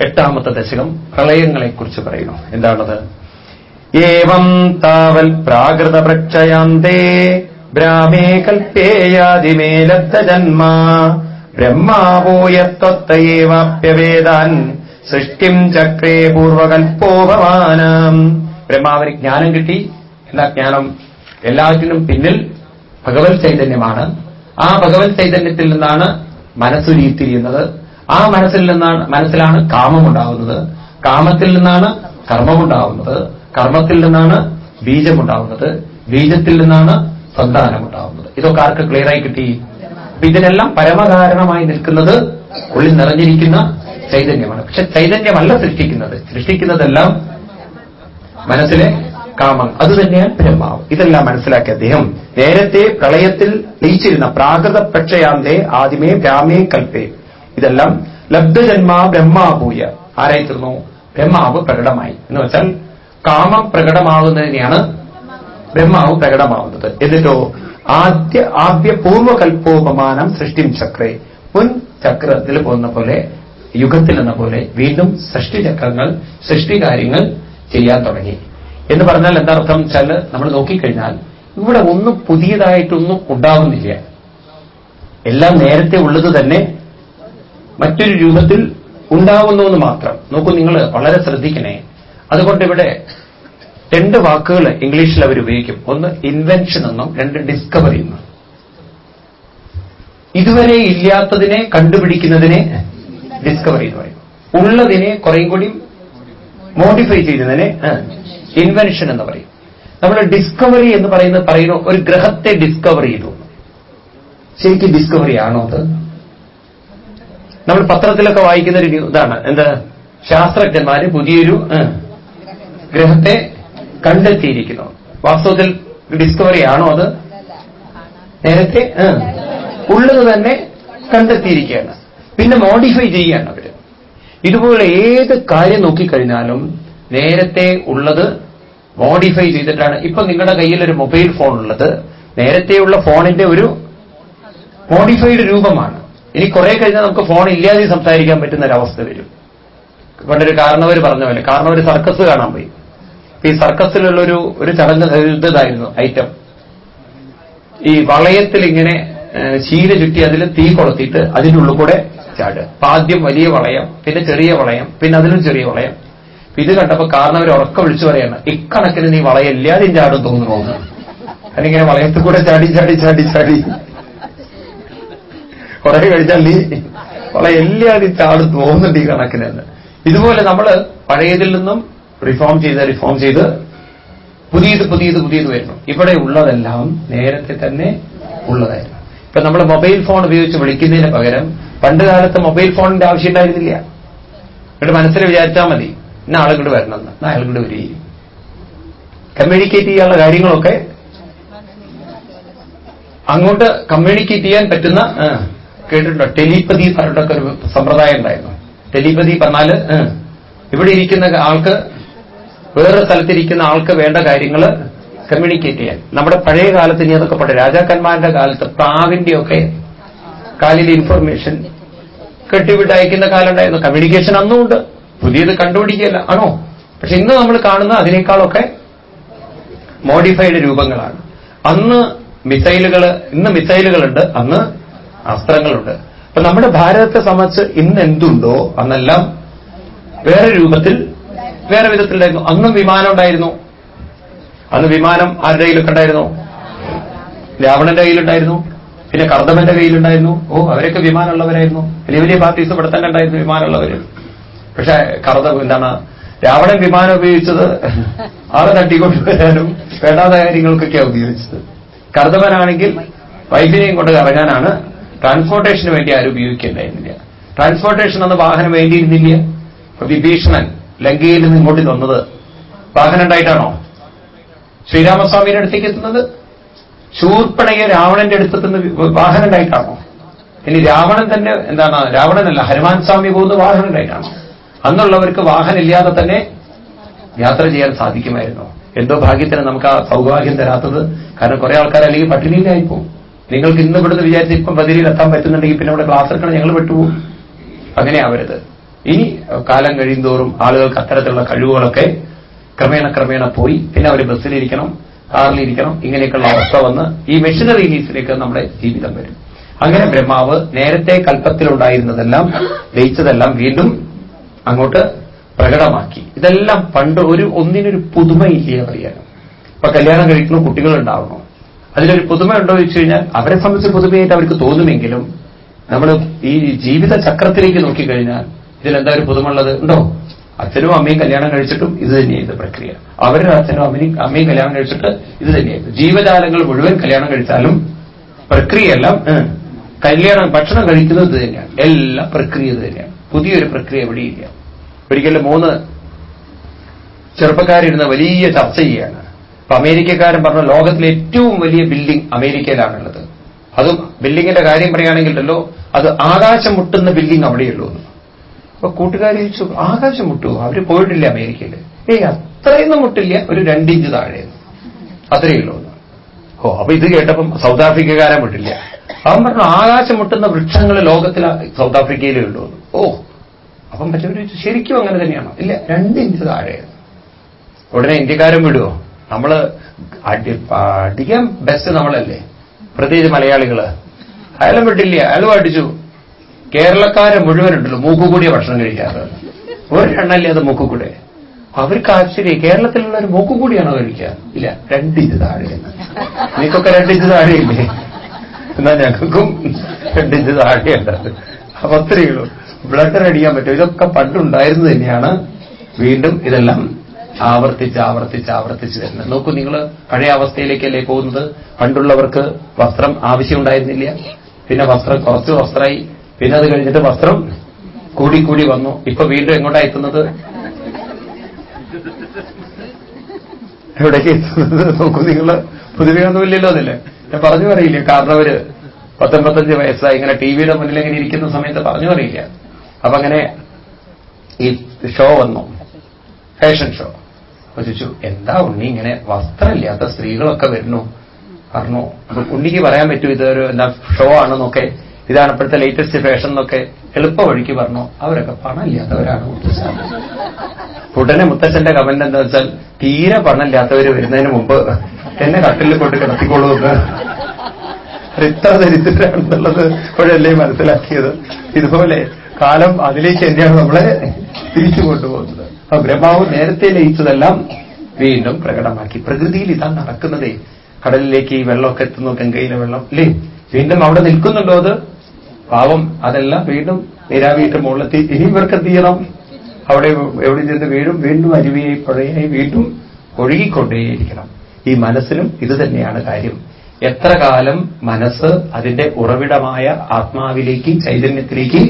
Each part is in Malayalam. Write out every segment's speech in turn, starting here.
എട്ടാമത്തെ ദശകം പ്രളയങ്ങളെക്കുറിച്ച് പറയുന്നു. എന്താണത്? ഏവം താവൽ പ്രാകൃത പ്രക്ഷയാന്തേ ബ്രാഹ്മേ കൽപ്പേയാതിമേലത്ത ജന്മ ബ്രഹ്മാവോയത്വത്തയേവാപ്യവേദാൻ സൃഷ്ടിം ചക്രേ പൂർവകൽപ്പോഭവാനാം ബ്രഹ്മാവിന് ജ്ഞാനം കിട്ടി. എന്നാ ജ്ഞാനം എല്ലാറ്റിനും പിന്നിൽ ഭഗവത് ചൈതന്യമാണ്. ആ ഭഗവത് ചൈതന്യത്തിൽ നിന്നാണ് മനസ്സുരീത്തിരിയുന്നത് ആ മനസ്സിൽ നിന്നാണ് മനസ്സിലാണ് കാമമുണ്ടാവുന്നത് കാമത്തിൽ നിന്നാണ് കർമ്മമുണ്ടാവുന്നത് കർമ്മത്തിൽ നിന്നാണ് ബീജമുണ്ടാവുന്നത് ബീജത്തിൽ നിന്നാണ് സന്താനമുണ്ടാവുന്നത് ഇതൊക്കെ ആർക്ക് ക്ലിയർ ആയി കിട്ടി? ഇതിനെല്ലാം പരമകാരണമായി നിൽക്കുന്നത് ഉള്ളിൽ നിറഞ്ഞിരിക്കുന്ന ചൈതന്യമാണ്. പക്ഷെ ചൈതന്യമല്ല സൃഷ്ടിക്കുന്നത്. സൃഷ്ടിക്കുന്നതെല്ലാം മനസ്സിലെ കാമം. അത് തന്നെയാണ് ബ്രഹ്മാവ്. ഇതെല്ലാം മനസ്സിലാക്കിയ അദ്ദേഹം നേരത്തെ പ്രളയത്തിൽ ലയിച്ചിരുന്ന പ്രാകൃത പ്രക്ഷയാന്തേ ആദ്യമേ രാമേ കൽപ്പേ. ഇതെല്ലാം ലബ്ധജന്മ ബ്രഹ്മാഭൂയ. ഭൂയ തീർന്നു? ബ്രഹ്മാവ് പ്രകടമായി. എന്ന് വെച്ചാൽ കാമം പ്രകടമാകുന്നതിനെയാണ് ബ്രഹ്മാവ് പ്രകടമാവുന്നത് എന്നിട്ടോ ആദ്യ ആദ്യ പൂർവകൽപ്പോപമാനം സൃഷ്ടിം ചക്രേ മുൻ ചക്രത്തിൽ പോകുന്ന പോലെ യുഗത്തിൽ എന്ന പോലെ വീണ്ടും സൃഷ്ടിചക്രങ്ങൾ സൃഷ്ടികാര്യങ്ങൾ ചെയ്യാൻ തുടങ്ങി. എന്ന് പറഞ്ഞാൽ എന്താർത്ഥം വെച്ചാൽ നമ്മൾ നോക്കിക്കഴിഞ്ഞാൽ ഇവിടെ ഒന്നും പുതിയതായിട്ടൊന്നും ഉണ്ടാവുന്നില്ല. എല്ലാം നേരത്തെ ഉള്ളത് തന്നെ മറ്റൊരു രൂപത്തിൽ ഉണ്ടാവുന്നു എന്ന് മാത്രം. നോക്കൂ നിങ്ങൾ വളരെ ശ്രദ്ധിക്കണേ. അതുകൊണ്ട് ഇവിടെ രണ്ട് വാക്കുകൾ ഇംഗ്ലീഷിൽ അവർ ഉപയോഗിക്കും. ഒന്ന് ഇൻവെൻഷൻ എന്നും രണ്ട് ഡിസ്കവറി എന്നും. ഇതുവരെ ഇല്ലാത്തതിനെ കണ്ടുപിടിക്കുന്നതിനെ ഡിസ്കവറി എന്ന് പറയും. ഉള്ളതിനെ കുറേയും കൂടി മോഡിഫൈ ചെയ്യുന്നതിനെ ഇൻവെൻഷൻ എന്ന് പറയും. നമ്മൾ ഡിസ്കവറി എന്ന് പറയുന്നത് പറയുന്നു ഒരു ഗ്രഹത്തെ ഡിസ്കവർ ചെയ്തു. ശരിക്കും ഡിസ്കവറി ആണോ അത്? നമ്മൾ പത്രത്തിലൊക്കെ വായിക്കുന്ന ഒരു ഇതാണ്. എന്ത്? ശാസ്ത്രജ്ഞന്മാര് പുതിയൊരു ഗ്രഹത്തെ കണ്ടെത്തിയിരിക്കുന്നു. വാസ്തവത്തിൽ ഡിസ്കവറി ആണോ അത്? നേരത്തെ ഉള്ളത് തന്നെ കണ്ടെത്തിയിരിക്കുകയാണ്. പിന്നെ മോഡിഫൈ ചെയ്യുകയാണ് അവർ. ഇതുപോലെ ഏത് കാര്യം നോക്കിക്കഴിഞ്ഞാലും നേരത്തെ ഉള്ളത് മോഡിഫൈ ചെയ്തിട്ടാണ്. ഇപ്പൊ നിങ്ങളുടെ കയ്യിൽ ഒരു മൊബൈൽ ഫോൺ ഉള്ളത്. നേരത്തെയുള്ള ഫോണിന്റെ ഒരു മോഡിഫൈഡ് രൂപമാണ്. ഇനി കുറെ കഴിഞ്ഞാൽ നമുക്ക് ഫോൺ ഇല്ലാതെ സംസാരിക്കാൻ പറ്റുന്ന ഒരവസ്ഥ വരും. പണ്ടൊരു കാരണവർ പറഞ്ഞ പോലെ കാരണവർ സർക്കസ് കാണാൻ പോയി. ഈ സർക്കസിലുള്ള ഒരു ഒരു ചടങ്ങ് ഇതായിരുന്നു ഐറ്റം ഈ വളയത്തിൽ ഇങ്ങനെ ശീല ചുറ്റി അതിൽ തീ കൊളുത്തിയിട്ട് അതിന്റെ ഉള്ളിൽ കൂടെ അപ്പൊ ആദ്യം വലിയ വളയം പിന്നെ ചെറിയ വളയം പിന്നെ അതിലും ചെറിയ വളയം. ഇത് കണ്ടപ്പോ കാരണവർ ഉറക്കം വിളിച്ചു പറയാണ് ഇക്കണക്കിന് നീ വളയം ചാടും തോന്നുന്നു. അതിങ്ങനെ വളയത്തിൽ കൂടെ ചാടി ചാടി ചാടി ചാടി. കുറെ കഴിഞ്ഞാൽ നീ കുറെ എല്ലാതെയും ചാട് തോന്നുന്നുണ്ട് ഈ കണക്കിനെന്ന് ഇതുപോലെ നമ്മൾ പഴയതിൽ നിന്നും റിഫോം ചെയ്ത് റിഫോം ചെയ്ത് പുതിയത് പുതിയത് പുതിയത് വരുന്നു. ഇവിടെ ഉള്ളതെല്ലാം നേരത്തെ തന്നെ ഉള്ളതായിരുന്നു. ഇപ്പൊ നമ്മൾ മൊബൈൽ ഫോൺ ഉപയോഗിച്ച് വിളിക്കുന്നതിന് പകരം പണ്ട് കാലത്ത് മൊബൈൽ ഫോണിന്റെ ആവശ്യം ഉണ്ടായിരുന്നില്ല. ഇവിടെ മനസ്സിൽ വിചാരിച്ചാൽ മതി ഇന്ന ആളുകൾ വരണമെന്ന് ഇന്ന ആളുകൾ വരികയും കമ്മ്യൂണിക്കേറ്റ് ചെയ്യാനുള്ള കാര്യങ്ങളൊക്കെ അങ്ങോട്ട് കമ്മ്യൂണിക്കേറ്റ് ചെയ്യാൻ പറ്റുന്ന കേട്ടിട്ടുണ്ടോ? ടെലിപ്പതി പറഞ്ഞിട്ടൊക്കെ ഒരു സമ്പ്രദായം ഉണ്ടായിരുന്നു. ടെലിപ്പതി പറഞ്ഞാൽ ഇവിടെ ഇരിക്കുന്ന ആൾക്ക് വേറെ സ്ഥലത്തിരിക്കുന്ന ആൾക്ക് വേണ്ട കാര്യങ്ങൾ കമ്മ്യൂണിക്കേറ്റ് ചെയ്യാൻ. നമ്മുടെ പഴയ കാലത്ത് ഇനി അതൊക്കെ പണ്ട് രാജാക്കന്മാരുടെ കാലത്ത് പ്രാവിന്റെയൊക്കെ കാലിൽ ഇൻഫർമേഷൻ കെട്ടിവിട്ട് അയക്കുന്ന കാലം ഉണ്ടായിരുന്നു കമ്മ്യൂണിക്കേഷൻ അന്നുമുണ്ട് പുതിയത് കണ്ടുപിടിക്കുകയല്ല. ആണോ? പക്ഷെ ഇന്ന് നമ്മൾ കാണുന്ന അതിനേക്കാളൊക്കെ മോഡിഫൈഡ് രൂപങ്ങളാണ്. അന്ന് മിസൈലുകൾ ഇന്ന് മിസൈലുകളുണ്ട് അന്ന് അസ്ത്രങ്ങളുണ്ട്. അപ്പൊ നമ്മുടെ ഭാരതത്തെ സംബന്ധിച്ച് ഇന്ന് എന്തുണ്ടോ അന്നെല്ലാം വേറെ രൂപത്തിൽ വേറെ വിധത്തിലുണ്ടായിരുന്നു അന്നും വിമാനം ഉണ്ടായിരുന്നു. അന്ന് വിമാനം ആരുടെ കയ്യിലൊക്കെ ഉണ്ടായിരുന്നു? രാവണന്റെ കയ്യിലുണ്ടായിരുന്നു. പിന്നെ കർദമന്റെ കയ്യിലുണ്ടായിരുന്നു. ഓ അവരൊക്കെ വിമാനമുള്ളവരായിരുന്നു. വലിയ വലിയ പാർട്ടീസ് ഇവിടെ തന്നെ ഉണ്ടായിരുന്നു വിമാനമുള്ളവര്. പക്ഷെ കർദ എന്താണ് രാവണൻ വിമാനം ഉപയോഗിച്ചത് ആളെ തട്ടിക്കൊണ്ടുവരാനും വേണ്ടാത്ത കാര്യങ്ങൾക്കൊക്കെയാണ് ഉപയോഗിച്ചത്. കർദമനാണെങ്കിൽ വൈദ്യുതിയും കൊണ്ട് കറങ്ങാനാണ് ട്രാൻസ്പോർട്ടേഷന് വേണ്ടി ആരും ഉപയോഗിക്കേണ്ടായിരുന്നില്ല ട്രാൻസ്പോർട്ടേഷൻ എന്ന വാഹനം വേണ്ടിയിരുന്നില്ല. വിഭീഷണൻ ലങ്കയിൽ നിന്ന് ഇങ്ങോട്ട് വന്നത് വാഹനം ഉണ്ടായിട്ടാണോ? ശ്രീരാമസ്വാമിയുടെ അടുത്തേക്ക് എത്തുന്നത്? ശൂർപ്പണയെ രാവണന്റെ അടുത്തെത്തുന്ന വാഹനം ഉണ്ടായിട്ടാണോ? ഇനി രാവണൻ തന്നെ എന്താണ്? രാവണനല്ല ഹനുമാൻ സ്വാമി പോകുന്ന വാഹനം ഉണ്ടായിട്ടാണോ? അന്നുള്ളവർക്ക് വാഹനം ഇല്ലാതെ തന്നെ യാത്ര ചെയ്യാൻ സാധിക്കുമായിരുന്നു. എന്തോ ഭാഗ്യത്തിന് നമുക്ക് ആ സൗഭാഗ്യം തരാത്തത്. കാരണം കുറെ ആൾക്കാർ അല്ലെങ്കിൽ പട്ടിണിയിലായിപ്പോവും. നിങ്ങൾക്ക് ഇന്ന് ഇവിടുന്ന് വിചാരിച്ച് ഇപ്പം ബദിരിയിൽ എത്താൻ പറ്റുന്നുണ്ടെങ്കിൽ പിന്നെ ഇവിടെ ക്ലാസ് എടുക്കണം ഞങ്ങൾ വിട്ടുപോകും അങ്ങനെ ആവരുത്. ഇനി കാലം കഴിയുന്തോറും ആളുകൾക്ക് അത്തരത്തിലുള്ള കഴിവുകളൊക്കെ ക്രമേണ ക്രമേണ പോയി. പിന്നെ അവർ ബസ്സിലിരിക്കണം കാറിലിരിക്കണം ഇങ്ങനെയൊക്കെയുള്ള അവസ്ഥ വന്ന് ഈ മെഷീനറി ലീസിലേക്ക് നമ്മുടെ ജീവിതം വരും. അങ്ങനെ ബ്രഹ്മാവ് നേരത്തെ കൽപ്പത്തിലുണ്ടായിരുന്നതെല്ലാം ലയിച്ചതെല്ലാം വീണ്ടും അങ്ങോട്ട് പ്രകടമാക്കി. ഇതെല്ലാം പണ്ട് ഒരു ഒന്നിനൊരു പുതുമയില്ല പറയാനും ഇപ്പൊ കല്യാണം കഴിക്കുന്ന കുട്ടികൾ ഉണ്ടാവണം അതിലൊരു പുതുമ ഉണ്ടോ എന്ന് കഴിഞ്ഞാൽ അവരെ സംബന്ധിച്ച് പുതുമയായിട്ട് അവർക്ക് തോന്നുമെങ്കിലും നമ്മൾ ഈ ജീവിത ചക്രത്തിലേക്ക് നോക്കിക്കഴിഞ്ഞാൽ ഇതിലെന്താ ഒരു പുതുമ ഉള്ളത്? ഉണ്ടോ? അച്ഛനും അമ്മയും കല്യാണം കഴിച്ചിട്ടും ഇത് തന്നെയായിരുന്നു പ്രക്രിയ. അവരുടെ അച്ഛനും അമ്മയും അമ്മയും കല്യാണം കഴിച്ചിട്ട് ഇത് തന്നെയായിരുന്നു ജീവജാലങ്ങൾ മുഴുവൻ കല്യാണം കഴിച്ചാലും പ്രക്രിയയെല്ലാം കല്യാണം ഭക്ഷണം കഴിക്കുന്നത് ഇത് തന്നെയാണ് എല്ലാ പ്രക്രിയ ഇത് തന്നെയാണ് പുതിയൊരു പ്രക്രിയ എവിടെയില്ല ഒരിക്കലും മൂന്ന് ചെറുപ്പക്കാരിരുന്ന വലിയ ചർച്ച ചെയ്യാണ് അപ്പൊ അമേരിക്കക്കാരൻ പറഞ്ഞ ലോകത്തിലെ ഏറ്റവും വലിയ ബിൽഡിംഗ് അമേരിക്കയിലാണുള്ളത്. അതും ബിൽഡിങ്ങിന്റെ കാര്യം പറയുകയാണെങ്കിലല്ലോ അത് ആകാശം മുട്ടുന്ന ബിൽഡിംഗ് അവിടെയുള്ളൂ. അപ്പൊ കൂട്ടുകാർ ചോദിച്ചു ആകാശം മുട്ടുമോ അവർ പോയിട്ടില്ല അമേരിക്കയിൽ ഏയ് അത്രയൊന്നും മുട്ടില്ല ഒരു രണ്ടിഞ്ച് താഴെ അത്രയേ ഉള്ളൂ. ഓ അപ്പൊ ഇത് കേട്ടപ്പം സൗത്ത് ആഫ്രിക്കക്കാരൻ മുട്ടില്ല. അവൻ പറഞ്ഞു ആകാശം മുട്ടുന്ന വൃക്ഷങ്ങൾ ലോകത്തിൽ സൗത്ത് ആഫ്രിക്കയിലേ ഉള്ളൂ. ഓ. അപ്പം മറ്റവർ ശരിക്കും അങ്ങനെ തന്നെയാണോ? ഇല്ല രണ്ട് ഇഞ്ച് താഴെയാണ് ഉടനെ ഇന്ത്യക്കാരൻ വിടുവോ? നമ്മൾ അടി അടിക്കാൻ ബെസ്റ്റ് നമ്മളല്ലേ? പ്രത്യേകിച്ച് മലയാളികൾ അയാളും വിട്ടില്ല. അയാളും അടിച്ചു കേരളക്കാരെ മുഴുവനുണ്ടല്ലോ മൂക്കുകൂടിയ ഭക്ഷണം കഴിക്കാറ്. ഒരെണ്ണല്ലേ അത് മൂക്കുകൂടെ? അവർക്ക് ആശ്ചര്യം. കേരളത്തിലുള്ള ഒരു മൂക്കുകൂടിയാണോ കഴിക്കുക? ഇല്ല. രണ്ടിഞ്ച് താഴെയെന്ന് നിനക്കൊക്കെ രണ്ടിഞ്ച് താഴെയില്ലേ? എന്നാ ഞങ്ങൾക്കും രണ്ടിഞ്ച് താഴെയുണ്ട് അപ്പൊ അത്രയുള്ളൂ ബ്ലഡ് അടിക്കാൻ പറ്റും. ഇതൊക്കെ പണ്ടുണ്ടായിരുന്നത് തന്നെയാണ്. വീണ്ടും ഇതെല്ലാം ആവർത്തിച്ച് ആവർത്തിച്ച് ആവർത്തിച്ച് വരുന്നത്. നോക്കൂ നിങ്ങൾ പഴയ അവസ്ഥയിലേക്കല്ലേ പോകുന്നത്? പണ്ടുള്ളവർക്ക് വസ്ത്രം ആവശ്യമുണ്ടായിരുന്നില്ല. പിന്നെ വസ്ത്രം കുറച്ച് വസ്ത്രമായി പിന്നെ അത് കഴിഞ്ഞിട്ട് വസ്ത്രം കൂടി കൂടി വന്നു. ഇപ്പൊ വീണ്ടും എങ്ങോട്ടാ എത്തുന്നത്? എവിടേക്ക് എത്തുന്നത്? നോക്കൂ നിങ്ങൾ പുതുമയൊന്നുമില്ലല്ലോ അതല്ലേ ഞാൻ പറഞ്ഞു പറയില്ല കാരണം അവർ പത്തൊമ്പത്തഞ്ച് വയസ്സായി. ഇങ്ങനെ ടി വിയുടെ മുന്നിൽ ഇങ്ങനെ ഇരിക്കുന്ന സമയത്ത് പറഞ്ഞു പറയില്ല. അപ്പൊ അങ്ങനെ ഈ ഷോ വന്നു. ഫാഷൻ ഷോ ചോദിച്ചു എന്താ ഉണ്ണി ഇങ്ങനെ വസ്ത്രമില്ലാത്ത സ്ത്രീകളൊക്കെ വരുന്നു? പറഞ്ഞു അപ്പൊ ഉണ്ണിക്ക് പറയാൻ പറ്റൂ ഇതൊരു എന്താ ഷോ ആണെന്നൊക്കെ. ഇതാണ് ഇപ്പോഴത്തെ ലേറ്റസ്റ്റ് ഫാഷൻ എന്നൊക്കെ. എളുപ്പ വഴിക്ക് പറഞ്ഞു അവരൊക്കെ പണമില്ലാത്തവരാണ് മുത്തച്ഛൻ ഉടനെ മുത്തച്ഛന്റെ കമന്റ് എന്താ വെച്ചാൽ തീരെ പണമില്ലാത്തവര് വരുന്നതിന് മുമ്പ് എന്നെ കട്ടിലിൽ കൊണ്ട് കിടത്തിക്കോളൂ എന്ന്. ഇത്ര ദരിദ്രരാണെന്നുള്ളത് ഇപ്പോഴല്ലേ മനസ്സിലാക്കിയത്. ഇതുപോലെ കാലം അതിലേക്ക് തന്നെയാണ് നമ്മളെ തിരിച്ചു കൊണ്ടുപോകുന്നത്. അപ്പൊ ബ്രഹ്മാവ് നേരത്തെ ലയിച്ചതെല്ലാം വീണ്ടും പ്രകടമാക്കി. പ്രകൃതിയിൽ ഇതാ നടക്കുന്നതേ. കടലിലേക്ക് ഈ വെള്ളമൊക്കെ എത്തുന്നു ഗംഗയിലെ വെള്ളം അല്ലേ? വീണ്ടും അവിടെ നിൽക്കുന്നുണ്ടോ അത്? പാവം അതെല്ലാം വീണ്ടും നീരാവിയിട്ട് മുകളിലെത്തി. ഇനി ഇവർക്ക് എന്ത് ചെയ്യണം? അവിടെ എവിടെ ചെന്ന് വീഴും? വീണ്ടും അരുവിയായി പുഴയായി വീണ്ടും ഒഴുകിക്കൊണ്ടേയിരിക്കണം. ഈ മനസ്സിനും ഇത് തന്നെയാണ് കാര്യം. എത്ര കാലം മനസ്സ് അതിന്റെ ഉറവിടമായ ആത്മാവിലേക്ക് ചൈതന്യത്തിലേക്ക്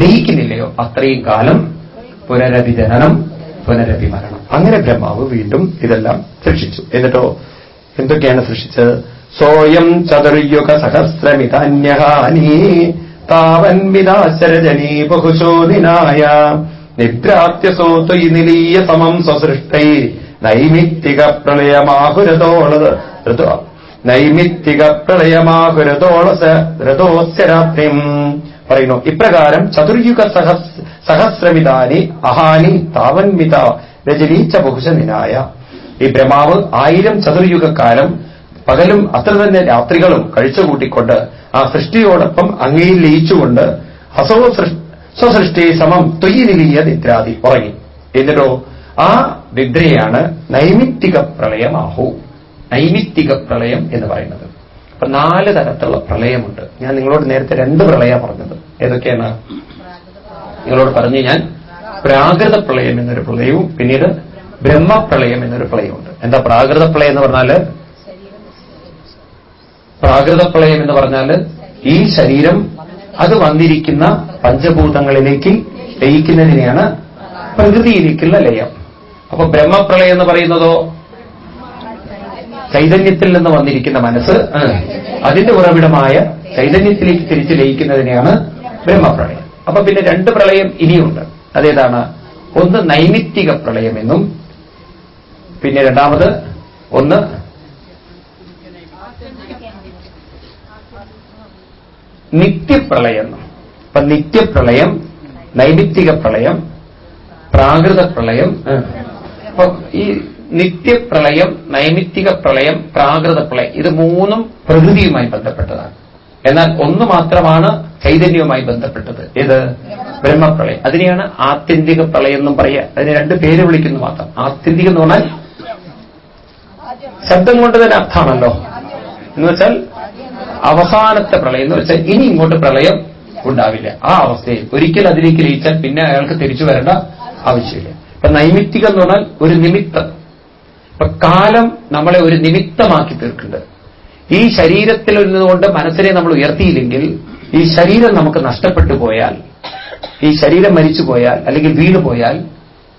ലയിക്കുന്നില്ലയോ? അത്രയും കാലം പുനരഭി ജനനം പുനരഭി മരണം. അങ്ങനെ ബ്രഹ്മാവ് വീണ്ടും ഇതെല്ലാം സൃഷ്ടിച്ചു. എന്നിട്ടോ എന്തൊക്കെയാണ് സൃഷ്ടിച്ചത്? സോയം ചതുർയുഗ സഹസ്രമിതന്യഹാനി താവൻ വിനാശരജനീ ബഹുശോദിനായ നിദ്രാത്യസോ ത്വയി നിലീയ സമം സ്വസൃഷ്ടൈ നൈമിത്തിക പ്രളയമാഹുരതോളത് ഋതു നൈമിത്തിക പ്രളയമാഹുരതോളസ രഥോസ്യ രാത്രിം പറയുന്നു. ഇപ്രകാരം ചതുർയുഗ സഹസ് സഹസ്രമിതാനി അഹാനി താവൻമിത രജനീച്ച ബഹുശനിനായ ഈ ബ്രഹ്മാവ് ആയിരം ചതുർയുഗക്കാലം പകലും അത്ര തന്നെ രാത്രികളും കഴിച്ചുകൂട്ടിക്കൊണ്ട് ആ സൃഷ്ടിയോടൊപ്പം അങ്ങയിൽ ലയിച്ചുകൊണ്ട് അസോ സൃഷ്- സ്വസൃഷ്ടി സമം തൊയ്യി നിലീയ നിദ്രാതി ഉറങ്ങി എന്നിട്ടോ ആ നിദ്രയാണ് നൈമിത്തിക പ്രളയമാഹു. നൈമിത്തിക പ്രളയം എന്ന് പറയുന്നത്. അപ്പൊ നാല് തരത്തിലുള്ള പ്രളയമുണ്ട്. ഞാൻ നിങ്ങളോട് നേരത്തെ രണ്ട് പ്രളയ പറഞ്ഞത്. ഏതൊക്കെയാണ്? നിങ്ങളോട് പറഞ്ഞു ഞാൻ പ്രാകൃത പ്രളയം എന്നൊരു പ്രളയവും പിന്നീട് ബ്രഹ്മപ്രളയം എന്നൊരു പ്രളയമുണ്ട് എന്താ പ്രാകൃത പ്രളയം എന്ന് പറഞ്ഞാൽ? പ്രാകൃത പ്രളയം എന്ന് പറഞ്ഞാൽ ഈ ശരീരം അത് വന്നിരിക്കുന്ന പഞ്ചഭൂതങ്ങളിലേക്ക് ലയിക്കുന്നതിനെയാണ് പ്രകൃതിയിലേക്കുള്ള ലയം. അപ്പൊ ബ്രഹ്മപ്രളയം എന്ന് പറയുന്നതോ ചൈതന്യത്തിൽ നിന്ന് വന്നിരിക്കുന്ന മനസ്സ് അതിന്റെ ഉറവിടമായ ചൈതന്യത്തിലേക്ക് തിരിച്ചു ലയിക്കുന്നതിനെയാണ് ബ്രഹ്മപ്രളയം. അപ്പൊ പിന്നെ രണ്ട് പ്രളയം ഇനിയുണ്ട്. അതേതാണ്? ഒന്ന് നൈമിത്തിക പ്രളയം എന്നും പിന്നെ രണ്ടാമത് ഒന്ന് നിത്യപ്രളയം. അപ്പൊ നിത്യപ്രളയം നൈമിത്തിക പ്രളയം പ്രാകൃത പ്രളയം ഈ നിത്യപ്രളയം നൈമിത്തിക പ്രളയം പ്രാകൃത പ്രളയം ഇത് മൂന്നും പ്രകൃതിയുമായി ബന്ധപ്പെട്ടതാണ്. എന്നാൽ ഒന്ന് മാത്രമാണ് ചൈതന്യവുമായി ബന്ധപ്പെട്ടത്. ഇത് ബ്രഹ്മപ്രളയം. അതിനെയാണ് ആത്യന്തിക പ്രളയം എന്നും പറയുക. അതിന് രണ്ട് പേര് വിളിക്കുന്നു മാത്രം. ആത്യന്തികം എന്ന് പറഞ്ഞാൽ ശബ്ദം കൊണ്ട് തന്നെ അർത്ഥമാണല്ലോ. എന്ന് വെച്ചാൽ അവസാനത്തെ പ്രളയം എന്ന് വെച്ചാൽ ഇനി ഇങ്ങോട്ട് പ്രളയം ഉണ്ടാവില്ല. ആ അവസ്ഥയിൽ ഒരിക്കൽ അതിലേക്ക് ലയിച്ചാൽ പിന്നെ അയാൾക്ക് തിരിച്ചു വരേണ്ട ആവശ്യമില്ല. ഇപ്പൊ നൈമിത്തികം എന്ന് പറഞ്ഞാൽ ഒരു നിമിത്തം. കാലം നമ്മളെ ഒരു നിമിത്തമാക്കി തീർക്കുന്നുണ്ട്. ഈ ശരീരത്തിൽ ഇരുന്നുകൊണ്ട് മനസ്സിനെ നമ്മൾ ഉയർത്തിയില്ലെങ്കിൽ ഈ ശരീരം നമുക്ക് നഷ്ടപ്പെട്ടു പോയാൽ ഈ ശരീരം മരിച്ചു പോയാൽ അല്ലെങ്കിൽ വീണു പോയാൽ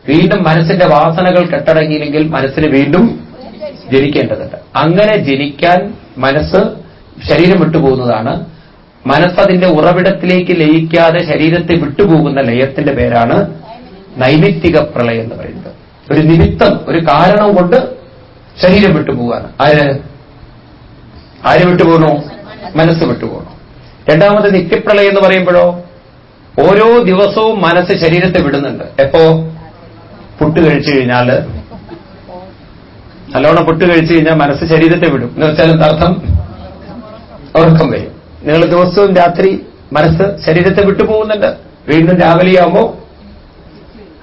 വീണ്ടും മനസ്സിന്റെ വാസനകൾ കെട്ടടങ്ങിയില്ലെങ്കിൽ മനസ്സിന് വീണ്ടും ജനിക്കേണ്ടതുണ്ട്. അങ്ങനെ ജനിക്കാൻ മനസ്സ് ശരീരം വിട്ടുപോകുന്നതാണ് മനസ്സതിന്റെ ഉറവിടത്തിലേക്ക് ലയിക്കാതെ ശരീരത്തെ വിട്ടുപോകുന്ന ലയത്തിന്റെ പേരാണ് നൈമിത്തിക പ്രളയം എന്ന് പറയുന്നത്. ഒരു നിമിത്തം ഒരു കാരണം കൊണ്ട് ശരീരം വിട്ടുപോകാണ് ആര്? ആര് വിട്ടുപോകണു മനസ്സ് വിട്ടുപോകണു രണ്ടാമത് നിത്യപ്രളയം എന്ന് പറയുമ്പോഴോ ഓരോ ദിവസവും മനസ്സ് ശരീരത്തെ വിടുന്നുണ്ട്. എപ്പോ? പുട്ട് കഴിച്ചു കഴിഞ്ഞാൽ. നല്ലോണം പുട്ട് കഴിച്ചു കഴിഞ്ഞാൽ മനസ്സ് ശരീരത്തെ വിടും. എന്ന് വെച്ചാൽ എന്താർത്ഥം ഉറക്കം വരും. നിങ്ങൾ ദിവസവും രാത്രി മനസ്സ് ശരീരത്തെ വിട്ടുപോകുന്നുണ്ട് വീണ്ടും രാവിലെയാകുമ്പോൾ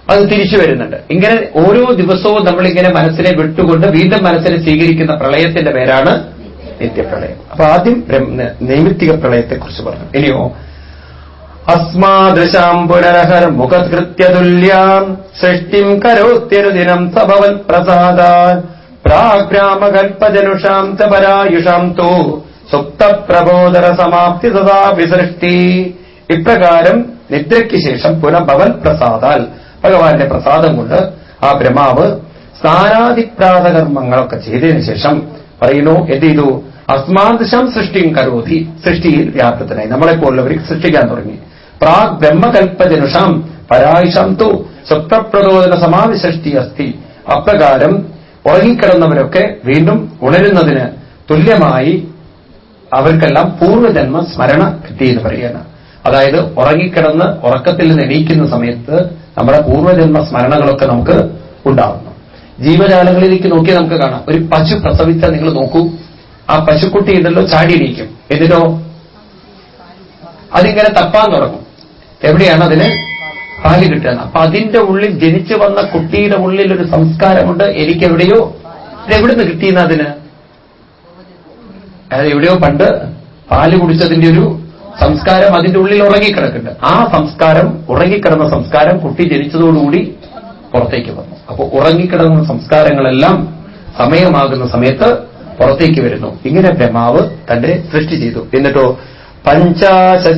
അത് തിരിച്ചു വരുന്നുണ്ട്. ഇങ്ങനെ ഓരോ ദിവസവും നമ്മളിങ്ങനെ മനസ്സിനെ വിട്ടുകൊണ്ട് വീണ്ടും മനസ്സിനെ സ്വീകരിക്കുന്ന പ്രളയത്തിന്റെ പേരാണ് നിത്യപ്രളയം. അപ്പൊ ആദ്യം നൈമിത്തിക പ്രളയത്തെക്കുറിച്ച് പറഞ്ഞു. ഇനിയോ അസ്മാദൃശാം പുനരഹർ മുഖകൃത്യതുല്യാം സൃഷ്ടിം കരോത്യരുദിനം സഭവൽ പ്രസാദാൻ പ്രാഗ്രാമകൽപ്പജനുഷാം പരായുഷാം തോ സുപ്തപ്രബോധന സമാപ്തി സദാ വിസൃഷ്ടി. ഇപ്രകാരം നിദ്രയ്ക്ക് ശേഷം പുനഃഭവൻ പ്രസാദാൽ. ഭഗവാന്റെ പ്രസാദം കൊണ്ട് ആ ബ്രഹ്മാവ് സ്ഥാനാതിപ്രാതകർമ്മങ്ങളൊക്കെ ചെയ്തതിന് ശേഷം പറയുന്നു എന്ത് ചെയ്തു അസ്മാദൃശം സൃഷ്ടിയും കരോതി സൃഷ്ടിയിൽ വ്യാപൃതനായി നമ്മളെപ്പോലുള്ളവർ സൃഷ്ടിക്കാൻ തുടങ്ങി. പ്രാഗ് ബ്രഹ്മകൽപ്പജനുഷാം പരായുഷം തു സ്വപ്നപ്രചോദന സമാവിസൃഷ്ടി അസ്ഥി അപ്രകാരം ഉറങ്ങിക്കിടന്നവരൊക്കെ വീണ്ടും ഉണരുന്നതിന് തുല്യമായി അവർക്കെല്ലാം പൂർവജന്മ സ്മരണ കിട്ടിയെന്ന് പറയുകയാണ്. അതായത് ഉറങ്ങിക്കിടന്ന് ഉറക്കത്തിൽ നിന്ന് എണീക്കുന്ന സമയത്ത് നമ്മുടെ പൂർവജന്മ സ്മരണകളൊക്കെ നമുക്ക് ഉണ്ടാകുന്നു. ജീവജാലങ്ങളിലേക്ക് നോക്കി നമുക്ക് കാണാം. ഒരു പശു പ്രസവിച്ചാൽ നിങ്ങൾ നോക്കൂ. ആ പശുക്കുട്ടി ഉണ്ടല്ലോ ചാടിയിരിക്കും എന്നിട്ടോ? അതിങ്ങനെ തപ്പാൻ തുടങ്ങും. എവിടെയാണ് അതിന്? പാൽ കിട്ടുക അപ്പൊ അതിന്റെ ഉള്ളിൽ ജനിച്ചു വന്ന കുട്ടിയുടെ ഉള്ളിൽ ഒരു സംസ്കാരമുണ്ട്. എനിക്ക് എവിടെയോ ഇത് എവിടുന്ന് കിട്ടിയെന്ന് അതിന്? അതായത് എവിടെയോ പണ്ട് പാൽ കുടിച്ചതിന്റെ ഒരു സംസ്കാരം അതിന്റെ ഉള്ളിൽ ഉറങ്ങിക്കിടക്കുന്നുണ്ട്. ആ സംസ്കാരം ഉറങ്ങിക്കിടന്ന സംസ്കാരം കുട്ടി ജനിച്ചതോടുകൂടി പുറത്തേക്ക് വന്നു. അപ്പോൾ ഉറങ്ങിക്കിടന്ന സംസ്കാരങ്ങളെല്ലാം സമയമാകുന്ന സമയത്ത് പുറത്തേക്ക് വരുന്നു. ഇങ്ങനെ ബ്രഹ്മാവ് തന്റെ സൃഷ്ടി ചെയ്തു. എന്നിട്ടോ പഞ്ചാശ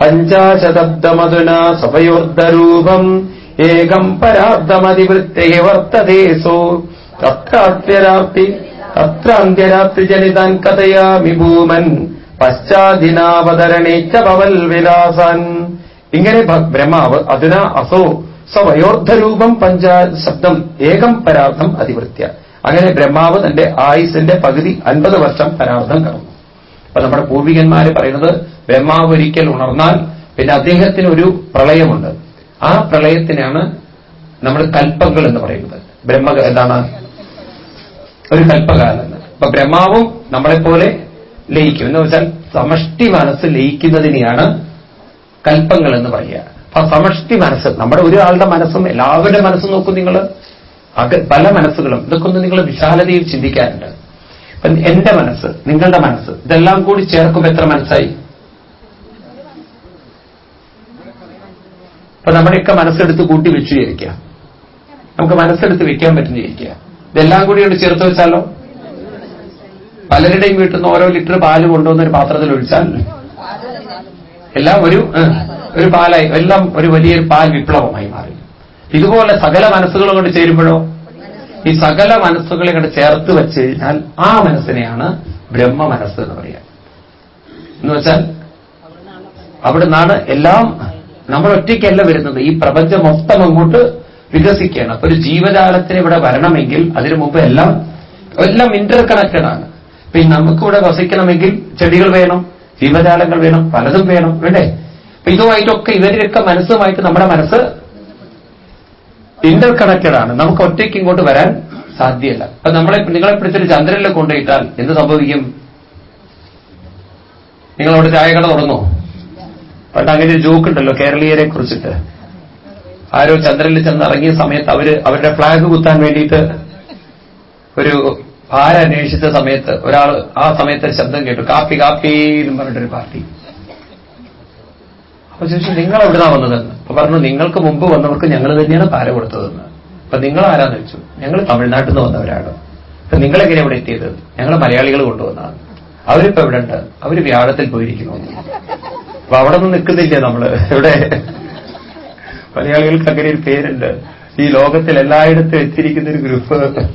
പഞ്ചാശതബ്ദമധുന സഭയോർദ്ധരൂപം ഏകം പരാബ്ദമതിവൃത്തേ വർത്തതേസോ തത്രാത്യരാപ്തി തത്രാന്ത്യരാത്രി ജനിതാൻ കഥയാമി ഭൂമൻ. പശ്ചാദിനാവതരണേച്ച വിലാസൻ ഇങ്ങനെ ബ്രഹ്മാവ് അതിന അസോ സ്വയോർദ്ധരൂപം പഞ്ചാശബ്ദം ഏകം പരാർത്ഥം അതിവൃത്യ. അങ്ങനെ ബ്രഹ്മാവ് തന്റെ ആയുസിന്റെ പകുതി അൻപത് വർഷം പരാർത്ഥം കടന്നു. അപ്പൊ നമ്മുടെ പൂർവികന്മാര് പറയുന്നത് ബ്രഹ്മാവ് ഒരിക്കൽ ഉണർന്നാൽ പിന്നെ അദ്ദേഹത്തിന് ഒരു പ്രളയമുണ്ട്. ആ പ്രളയത്തിനാണ് നമ്മൾ കൽപ്പങ്ങൾ എന്ന് പറയുന്നത്. ബ്രഹ്മ എന്താണ്? ഒരു കൽപ്പകാലം. അപ്പൊ ബ്രഹ്മാവും നമ്മളെപ്പോലെ ലയിക്കും. എന്ന് വെച്ചാൽ സമഷ്ടി മനസ്സ് ലയിക്കുന്നതിനെയാണ് കൽപ്പങ്ങൾ എന്ന് പറയുക. അപ്പൊ സമഷ്ടി മനസ്സ് നമ്മുടെ ഒരാളുടെ മനസ്സും എല്ലാവരുടെ മനസ്സും നോക്കും നിങ്ങൾ പല മനസ്സുകളും. ഇതൊക്കെ ഒന്ന് നിങ്ങൾ വിശാലതയിൽ ചിന്തിക്കാറുണ്ട് ഇപ്പൊ എന്റെ മനസ്സ് നിങ്ങളുടെ മനസ്സ് ഇതെല്ലാം കൂടി ചേർക്കുമ്പോൾ എത്ര മനസ്സായി? ഇപ്പൊ നമ്മുടെയൊക്കെ മനസ്സെടുത്ത് കൂട്ടി വെച്ചു വിചാരിക്കുക നമുക്ക് മനസ്സെടുത്ത് വെക്കാൻ പറ്റുന്ന ചേരിക്കുക ഇതെല്ലാം കൂടി കൊണ്ട് ചേർത്ത് വെച്ചാലോ? പലരുടെയും വീട്ടിൽ നിന്ന് ഓരോ ലിറ്റർ പാൽ കൊണ്ടുവന്ന ഒരു പാത്രത്തിൽ ഒഴിച്ചാൽ എല്ലാം ഒരു ഒരു പാലായി എല്ലാം ഒരു വലിയൊരു പാൽ വിപ്ലവമായി മാറി. ഇതുപോലെ സകല മനസ്സുകളും കൊണ്ട് ചേരുമ്പോഴോ? ഈ സകല മനസ്സുകളെ കൊണ്ട് ചേർത്ത് വെച്ച് കഴിഞ്ഞാൽ ആ മനസ്സിനെയാണ് ബ്രഹ്മ മനസ്സ് എന്ന് പറയുക എന്ന് വെച്ചാൽ അവിടെ നിന്നാണ് എല്ലാം നമ്മൾ ഒറ്റയ്ക്കല്ല വരുന്നത്. ഈ പ്രപഞ്ചം മൊത്തം അങ്ങോട്ട് വികസിക്കുകയാണ്. അപ്പൊ ഒരു ജീവജാലത്തിന് ഇവിടെ വരണമെങ്കിൽ അതിനു മുമ്പ് എല്ലാം എല്ലാം ഇന്റർ കണക്റ്റഡ് ആണ്. പിന്നെ നമുക്കിവിടെ വസിക്കണമെങ്കിൽ ചെടികൾ വേണം ജീവജാലങ്ങൾ വേണം പലതും വേണം വേണ്ടേ? അപ്പൊ ഇതുമായിട്ടൊക്കെ ഇവരുടെയൊക്കെ മനസ്സുമായിട്ട് നമ്മുടെ മനസ്സ് ഇന്റർ കണക്റ്റഡ് ആണ്. നമുക്ക് ഒറ്റയ്ക്ക് ഇങ്ങോട്ട് വരാൻ സാധ്യല്ല. അപ്പൊ നമ്മളെ നിങ്ങളെ പിടിച്ചൊരു ചന്ദ്രനിൽ കൊണ്ടുപോയിട്ടാൽ എന്ത് സംഭവിക്കും? നിങ്ങളവിടെ ചായക്കട തുറന്നോ? പണ്ട് അങ്ങനെ ഒരു ജോക്ക് ഉണ്ടല്ലോ കേരളീയരെ കുറിച്ചിട്ട്. ആരോ ചന്ദ്രനിൽ ചെന്ന് ഇറങ്ങിയ സമയത്ത് അവർ അവരുടെ ഫ്ലാഗ് കുത്താൻ വേണ്ടിയിട്ട് ഒരു ആരന്വേഷിച്ച സമയത്ത് ഒരാൾ ആ സമയത്ത് ശബ്ദം കേട്ടു. കാപ്പി കാപ്പി എന്ന് പറഞ്ഞിട്ടൊരു പാർട്ടി. അപ്പൊ ചോദിച്ചു നിങ്ങൾ എവിടുന്നാ വന്നതെന്ന്? അപ്പൊ പറഞ്ഞു നിങ്ങൾക്ക് മുമ്പ് വന്നവർക്ക് ഞങ്ങൾ തന്നെയാണ് പാര കൊടുത്തതെന്ന്. അപ്പൊ നിങ്ങൾ ആരാന്ന് വെച്ചു ഞങ്ങൾ തമിഴ്നാട്ടിൽ നിന്ന് വന്നവരാണ് അപ്പൊ നിങ്ങളെങ്ങനെ ഇവിടെ എത്തിയത്? ഞങ്ങൾ മലയാളികൾ കൊണ്ടുവന്നതാണ്. അവരിപ്പോ എവിടെ ഉണ്ട് അവർ വ്യാഴത്തിൽ പോയിരിക്കുന്നു. അപ്പൊ അവിടെ നിന്ന് നിൽക്കുന്നില്ലേ നമ്മൾ? ഇവിടെ മലയാളികൾക്ക് അങ്ങനെ ഒരു പേരുണ്ട്. ഈ ലോകത്തിൽ എല്ലായിടത്തും എത്തിയിരിക്കുന്ന ഒരു ഗ്രൂപ്പ്.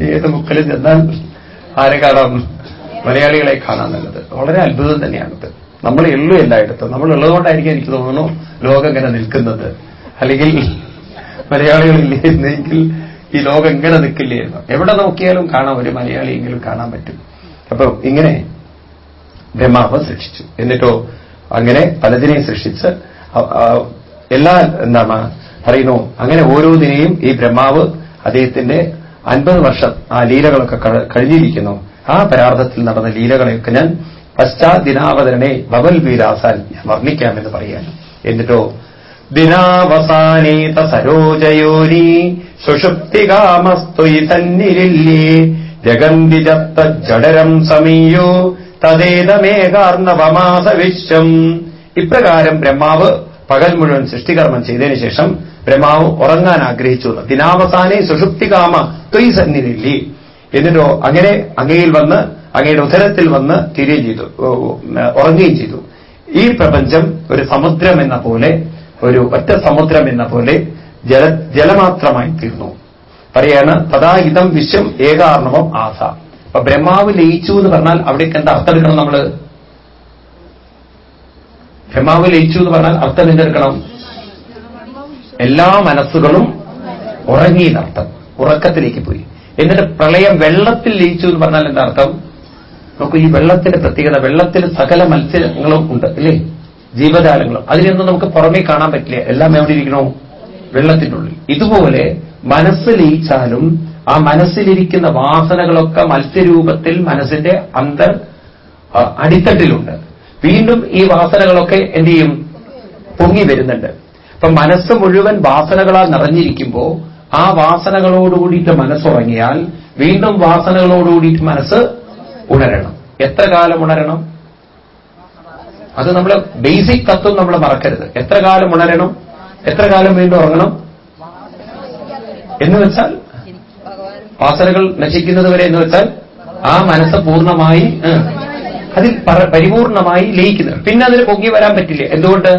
ഏത് മുക്കിലും ചെന്നാൽ ആരെ കാണാം? മലയാളികളെ കാണാൻ നല്ലത് വളരെ അത്ഭുതം തന്നെയാണത്. നമ്മൾ ഉള്ളൂ എല്ലായിടത്തും. നമ്മൾ ഉള്ളതുകൊണ്ടായിരിക്കും എനിക്ക് തോന്നുന്നു ലോകം ഇങ്ങനെ നിൽക്കുന്നത്. അല്ലെങ്കിൽ മലയാളികളില്ലായിരുന്നെങ്കിൽ ഈ ലോകം ഇങ്ങനെ നിൽക്കില്ലായിരുന്നു എവിടെ നോക്കിയാലും കാണാം ഒരു മലയാളിയെങ്കിലും കാണാൻ പറ്റും. അപ്പൊ ഇങ്ങനെ ബ്രഹ്മാവ് സൃഷ്ടിച്ചു. എന്നിട്ടോ അങ്ങനെ പലതിനെയും സൃഷ്ടിച്ച് എല്ലാ എന്താണ് പറയുന്നു അങ്ങനെ ഓരോന്നിനെയും ഈ ബ്രഹ്മാവ് അദ്ദേഹത്തിന്റെ അൻപത് വർഷം ആ ലീലകളൊക്കെ കഴിഞ്ഞിരിക്കുന്നു. ആ പരാർത്ഥത്തിൽ നടന്ന ലീലകളെയൊക്കെ ഞാൻ പശ്ചാദിനാവതരണേ ബബൽ വീരാസാൻ ഞാൻ വർണിക്കാമെന്ന് പറയാൻ. എന്നിട്ടോ ദിനാവസാനേത സരോജയോനി സുഷുപ്തികാമസ്തുയി തന്നിരില്ലേ? ജഗന്തിജത്ത ജഡരം സമീയോ തദേതമേകാർണവമാസവിശ്വം ഇപ്രകാരം ബ്രഹ്മാവ് പകൽ മുഴുവൻ സൃഷ്ടികർമ്മം ചെയ്തതിനു ശേഷം ബ്രഹ്മാവ് ഉറങ്ങാൻ ആഗ്രഹിച്ചു. ദിനാവസാനെ സുഷുപ്തികാമ ത്വയി സന്നിധില്ലി എന്നിട്ടോ അങ്ങനെ അങ്ങയിൽ വന്ന് അങ്ങയുടെ ഉദരത്തിൽ വന്ന് തിരികെ ചെയ്തു ഉറങ്ങുകയും ചെയ്തു. ഈ പ്രപഞ്ചം ഒരു സമുദ്രം എന്ന പോലെ ഒരു ഒറ്റ സമുദ്രം എന്ന പോലെ ജല ജലമാത്രമായി തീർന്നു. പറയാണ് തഥാ ഇതം വിശ്വം ഏകാർണവം ആസ അപ്പൊ ബ്രഹ്മാവ് ലയിച്ചു എന്ന് പറഞ്ഞാൽ അവിടേക്ക് എന്താ അർത്ഥം എടുക്കണം നമ്മൾ? ബ്രഹ്മാവ് ലയിച്ചു എന്ന് പറഞ്ഞാൽ അർത്ഥം എന്തെടുക്കണം? എല്ലാ മനസ്സുകളും ഉറങ്ങി എന്നർത്ഥം ഉറക്കത്തിലേക്ക് പോയി. എന്നിട്ട് പ്രളയം വെള്ളത്തിൽ ലയിച്ചു എന്ന് പറഞ്ഞാൽ എന്താ അർത്ഥം? നമുക്ക് ഈ വെള്ളത്തിന്റെ പ്രത്യേകത വെള്ളത്തിൽ സകല മത്സ്യങ്ങളും ഉണ്ട് അല്ലേ? ജീവജാലങ്ങളും. അതിനൊന്നും നമുക്ക് പുറമേ കാണാൻ പറ്റില്ല. എല്ലാം എവിടെ ഇരിക്കണോ? വെള്ളത്തിന്റെ ഉള്ളിൽ ഇതുപോലെ മനസ്സ് ലയിച്ചാലും ആ മനസ്സിലിരിക്കുന്ന വാസനകളൊക്കെ മത്സ്യരൂപത്തിൽ മനസ്സിന്റെ അന്തർ അടിത്തട്ടിലുണ്ട്. വീണ്ടും ഈ വാസനകളൊക്കെ എന്ത് ചെയ്യും? പൊങ്ങി വരുന്നുണ്ട്. അപ്പൊ മനസ്സ് മുഴുവൻ വാസനകളാൽ നിറഞ്ഞിരിക്കുമ്പോ ആ വാസനകളോടുകൂടിയിട്ട് മനസ്സുറങ്ങിയാൽ വീണ്ടും വാസനകളോടുകൂടിയിട്ട് മനസ്സ് ഉണരണം. എത്ര കാലം ഉണരണം? അത് നമ്മൾ ബേസിക് തത്വം നമ്മൾ മറക്കരുത്. എത്ര കാലം ഉണരണം? എത്ര കാലം വീണ്ടും ഉറങ്ങണം? എന്ന് വെച്ചാൽ വാസനകൾ നശിക്കുന്നത് വരെ എന്ന് വെച്ചാൽ ആ മനസ്സ് പൂർണമായി അതിൽ പരിപൂർണമായി ലയിക്കുന്നത് പിന്നെ അതിന് പൊങ്ങി വരാൻ പറ്റില്ല? എന്തുകൊണ്ട്?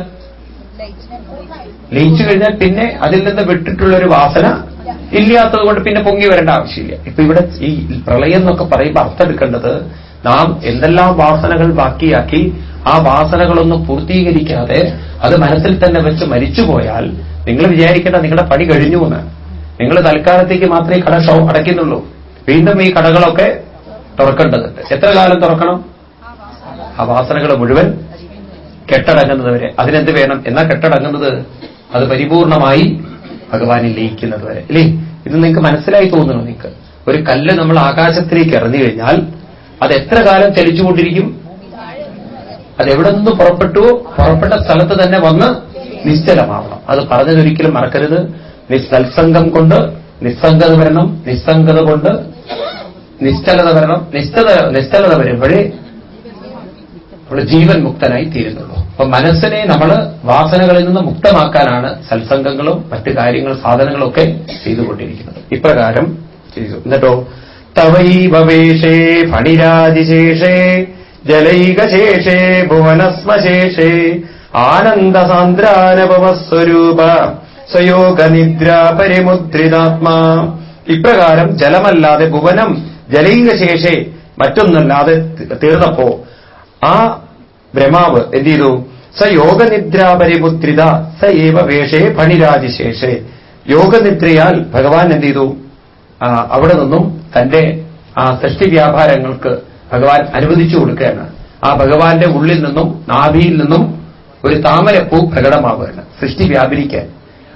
ലയിച്ചു കഴിഞ്ഞാൽ പിന്നെ അതിൽ നിന്ന് വിട്ടിട്ടുള്ള ഒരു വാസന ഇല്ലാത്തത് കൊണ്ട് പിന്നെ പൊങ്ങി വരേണ്ട ആവശ്യമില്ല. ഇപ്പൊ ഇവിടെ ഈ പ്രളയം എന്നൊക്കെ പറയുമ്പോൾ അർത്ഥം എടുക്കേണ്ടത് നാം എന്തെല്ലാം വാസനകൾ ബാക്കിയാക്കി ആ വാസനകളൊന്നും പൂർത്തീകരിക്കാതെ അത് മനസ്സിൽ തന്നെ വെച്ച് മരിച്ചുപോയാൽ നിങ്ങൾ വിചാരിക്കേണ്ട നിങ്ങളുടെ പണി കഴിഞ്ഞു എന്ന്. നിങ്ങൾ തൽക്കാലത്തേക്ക് മാത്രമേ കട അടയ്ക്കുന്നുള്ളൂ. വീണ്ടും ഈ കടകളൊക്കെ തുറക്കേണ്ടതുണ്ട്. എത്ര കാലം തുറക്കണം? ആ വാസനകൾ മുഴുവൻ കെട്ടടങ്ങുന്നത് വരെ അതിനെന്ത് വേണം? എന്നാ കെട്ടടങ്ങുന്നത്? അത് പരിപൂർണമായി ഭഗവാനിൽ ലയിക്കുന്നത് വരെ. അല്ലേ ഇത് നിങ്ങൾക്ക് മനസ്സിലായി തോന്നുന്നു നിങ്ങൾക്ക്. ഒരു കല്ല് നമ്മൾ ആകാശത്തിലേക്ക് എറിഞ്ഞു കഴിഞ്ഞാൽ അത് എത്ര കാലം ചലിച്ചുകൊണ്ടിരിക്കും? അതെവിടെ നിന്ന് പുറപ്പെട്ടുവോ? പുറപ്പെട്ട സ്ഥലത്ത് തന്നെ വന്ന് നിശ്ചലമാവണം. അത് പറഞ്ഞതൊരിക്കലും മറക്കരുത്. നിസ്സത്സംഗം കൊണ്ട് നിസ്സംഗത വരണം. നിസ്സംഗത കൊണ്ട് നിശ്ചലത വരണം. നിശ്ചല നിശ്ചലത വരുമ്പോഴേ നമ്മൾ ജീവൻ മുക്തനായി തീരുന്നുള്ളൂ അപ്പൊ മനസ്സിനെ നമ്മൾ വാസനകളിൽ നിന്ന് മുക്തമാക്കാനാണ് സത്സംഗങ്ങളും മറ്റു കാര്യങ്ങൾ സാധനങ്ങളും ഒക്കെ ചെയ്തുകൊണ്ടിരിക്കുന്നത്. ഇപ്രകാരം ചെയ്തു. എന്നിട്ടോ തവൈവേഷേ ഫണിരാജിശേഷേ ജലൈകശേഷേ ഭുവനസ്മശേഷേ ആനന്ദസാന്ദ്രാനപമസ്വരൂപ സ്വയോഗനിദ്ര പരിമുദ്രിതാത്മാ. ഇപ്രകാരം ജലമല്ലാതെ ഭുവനം ജലൈകശേഷേ മറ്റൊന്നല്ലാതെ തീർന്നപ്പോ ആ ബ്രഹ്മാവ് എന്ത് ചെയ്തു? സ യോഗനിദ്രാപരിപുത്രിത സ ഏവ വേഷേ ഫണിരാജിശേഷേ യോഗനിദ്രയാൽ ഭഗവാൻ എന്ത് ചെയ്തു? അവിടെ നിന്നും തന്റെ ആ സൃഷ്ടി വ്യാപാരങ്ങൾക്ക് ഭഗവാൻ അനുവദിച്ചു കൊടുക്കുകയാണ്. ആ ഭഗവാന്റെ ഉള്ളിൽ നിന്നും നാഭിയിൽ നിന്നും ഒരു താമരപ്പൂ പ്രകടമാവുകയാണ് സൃഷ്ടി വ്യാപരിക്കാൻ.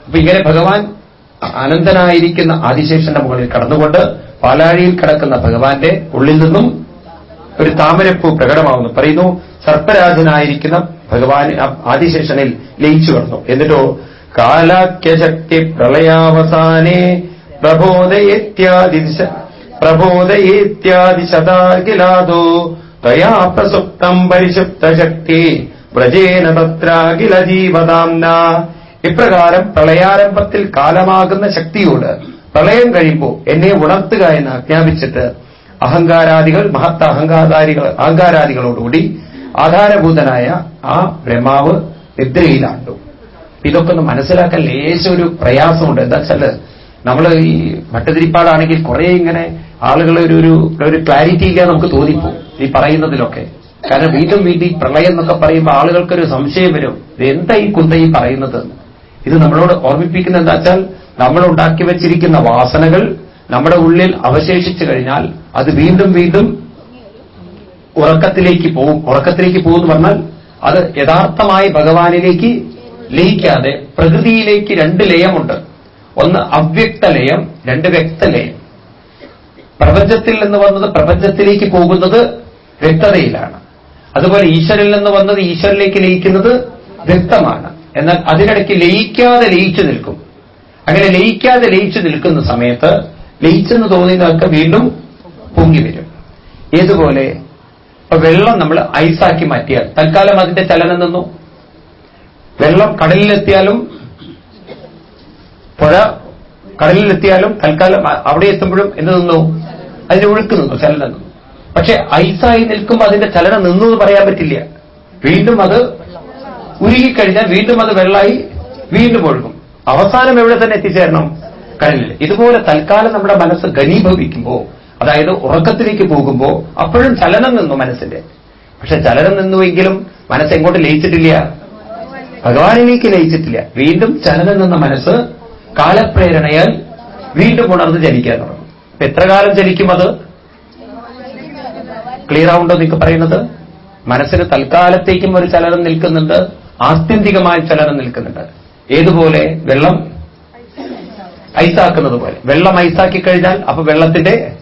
അപ്പൊ ഇങ്ങനെ ഭഗവാൻ അനന്തനായിരിക്കുന്ന ആദിശേഷന്റെ മുകളിൽ കടന്നുകൊണ്ട് പാലാഴിയിൽ കിടക്കുന്ന ഭഗവാന്റെ ഉള്ളിൽ നിന്നും ഒരു താമരപ്പൂ പ്രകടമാവുന്നു. പറയുന്നു സർപ്പരാജനായിരിക്കുന്ന ഭഗവാൻ ആദിശേഷനിൽ ലയിച്ചു കിടന്നു. എന്നിട്ടോ കാലാഖ്യശക്തി പ്രളയാവസാനേ പ്രബോധയേത്യാദി പ്രബോധയേത്യാദി ശതാഖിലാദോ തയാ പ്രസുപ്തം പരിശുപ്തശക്തി വ്രജേന തത്രാഖില ജീവതാംന. ഇപ്രകാരം പ്രളയാരംഭത്തിൽ കാലമാകുന്ന ശക്തിയോട് പ്രളയം കഴിയുമ്പോൾ എന്നെ ഉണർത്തുക എന്ന് ആജ്ഞാപിച്ചിട്ട് അഹങ്കാരാദികൾ മഹത്ത അഹങ്കാരാദികൾ അഹങ്കാരാദികളോടുകൂടി ആധാരഭൂതനായ ആ ബ്രഹ്മാവ് നിദ്രയിലാണ്ടു. ഇതൊക്കെ ഒന്ന് മനസ്സിലാക്കാൻ ലേശം ഒരു പ്രയാസമുണ്ട്. എന്താ വെച്ചാൽ നമ്മൾ ഈ ഭട്ടതിരിപ്പാടാണെങ്കിൽ കുറെ ഇങ്ങനെ ആളുകൾ ഒരു ഒരു ഒരു ക്ലാരിറ്റി ഇല്ല നമുക്ക് തോന്നിപ്പോവും ഈ പറയുന്നതിലൊക്കെ. കാരണം വീണ്ടും വീണ്ടും ഈ പ്രളയം എന്നൊക്കെ പറയുമ്പോൾ ആളുകൾക്കൊരു സംശയം വരും. എന്താ ഈ കുന്ത ഈ പറയുന്നത്? ഇത് നമ്മളോട് ഓർമ്മിപ്പിക്കുന്ന എന്താ വെച്ചാൽ നമ്മൾ ഉണ്ടാക്കി വെച്ചിരിക്കുന്ന വാസനകൾ നമ്മുടെ ഉള്ളിൽ അവശേഷിച്ചു കഴിഞ്ഞാൽ അത് വീണ്ടും വീണ്ടും ഉറക്കത്തിലേക്ക് പോകും ഉറക്കത്തിലേക്ക് പോകുമെന്ന് പറഞ്ഞാൽ അത് യഥാർത്ഥമായി ഭഗവാനിലേക്ക് ലയിക്കാതെ പ്രകൃതിയിലേക്ക് രണ്ട് ലയമുണ്ട്. ഒന്ന് അവ്യക്ത ലയം രണ്ട് വ്യക്തലയം പ്രപഞ്ചത്തിൽ നിന്ന് വന്നത് പ്രപഞ്ചത്തിലേക്ക് പോകുന്നത് വ്യക്തതയിലാണ്. അതുപോലെ ഈശ്വരിൽ നിന്ന് വന്നത് ഈശ്വരിലേക്ക് ലയിക്കുന്നത് വ്യക്തമാണ്. എന്നാൽ അതിനിടയ്ക്ക് ലയിക്കാതെ ലയിച്ചു നിൽക്കും. അങ്ങനെ ലയിക്കാതെ ലയിച്ചു നിൽക്കുന്ന സമയത്ത് ലയിച്ചെന്ന് തോന്നിയതൊക്കെ വീണ്ടും പൊങ്ങി വരും ഏതുപോലെ വെള്ളം നമ്മൾ ഐസാക്കി മാറ്റിയാൽ തൽക്കാലം അതിന്റെ ചലനം നിന്നു വെള്ളം കടലിലെത്തിയാലും പുഴ കടലിലെത്തിയാലും തൽക്കാലം അവിടെ എത്തുമ്പോഴും എന്ത് നിന്നു? അതിന്റെ ഒഴുക്ക് നിന്നു ചലനം നിന്നു. പക്ഷെ ഐസായി നിൽക്കുമ്പോൾ അതിന്റെ ചലനം നിന്നു എന്ന് പറയാൻ പറ്റില്ല. വീണ്ടും അത് ഉരുകിക്കഴിഞ്ഞാൽ വീണ്ടും അത് വെള്ളമായി വീണ്ടും ഒഴുകും. അവസാനം എവിടെ തന്നെ എത്തിച്ചേരണം? കടലിൽ. ഇതുപോലെ തൽക്കാലം നമ്മുടെ മനസ്സ് ഘനീഭവിക്കുമ്പോൾ അതായത് ഉറക്കത്തിലേക്ക് പോകുമ്പോൾ അപ്പോഴും ചലനം നിന്നു മനസ്സിന്റെ. പക്ഷെ ചലനം നിന്നുവെങ്കിലും മനസ്സ് എങ്ങോട്ട് ലയിച്ചിട്ടില്ല. ഭഗവാനിലേക്ക് ലയിച്ചിട്ടില്ല. വീണ്ടും ചലനം നിന്ന മനസ്സ് കാലപ്രേരണയാൽ വീണ്ടും ഉണർന്ന് ചലിക്കാൻ തുടങ്ങും. എത്ര കാലം ചലിക്കും അത്? ക്ലിയർ ആവുണ്ടോ നിങ്ങൾക്ക് പറയുന്നത്? മനസ്സിന് തൽക്കാലത്തേക്കും ഒരു ചലനം നിൽക്കുന്നുണ്ട്. ആത്യന്തികമായ ചലനം നിൽക്കുന്നുണ്ട്. ഏതുപോലെ? വെള്ളം ഐസാക്കുന്നത് പോലെ. വെള്ളം ഐസാക്കി കഴിഞ്ഞാൽ അപ്പൊ വെള്ളത്തിന്റെ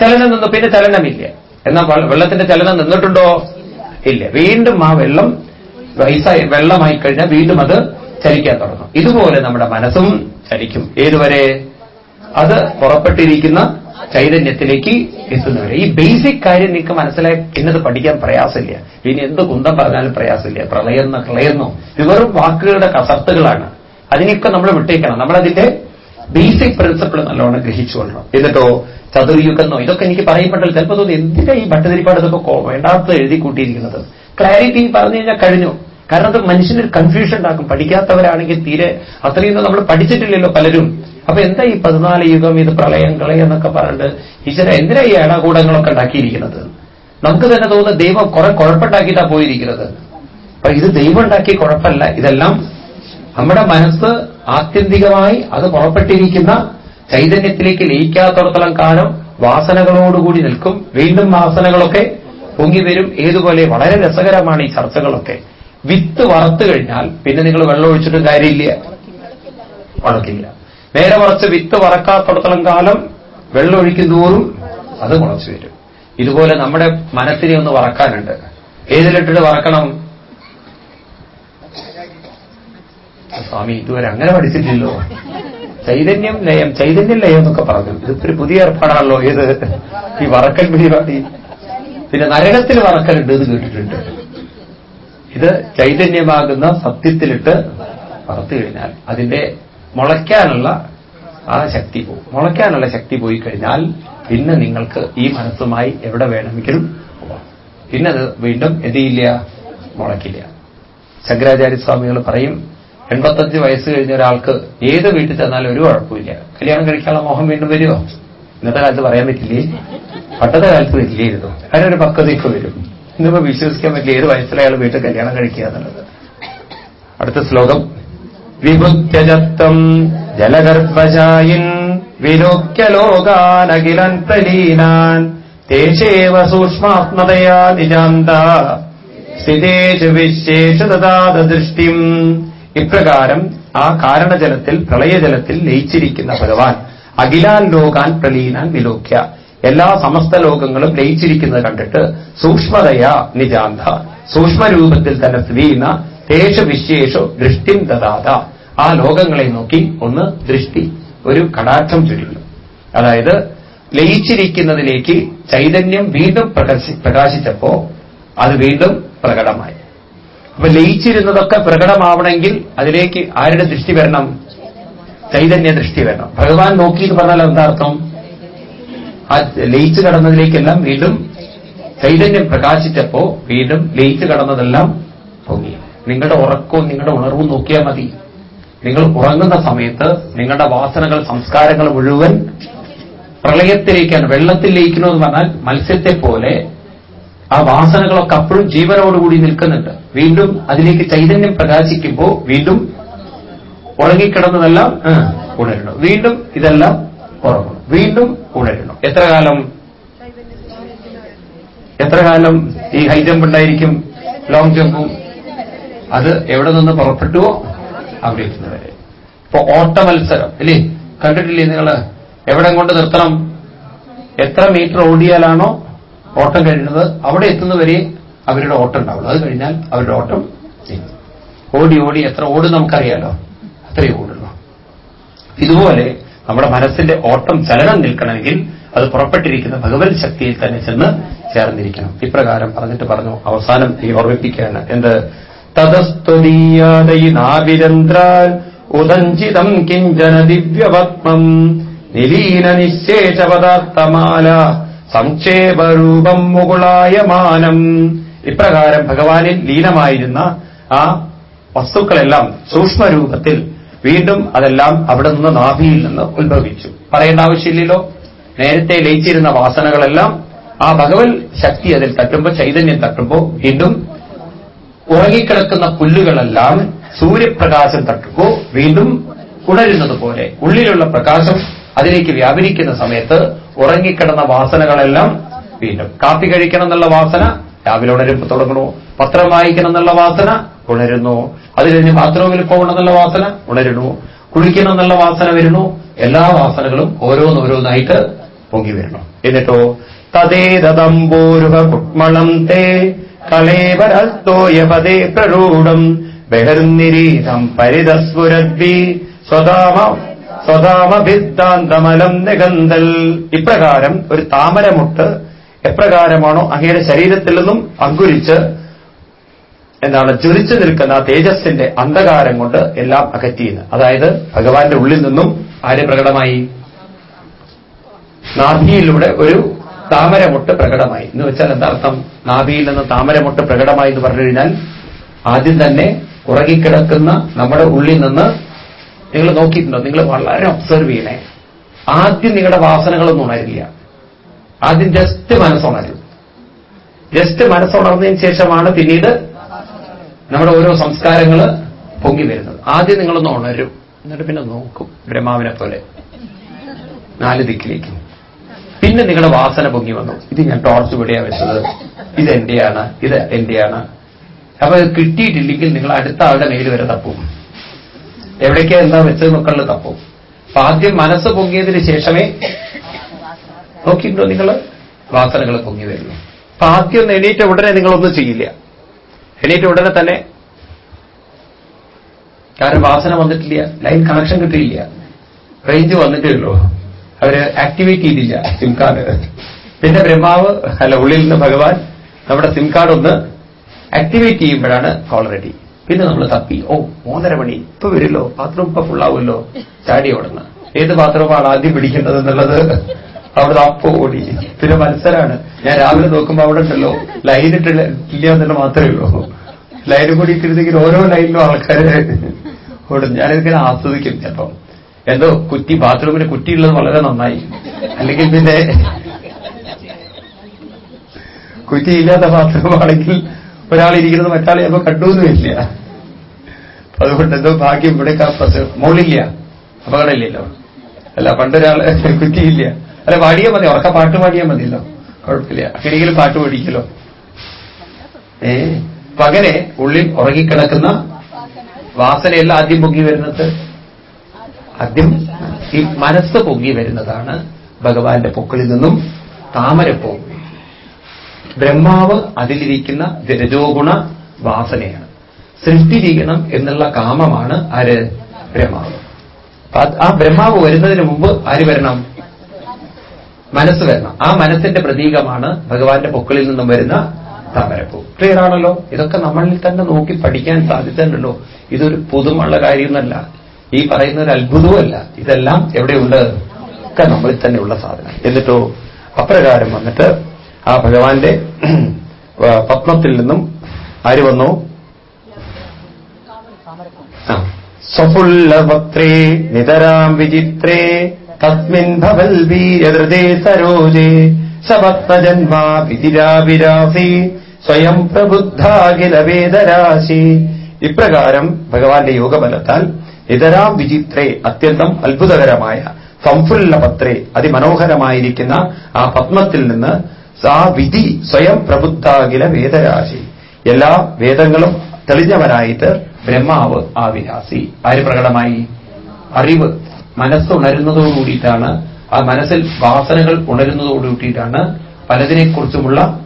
ചലനം നിന്നു. പിന്നെ ചലനമില്ല. എന്നാൽ വെള്ളത്തിന്റെ ചലനം നിന്നിട്ടുണ്ടോ? ഇല്ല. വീണ്ടും ആ വെള്ളം ഐസായി വെള്ളമായി കഴിഞ്ഞാൽ വീണ്ടും അത് ചലിക്കാൻ തുടങ്ങും. ഇതുപോലെ നമ്മുടെ മനസ്സും ചലിക്കും. ഏതുവരെ? അത് പുറപ്പെട്ടിരിക്കുന്ന ചൈതന്യത്തിലേക്ക് എത്തുന്നവരെ. ഈ ബേസിക് കാര്യം നിങ്ങൾക്ക് മനസ്സിലായി ഇന്നത് പഠിക്കാൻ പ്രയാസമില്ല. ഇനി എന്ത് കുന്തം പറഞ്ഞാലും പ്രയാസമില്ല. പ്രളയം എന്ന് ഇത് വെറും വാക്കുകളുടെ കസർത്തുകളാണ്. അതിനെയൊക്കെ നമ്മൾ വിട്ടേക്കണം. നമ്മളതിന്റെ ബേസിക് പ്രിൻസിപ്പിൾ നല്ലോണം ഗ്രഹിച്ചുകൊള്ളണം. എന്നിട്ടോ ചതുർയുഗെന്നോ ഇതൊക്കെ എനിക്ക് പറയപ്പെട്ടല്ലോ ചിലപ്പോൾ തോന്നി എന്തിനാ ഈ ഭട്ടതിരിപ്പാട് ഇതൊക്കെ വേണ്ടാത്ത എഴുതി കൂട്ടിയിരിക്കുന്നത്? ക്ലാരിറ്റി പറഞ്ഞു കഴിഞ്ഞാൽ കഴിഞ്ഞു. കാരണം അത് മനുഷ്യനൊരു കൺഫ്യൂഷൻ ഉണ്ടാക്കും. പഠിക്കാത്തവരാണെങ്കിൽ തീരെ അത്രയൊന്നും നമ്മൾ പഠിച്ചിട്ടില്ലല്ലോ പലരും. അപ്പൊ എന്താ ഈ പതിനാല് യുഗം ഇത് പ്രളയം കളയം എന്നൊക്കെ പറഞ്ഞിട്ട് ഈശ്വര എന്തിനാ ഈ ഏടാകൂടങ്ങളൊക്കെ ഉണ്ടാക്കിയിരിക്കുന്നത്? നമുക്ക് തന്നെ തോന്നുന്ന ദൈവം കുറെ കുഴപ്പമുണ്ടാക്കിയിട്ടാ പോയിരിക്കുന്നത്. അപ്പൊ ഇത് ദൈവം ഉണ്ടാക്കിയ കുഴപ്പമല്ല. ഇതെല്ലാം നമ്മുടെ മനസ്സ് ആത്യന്തികമായി അത് പുറപ്പെട്ടിരിക്കുന്ന ചൈതന്യത്തിലേക്ക് ലയിക്കാത്തടത്തോളം കാലം വാസനകളോടുകൂടി നിൽക്കും. വീണ്ടും വാസനകളൊക്കെ പൊങ്ങി വരും ഏതുപോലെ വളരെ രസകരമാണ് ഈ ചർച്ചകളൊക്കെ. വിത്ത് വറുത്തു കഴിഞ്ഞാൽ പിന്നെ നിങ്ങൾ വെള്ളം ഒഴിച്ചിട്ടും കാര്യമില്ല. വളക്കില്ല നേരെ വറച്ച് വിത്ത് വറക്കാത്തടത്തോളം കാലം വെള്ളം ഒഴിക്കും തോറും അത് മുളച്ചു വരും. ഇതുപോലെ നമ്മുടെ മനസ്സിനെ ഒന്ന് വറക്കാനുണ്ട്. ഏതിലിട്ടിട്ട് വറക്കണം? സ്വാമി ഇതുവരെ അങ്ങനെ പഠിച്ചിട്ടില്ലല്ലോ. ചൈതന്യം ലയം ചൈതന്യം ലയം എന്നൊക്കെ പറഞ്ഞു. ഇതിപ്പോ പുതിയ ഏർപ്പാടാണല്ലോ ഏത് ഈ വറക്കൽ പരിപാടി പിന്നെ നരകത്തിൽ വറക്കലുണ്ട് എന്ന് കേട്ടിട്ടുണ്ട്. ഇത് ചൈതന്യമാകുന്ന സത്യത്തിലിട്ട് വറുത്തു കഴിഞ്ഞാൽ അതിന്റെ മുളയ്ക്കാനുള്ള ആ ശക്തി പോകും മുളയ്ക്കാനുള്ള ശക്തി പോയി കഴിഞ്ഞാൽ പിന്നെ നിങ്ങൾക്ക് ഈ മനസ്സുമായി എവിടെ വേണമെങ്കിലും പോവാം. പിന്നെ അത് വീണ്ടും എതിയില്ല മുളയ്ക്കില്ല. ശങ്കരാചാര്യ സ്വാമികൾ പറയും എൺപത്തഞ്ച് വയസ്സ് കഴിഞ്ഞ ഒരാൾക്ക് ഏത് വീട്ടിൽ ചെന്നാലും ഒരു കുഴപ്പമില്ല. കല്യാണം കഴിക്കാനുള്ള മോഹം വീണ്ടും വരുമോ? ഇന്നത്തെ കാലത്ത് പറയാൻ പറ്റില്ലേ? പണ്ടത്തെ കാലത്ത് വരില്ലായിരുന്നു അതിനൊരു പക്വതയൊക്കെ വരും. ഇന്നിപ്പോ വിശ്വസിക്കാൻ പറ്റില്ല ഏത് വയസ്സിലയാൾ വീട്ടിൽ കല്യാണം കഴിക്കുക എന്നുള്ളത്. അടുത്ത ശ്ലോകം. വിഭുത്യജത്വം ജലഗർഭജായിൻ വിലോക്യ ലോകാനഖിലൻ പ്രലീനാൻ തേശേവ സൂക്ഷ്മാത്മതയാ നിജാന്ത. സ്ഥിതേഷു വിശേഷ ദൃഷ്ടിം ഇപ്രകാരം ആ കാരണജലത്തിൽ പ്രളയജലത്തിൽ ലയിച്ചിരിക്കുന്ന ഭഗവാൻ അഖിലാൻ ലോകാൻ പ്രലീനാൻ വിലോക്യ. എല്ലാ സമസ്ത ലോകങ്ങളും ലയിച്ചിരിക്കുന്നത് കണ്ടിട്ട് സൂക്ഷ്മതയ നിജാന്ത. സൂക്ഷ്മരൂപത്തിൽ തന്നെ സ്ഥിതി ചെയ്യുന്ന തേഷ വിശേഷോ ദൃഷ്ടിം ദദാത. ആ ലോകങ്ങളെ നോക്കി ഒന്ന് ദൃഷ്ടി ഒരു കടാക്ഷം ചുരുങ്ങും. അതായത് ലയിച്ചിരിക്കുന്നതിലേക്ക് ചൈതന്യം വീണ്ടും പ്രകാശി പ്രകാശിച്ചപ്പോ അത് വീണ്ടും പ്രകടമായി. അപ്പൊ ലയിച്ചിരുന്നതൊക്കെ പ്രകടമാവണമെങ്കിൽ അതിലേക്ക് ആരുടെ ദൃഷ്ടി വരണം? ചൈതന്യ ദൃഷ്ടി വരണം. ഭഗവാൻ നോക്കി എന്ന് പറഞ്ഞാൽ എന്താ അർത്ഥം? ആ ലയിച്ചു കടന്നതിലേക്കെല്ലാം വീണ്ടും ചൈതന്യം പ്രകാശിച്ചപ്പോ വീണ്ടും ലയിച്ചു കടന്നതെല്ലാം പൊങ്ങി. നിങ്ങളുടെ ഉറക്കവും നിങ്ങളുടെ ഉണർവും നോക്കിയാൽ മതി. നിങ്ങൾ ഉറങ്ങുന്ന സമയത്ത് നിങ്ങളുടെ വാസനകൾ സംസ്കാരങ്ങൾ മുഴുവൻ പ്രളയത്തിലേക്കാണ് വെള്ളത്തിൽ ലയിക്കണമെന്ന് പറഞ്ഞാൽ മത്സ്യത്തെ പോലെ ആ വാസനകളൊക്കെ അപ്പോഴും ജീവനോടുകൂടി നിൽക്കുന്നുണ്ട്. വീണ്ടും അതിലേക്ക് ചൈതന്യം പ്രകാശിക്കുമ്പോൾ വീണ്ടും ഉറങ്ങിക്കിടന്നതെല്ലാം ഉണരണം. വീണ്ടും ഇതെല്ലാം ഉറങ്ങണം വീണ്ടും ഉണരണം. എത്ര കാലം? എത്ര കാലം ഈ ഹൈ ജമ്പ് ഉണ്ടായിരിക്കും? ലോങ് ജമ്പും? അത് എവിടെ നിന്ന് പുറപ്പെട്ടുവോ? അവിടെ എത്തുന്നവരെ ഇപ്പൊ ഓട്ട മത്സരം കണ്ടിട്ടില്ലേ നിങ്ങൾ എവിടെ കൊണ്ട് നിർത്തണം? എത്ര മീറ്റർ ഓടിയാലാണോ ഓട്ടം കഴിയുന്നത് അവിടെ എത്തുന്നവരെ അവരുടെ ഓട്ടം ഉണ്ടാവുള്ളൂ. അത് കഴിഞ്ഞാൽ അവരുടെ ഓട്ടം. ഓടി ഓടി എത്ര ഓടും നമുക്കറിയാലോ? അത്രയും ഓടുള്ളൂ. ഇതുപോലെ നമ്മുടെ മനസ്സിന്റെ ഓട്ടം ചലനം നിൽക്കണമെങ്കിൽ അത് പുറപ്പെട്ടിരിക്കുന്ന ഭഗവത് ശക്തിയിൽ തന്നെ ചെന്ന് ചേർന്നിരിക്കണം. ഇപ്രകാരം പറഞ്ഞിട്ട് പറഞ്ഞു. അവസാനം ഈ ഓർമ്മിപ്പിക്കുകയാണ്. എന്ത്? തതസ്തുതീയാദയിനാഭിരന്ത്രാൽ ഉദഞ്ചിതം കിഞ്ചന ദിവ്യപത്മം നിലീന നിശേഷ സംക്ഷേപരൂപം മുകുളായമാനം ഇപ്രകാരം ഭഗവാനിൽ ലീനമായിരുന്ന ആ വസ്തുക്കളെല്ലാം സൂക്ഷ്മരൂപത്തിൽ വീണ്ടും അതെല്ലാം അവിടെ നിന്ന് നാഭിയിൽ നിന്ന് ഉത്ഭവിച്ചു. പറയേണ്ട ആവശ്യമില്ലല്ലോ. നേരത്തെ ലയിച്ചിരുന്ന വാസനകളെല്ലാം ആ ഭഗവത് ശക്തി അതിൽ തട്ടുമ്പോൾ ചൈതന്യം തട്ടുമ്പോൾ വീണ്ടും ഉറങ്ങിക്കിടക്കുന്ന പുല്ലുകളെല്ലാം സൂര്യപ്രകാശം തട്ടുമ്പോൾ വീണ്ടും ഉണരുന്നത് പോലെ ഉള്ളിലുള്ള പ്രകാശം അതിലേക്ക് വ്യാപരിക്കുന്ന സമയത്ത് ഉറങ്ങിക്കിടന്ന വാസനകളെല്ലാം വീണ്ടും. കാപ്പി കഴിക്കണം എന്നുള്ള വാസന രാവിലെ ഉണരുമ്പോൾ തുടങ്ങണു? പത്രം വായിക്കണം എന്നുള്ള വാസന ഉണരുന്നു. അത് കഴിഞ്ഞ് ബാത്റൂമിൽ പോകണം എന്നുള്ള വാസന ഉണരുന്നു. കുളിക്കണം എന്നുള്ള വാസന വരുന്നു. എല്ലാ വാസനകളും ഓരോന്നോരോന്നായിട്ട് പൊങ്ങി വരണം. എന്നിട്ടോ തതേതമ്പൂരുഹ കുട്മളം തേ കളേവരസ്തോയപദേ പ്രരൂഢം ബഹിർനിരീതം പരിതസ്ഫുരദ്വി സ്വതാമ സ്വതാമഭിദ്ധാന്തമലം നിഗന്തൽ ഇപ്രകാരം ഒരു താമരമുട്ട് എപ്രകാരമാണോ അങ്ങയുടെ ശരീരത്തിൽ നിന്നും അങ്കുരിച്ച് എന്താണ് ജ്വലിച്ചു നിൽക്കുന്ന തേജസ്സിന്റെ അന്ധകാരം കൊണ്ട് എല്ലാം അകറ്റിയെന്ന് അതായത് ഭഗവാന്റെ ഉള്ളിൽ നിന്നും ആര് പ്രകടമായി? നാഭിയിലൂടെ ഒരു താമരമുട്ട് പ്രകടമായി. എന്ന് വെച്ചാൽ എന്താർത്ഥം നാഭിയിൽ നിന്ന് താമരമുട്ട് പ്രകടമായി എന്ന് പറഞ്ഞു കഴിഞ്ഞാൽ ആദ്യം തന്നെ ഉറങ്ങിക്കിടക്കുന്ന നമ്മുടെ ഉള്ളിൽ നിന്ന് നിങ്ങൾ നോക്കിയിട്ടുണ്ടോ? നിങ്ങൾ വളരെ ഒബ്സർവ് ചെയ്യണേ. ആദ്യം നിങ്ങളുടെ വാസനകളൊന്നും ഉണരില്ല ആദ്യം ജസ്റ്റ് മനസ്സുണരും. ജസ്റ്റ് മനസ്സുണർന്നതിന് ശേഷമാണ് പിന്നീട് നമ്മുടെ ഓരോ സംസ്കാരങ്ങൾ പൊങ്ങി വരുന്നത്. ആദ്യം നിങ്ങളൊന്ന് ഉണരും. എന്നിട്ട് പിന്നെ നോക്കും ബ്രഹ്മാവിനെ പോലെ. നാല് ദിക്കിലേക്ക്. പിന്നെ നിങ്ങളുടെ വാസന പൊങ്ങി വന്നു. ഇത് ഞാൻ ടോർച്ച് ഇവിടെയാ വെച്ചത്. ഇത് എന്റെയാണ്. ഇത് എന്റെയാണ്. അപ്പൊ കിട്ടിയിട്ടില്ലെങ്കിൽ നിങ്ങൾ അടുത്ത ആളുടെ മേൽ വരെ തപ്പും. എവിടേക്കാ എന്താ വെച്ചത് ഉള്ളത് തപ്പും. അപ്പൊ ആദ്യം മനസ്സ് പൊങ്ങിയതിന് ശേഷമേ നോക്കിയിട്ടുണ്ടോ നിങ്ങൾ വാസനകൾ പൊങ്ങി വരുന്നു. അപ്പൊ ആദ്യം എണീറ്റ ഉടനെ നിങ്ങളൊന്നും ചെയ്യില്ല. എണീറ്റ ഉടനെ തന്നെ കാരണം വാസന വന്നിട്ടില്ല ലൈൻ കണക്ഷൻ കിട്ടിയില്ല. റേഞ്ച് വന്നിട്ടേ ഉള്ളൂ. അവർ ആക്ടിവേറ്റ് ചെയ്തില്ല സിം കാർഡ്. പിന്നെ ബ്രഹ്മാവ് അല്ല ഉള്ളിൽ നിന്ന് ഭഗവാൻ നമ്മുടെ സിം കാർഡ് ഒന്ന് ആക്ടിവേറ്റ് ചെയ്യുമ്പോഴാണ് കോൾ റെഡി. പിന്നെ നമ്മൾ തപ്പി. ഓ മൂന്നര മണി. ഇപ്പൊ വരുമല്ലോ ബാത്റൂം ഇപ്പൊ ഫുള്ളാവുമല്ലോ ചാടി ഓടുന്ന. ഏത് ബാത്റൂമാണ് ആദ്യം പിടിക്കേണ്ടത് എന്നുള്ളത്? അവിടെ അപ്പോ ഓടി. പിന്നെ മത്സരമാണ് ഞാൻ രാവിലെ നോക്കുമ്പോ അവിടെ ഉണ്ടല്ലോ. ലൈൻ ഇട്ടില്ല എന്നുള്ള മാത്രമേ ഉള്ളൂ. ലൈനും കൂടി ഇട്ടിരുന്നെങ്കിൽ ഓരോ ലൈനിലും ആൾക്കാര് ഓടും. ഞാനിതിങ്ങനെ ആസ്വദിക്കും ചിലപ്പം. എന്തോ കുറ്റി ബാത്റൂമിന് കുറ്റിയുള്ളത് വളരെ നന്നായി. അല്ലെങ്കിൽ പിന്നെ കുറ്റിയില്ലാത്ത ബാത്റൂമാണെങ്കിൽ ഒരാൾ ഇരിക്കുന്നത് മറ്റാളെ ചിലപ്പോൾ വരില്ല. അതുകൊണ്ട് എന്തോ ഭാഗ്യം ഇവിടെ മോളില്ല. അപകടമില്ലല്ലോ. അല്ല പണ്ടൊരാൾ കുറ്റിയില്ല. അല്ല പാടിയാൽ മതി ഉറക്ക പാട്ട് പാടിയാൽ മതിയല്ലോ. കുഴപ്പമില്ല. അങ്ങനെയെങ്കിലും പാട്ട് പഠിക്കലോ ഏ? പകരെ ഉള്ളിൽ ഉറങ്ങിക്കിടക്കുന്ന വാസനയല്ല ആദ്യം പൊങ്ങി വരുന്നത്? ആദ്യം ഈ മനസ്സ് പൊങ്ങി വരുന്നതാണ് ഭഗവാന്റെ പൊക്കളിൽ നിന്നും താമര പോകും ബ്രഹ്മാവ് അതിലിരിക്കുന്ന രജോഗുണ വാസനയാണ്. സൃഷ്ടിരിക്കണം എന്നുള്ള കാമമാണ് ആര്? ബ്രഹ്മാവ്. ആ ബ്രഹ്മാവ് വരുന്നതിന് മുമ്പ് ആര് വരണം? മനസ്സ് വരണം. ആ മനസ്സിന്റെ പ്രതീകമാണ് ഭഗവാന്റെ പൊക്കളിൽ നിന്നും വരുന്ന താമരപ്പൂ. ക്ലിയർ ആണല്ലോ? ഇതൊക്കെ നമ്മളിൽ തന്നെ നോക്കി പഠിക്കാൻ സാധിച്ചിട്ടുണ്ടല്ലോ. ഇതൊരു പുതുമുള്ള കാര്യമൊന്നല്ല ഈ പറയുന്ന ഒരു അത്ഭുതവുമല്ല. ഇതെല്ലാം എവിടെയുണ്ട്? ഒക്കെ നമ്മളിൽ തന്നെയുള്ള സാധനം എന്നിട്ടോ അപ്രകാരം വന്നിട്ട് ആ ഭഗവാന്റെ പത്മത്തിൽ നിന്നും ആര് വന്നു? ആ. സ്വഫുല്ലവക്ത്രേ നിതരാം വിചിത്രേ തസ്മിൻ ഭവൽ വീരഹൃദേ സരോജേ സപത്മജന്മാ വിതിരാവിരാസി സ്വയം പ്രബുദ്ധാഖില വേദരാശി. ഇപ്രകാരം ഭഗവാന്റെ യോഗബലത്താൽ ഇതരാം വിചിത്രേ അത്യന്തം അത്ഭുതകരമായ സംഫുല്ലപത്രേ അതിമനോഹരമായിരിക്കുന്ന ആ പത്മത്തിൽ നിന്ന് ആ വിധി സ്വയം പ്രബുദ്ധാകില വേദരാശി. എല്ലാ വേദങ്ങളും തെളിഞ്ഞവനായിട്ട് ബ്രഹ്മാവ് ആ വിലാസി ആര് പ്രകടമായി? അറിവ്. മനസ്സ് ഉണരുന്നതോടുകൂടിയിട്ടാണ് ആ മനസ്സിൽ വാസനകൾ ഉണരുന്നതോടുകൂടിയിട്ടാണ് പലതിനെക്കുറിച്ചുമുള്ള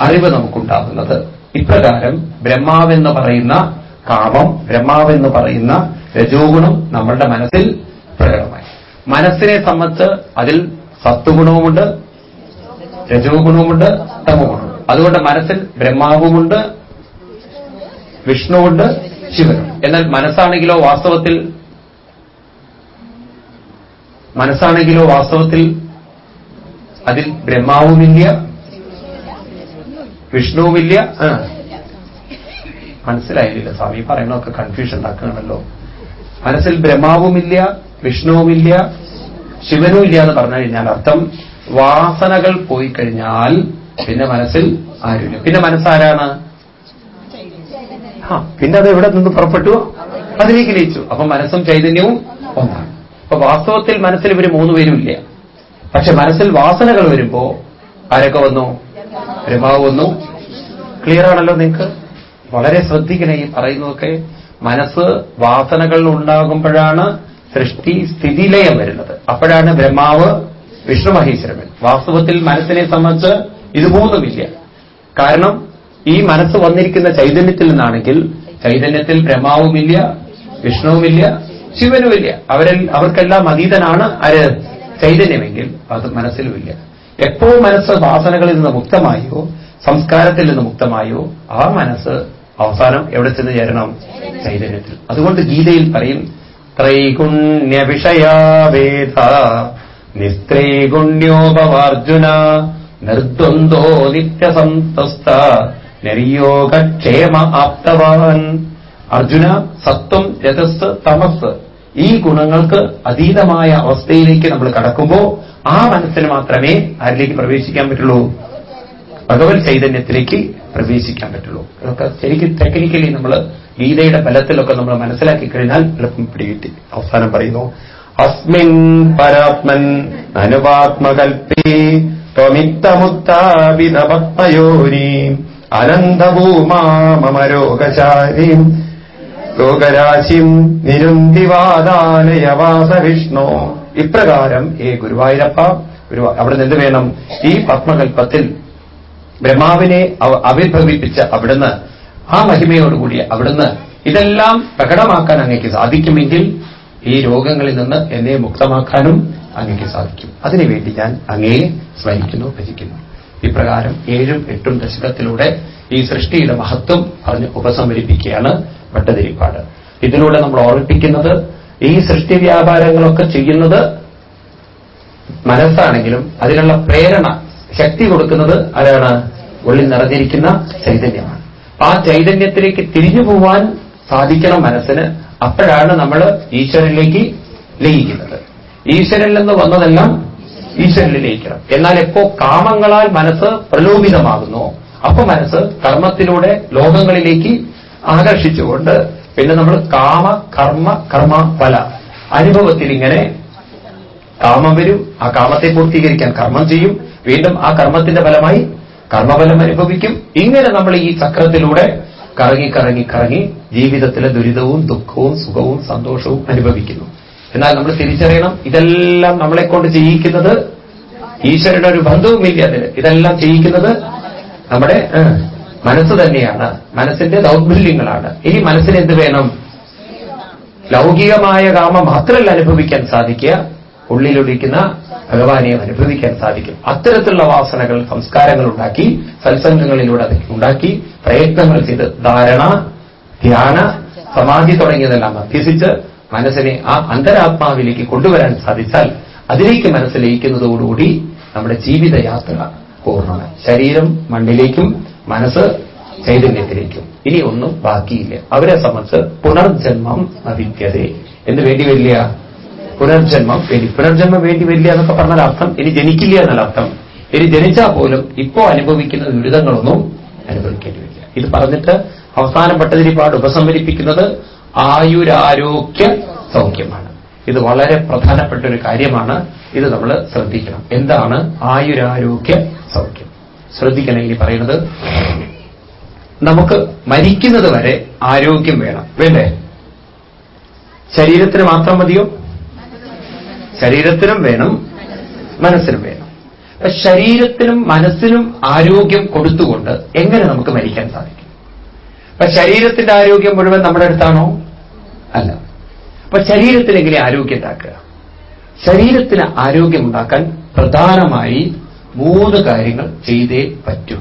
അറിവ് നമുക്കുണ്ടാകുന്നത്. ഇപ്രകാരം ബ്രഹ്മാവെന്ന് പറയുന്ന കാമം ബ്രഹ്മാവെന്ന് പറയുന്ന രജോഗുണം നമ്മളുടെ മനസ്സിൽ പ്രകടമായി. മനസ്സിനെ സംബന്ധിച്ച് അതിൽ സത്വഗുണവുമുണ്ട് രജോ തമോഗുണവും അതുകൊണ്ട് മനസ്സിൽ ബ്രഹ്മാവുമുണ്ട് വിഷ്ണുവുണ്ട് ശിവനുണ്ട് എന്നാൽ മനസ്സാണെങ്കിലോ വാസ്തവത്തിൽ മനസ്സാണെങ്കിലോ വാസ്തവത്തിൽ അതിൽ ബ്രഹ്മാവുമില്ല വിഷ്ണുവുമില്ല. ആ. മനസ്സിലായില്ല സ്വാമി പറയുന്നതൊക്കെ കൺഫ്യൂഷൻ ഉണ്ടാക്കുകയാണല്ലോ. മനസ്സിൽ ബ്രഹ്മാവുമില്ല വിഷ്ണുവുമില്ല ശിവനും ഇല്ല എന്ന് പറഞ്ഞു കഴിഞ്ഞാൽ അർത്ഥം വാസനകൾ പോയി കഴിഞ്ഞാൽ പിന്നെ മനസ്സിൽ ആരുമില്ല. പിന്നെ മനസ്സാരാണ്? ആ പിന്നെ അത് എവിടെ നിന്ന് പുറപ്പെട്ടു? അതിലേക്ക് ലയിച്ചു. അപ്പൊ മനസ്സും ചൈതന്യവും ഒന്നാണ്. അപ്പൊ വാസ്തവത്തിൽ മനസ്സിൽ ഇവർ മൂന്നുപേരും ഇല്ല. പക്ഷെ മനസ്സിൽ വാസനകൾ വരുമ്പോ ആരൊക്കെ വന്നു? ബ്രഹ്മാവ് വന്നു. ക്ലിയർ ആണല്ലോ നിങ്ങൾക്ക് വളരെ ശ്രദ്ധിക്കണേ ഈ പറയുന്നതൊക്കെ. മനസ്സ് വാസനകൾ ഉണ്ടാകുമ്പോഴാണ് സൃഷ്ടി സ്ഥിതിലയം വരുന്നത്. അപ്പോഴാണ് ബ്രഹ്മാവ് വിഷ്ണു വാസ്തവത്തിൽ മനസ്സിനെ സംബന്ധിച്ച് ഇത് മൂന്നുമില്ല കാരണം ഈ മനസ്സ് വന്നിരിക്കുന്ന ചൈതന്യത്തിൽ നിന്നാണെങ്കിൽ ചൈതന്യത്തിൽ ബ്രഹ്മാവുമില്ല വിഷ്ണുവുമില്ല ശിവനുമില്ല. അവരിൽ അവർക്കെല്ലാം അതീതനാണ് ആര്? ചൈതന്യമെങ്കിൽ അത് മനസ്സിലുമില്ല. എപ്പോ മനസ്സ് വാസനകളിൽ നിന്ന് മുക്തമായോ സംസ്കാരത്തിൽ നിന്ന് മുക്തമായോ ആ മനസ്സ് അവസാനം എവിടെ ചെന്ന് ചേരണം? ചൈതന്യത്തിൽ. അതുകൊണ്ട് ഗീതയിൽ പറയും ത്രൈഗുണ്യ വിഷയാവേദ നിസ്ത്രൈഗുണ്യോപവാർജുന നിർദ്വന്ദോ നിത്യസന്തസ്ത നിര്യോഗക്ഷേമ ആപ്തവാൻ. അർജുന സത്വം രജസ് തമസ് ഈ ഗുണങ്ങൾക്ക് അതീതമായ അവസ്ഥയിലേക്ക് നമ്മൾ കടക്കുമ്പോൾ ആ മനസ്സിന് മാത്രമേ ആരിലേക്ക് പ്രവേശിക്കാൻ പറ്റുള്ളൂ. ഭഗവത് ചൈതന്യത്തിലേക്ക് പ്രവേശിക്കാൻ പറ്റുള്ളൂ. അതൊക്കെ ശരിക്കും ടെക്നിക്കലി നമ്മൾ ഗീതയുടെ ബലത്തിലൊക്കെ നമ്മൾ മനസ്സിലാക്കി കഴിഞ്ഞാൽ എളുപ്പം പിടികിട്ടി. അവസാനം പറയുന്നു അസ്മിൻ പരാത്മൻ അനുപാത്മകൽപ്പേ ത്വമിത്തമുത്താവിതപത്മയോരീ അനന്തഭൂമാമമ രോഗശാരീം രോഗരാശിം നിരുന്തിവാദാലയവാസ വിഷ്ണു ഇപ്രകാരം ഏ ഗുരുവായൂരപ്പ ഗുരു അവിടെ നിന്ന് വേണം ഈ പത്മകൽപ്പത്തിൽ ബ്രഹ്മാവിനെ ആവിർഭവിപ്പിച്ച അവിടുന്ന് ആ മഹിമയോടുകൂടി അവിടുന്ന് ഇതെല്ലാം പ്രകടമാക്കാൻ അങ്ങേക്ക് സാധിക്കുമെങ്കിൽ ഈ രോഗങ്ങളിൽ നിന്ന് എന്നെ മുക്തമാക്കാനും അങ്ങേക്ക് സാധിക്കും. അതിനുവേണ്ടി ഞാൻ അങ്ങയെ സ്മരിക്കുന്നു ഭജിക്കുന്നു. ഇപ്രകാരം ഏഴും എട്ടും ദശകത്തിലൂടെ ഈ സൃഷ്ടിയുടെ മഹത്വം പറഞ്ഞ് ഉപസംഹരിപ്പിക്കുകയാണ് ഭട്ടതിരിപ്പാട്. ഇതിലൂടെ നമ്മൾ ഓർമ്മിപ്പിക്കുന്നത് ഈ സൃഷ്ടി വ്യാപാരങ്ങളൊക്കെ ചെയ്യുന്നത് മനസ്സാണെങ്കിലും അതിനുള്ള പ്രേരണ ശക്തി കൊടുക്കുന്നത് ആരാണ്? ഉള്ളിൽ നിറഞ്ഞിരിക്കുന്ന ചൈതന്യമാണ്. ആ ചൈതന്യത്തിലേക്ക് തിരിഞ്ഞു പോവാൻ സാധിക്കണം മനസ്സിന്. അപ്പോഴാണ് നമ്മൾ ഈശ്വരനിലേക്ക് ലയിക്കുന്നത്. ഈശ്വരനിൽ നിന്ന് വന്നതെല്ലാം ഈശ്വരനിൽ ലയിക്കണം. എന്നാൽ എപ്പോ കാമങ്ങളാൽ മനസ്സ് പ്രലോഭിതമാകുന്നു അപ്പൊ മനസ്സ് കർമ്മത്തിലൂടെ ലോകങ്ങളിലേക്ക് ആകർഷിച്ചുകൊണ്ട് പിന്നെ നമ്മൾ കാമ കർമ്മ കർമ്മ ഫല അനുഭവത്തിൽ ഇങ്ങനെ കാമം വരും. ആ കാമത്തെ പൂർത്തീകരിക്കാൻ കർമ്മം ചെയ്യും. വീണ്ടും ആ കർമ്മത്തിന്റെ ഫലമായി കർമ്മഫലം അനുഭവിക്കും. ഇങ്ങനെ നമ്മൾ ഈ ചക്രത്തിലൂടെ കറങ്ങി കറങ്ങി കറങ്ങി ജീവിതത്തിലെ ദുരിതവും ദുഃഖവും സുഖവും സന്തോഷവും അനുഭവിക്കുന്നു. എന്നാൽ നമ്മൾ തിരിച്ചറിയണം ഇതെല്ലാം നമ്മളെ കൊണ്ട് ചെയ്യിക്കുന്നത് ഈശ്വരയുടെ ഒരു ബന്ധവുമില്ല അതിന്. ഇതെല്ലാം ചെയ്യിക്കുന്നത് നമ്മുടെ മനസ്സ് തന്നെയാണ്. മനസ്സിന്റെ ദൗർബല്യങ്ങളാണ്. ഇനി മനസ്സിന് എന്ത് വേണം? ലൗകികമായ കാമ മാത്രമല്ല അനുഭവിക്കാൻ സാധിക്കുക. ഉള്ളിലൊടിക്കുന്ന ഭഗവാനെ അനുഭവിക്കാൻ സാധിക്കും. അത്തരത്തിലുള്ള വാസനകൾ സംസ്കാരങ്ങൾ ഉണ്ടാക്കി സത്സംഗങ്ങളിലൂടെ അത് ഉണ്ടാക്കി പ്രയത്നങ്ങൾ ചെയ്ത് ധാരണ ധ്യാന സമാധി തുടങ്ങിയതെല്ലാം അഭ്യസിച്ച് മനസ്സിനെ ആ അന്തരാത്മാവിലേക്ക് കൊണ്ടുവരാൻ സാധിച്ചാൽ അതിലേക്ക് മനസ്സ് ലയിക്കുന്നതോടുകൂടി നമ്മുടെ ജീവിതയാത്ര പൂർണമാണ്. ശരീരം മണ്ണിലേക്കും മനസ്സ് ചൈതന്യത്തിലേക്കും. ഇനി ഒന്നും ബാക്കിയില്ല. അവരെ സംബന്ധിച്ച് പുനർജന്മം അവിദ്യതേ എന്ന് വേണ്ടി വരില്ല? പുനർജന്മം ഇനി പുനർജന്മം വേണ്ടി വരില്ല എന്നൊക്കെ പറഞ്ഞാൽ അർത്ഥം ഇനി ജനിക്കില്ല എന്നല്ല അർത്ഥം. ഇനി ജനിച്ചാൽ പോലും ഇപ്പോ അനുഭവിക്കുന്ന ദുരിതങ്ങളൊന്നും അനുഭവിക്കേണ്ടി വരില്ല. ഇത് പറഞ്ഞിട്ട് അവസാനം പട്ടതിരിപ്പാട് ഉപസംഹരിപ്പിക്കുന്നത് ആയുരാരോഗ്യ സൗഖ്യമാണ്. ഇത് വളരെ പ്രധാനപ്പെട്ട ഒരു കാര്യമാണ്. ഇത് നമ്മൾ ശ്രദ്ധിക്കണം. എന്താണ് ആയുരാരോഗ്യ സൗഖ്യം? ശ്രദ്ധിക്കണം ഇനി പറയുന്നത്. നമുക്ക് മരിക്കുന്നത് വരെ ആരോഗ്യം വേണം. വേണ്ടേ? ശരീരത്തിന് മാത്രം മതിയോ? ശരീരത്തിനും വേണം മനസ്സിനും വേണം. അപ്പൊ ശരീരത്തിനും മനസ്സിനും ആരോഗ്യം കൊടുത്തുകൊണ്ട് എങ്ങനെ നമുക്ക് മരിക്കാൻ സാധിക്കും? അപ്പൊ ശരീരത്തിന്റെ ആരോഗ്യം മുഴുവൻ നമ്മുടെ അടുത്താണോ? അല്ല. അപ്പൊ ശരീരത്തിന് എങ്ങനെ ആരോഗ്യം ഉണ്ടാക്കുക? ശരീരത്തിന് ആരോഗ്യം ഉണ്ടാക്കാൻ പ്രധാനമായി മൂന്ന് കാര്യങ്ങൾ ചെയ്തേ പറ്റൂ.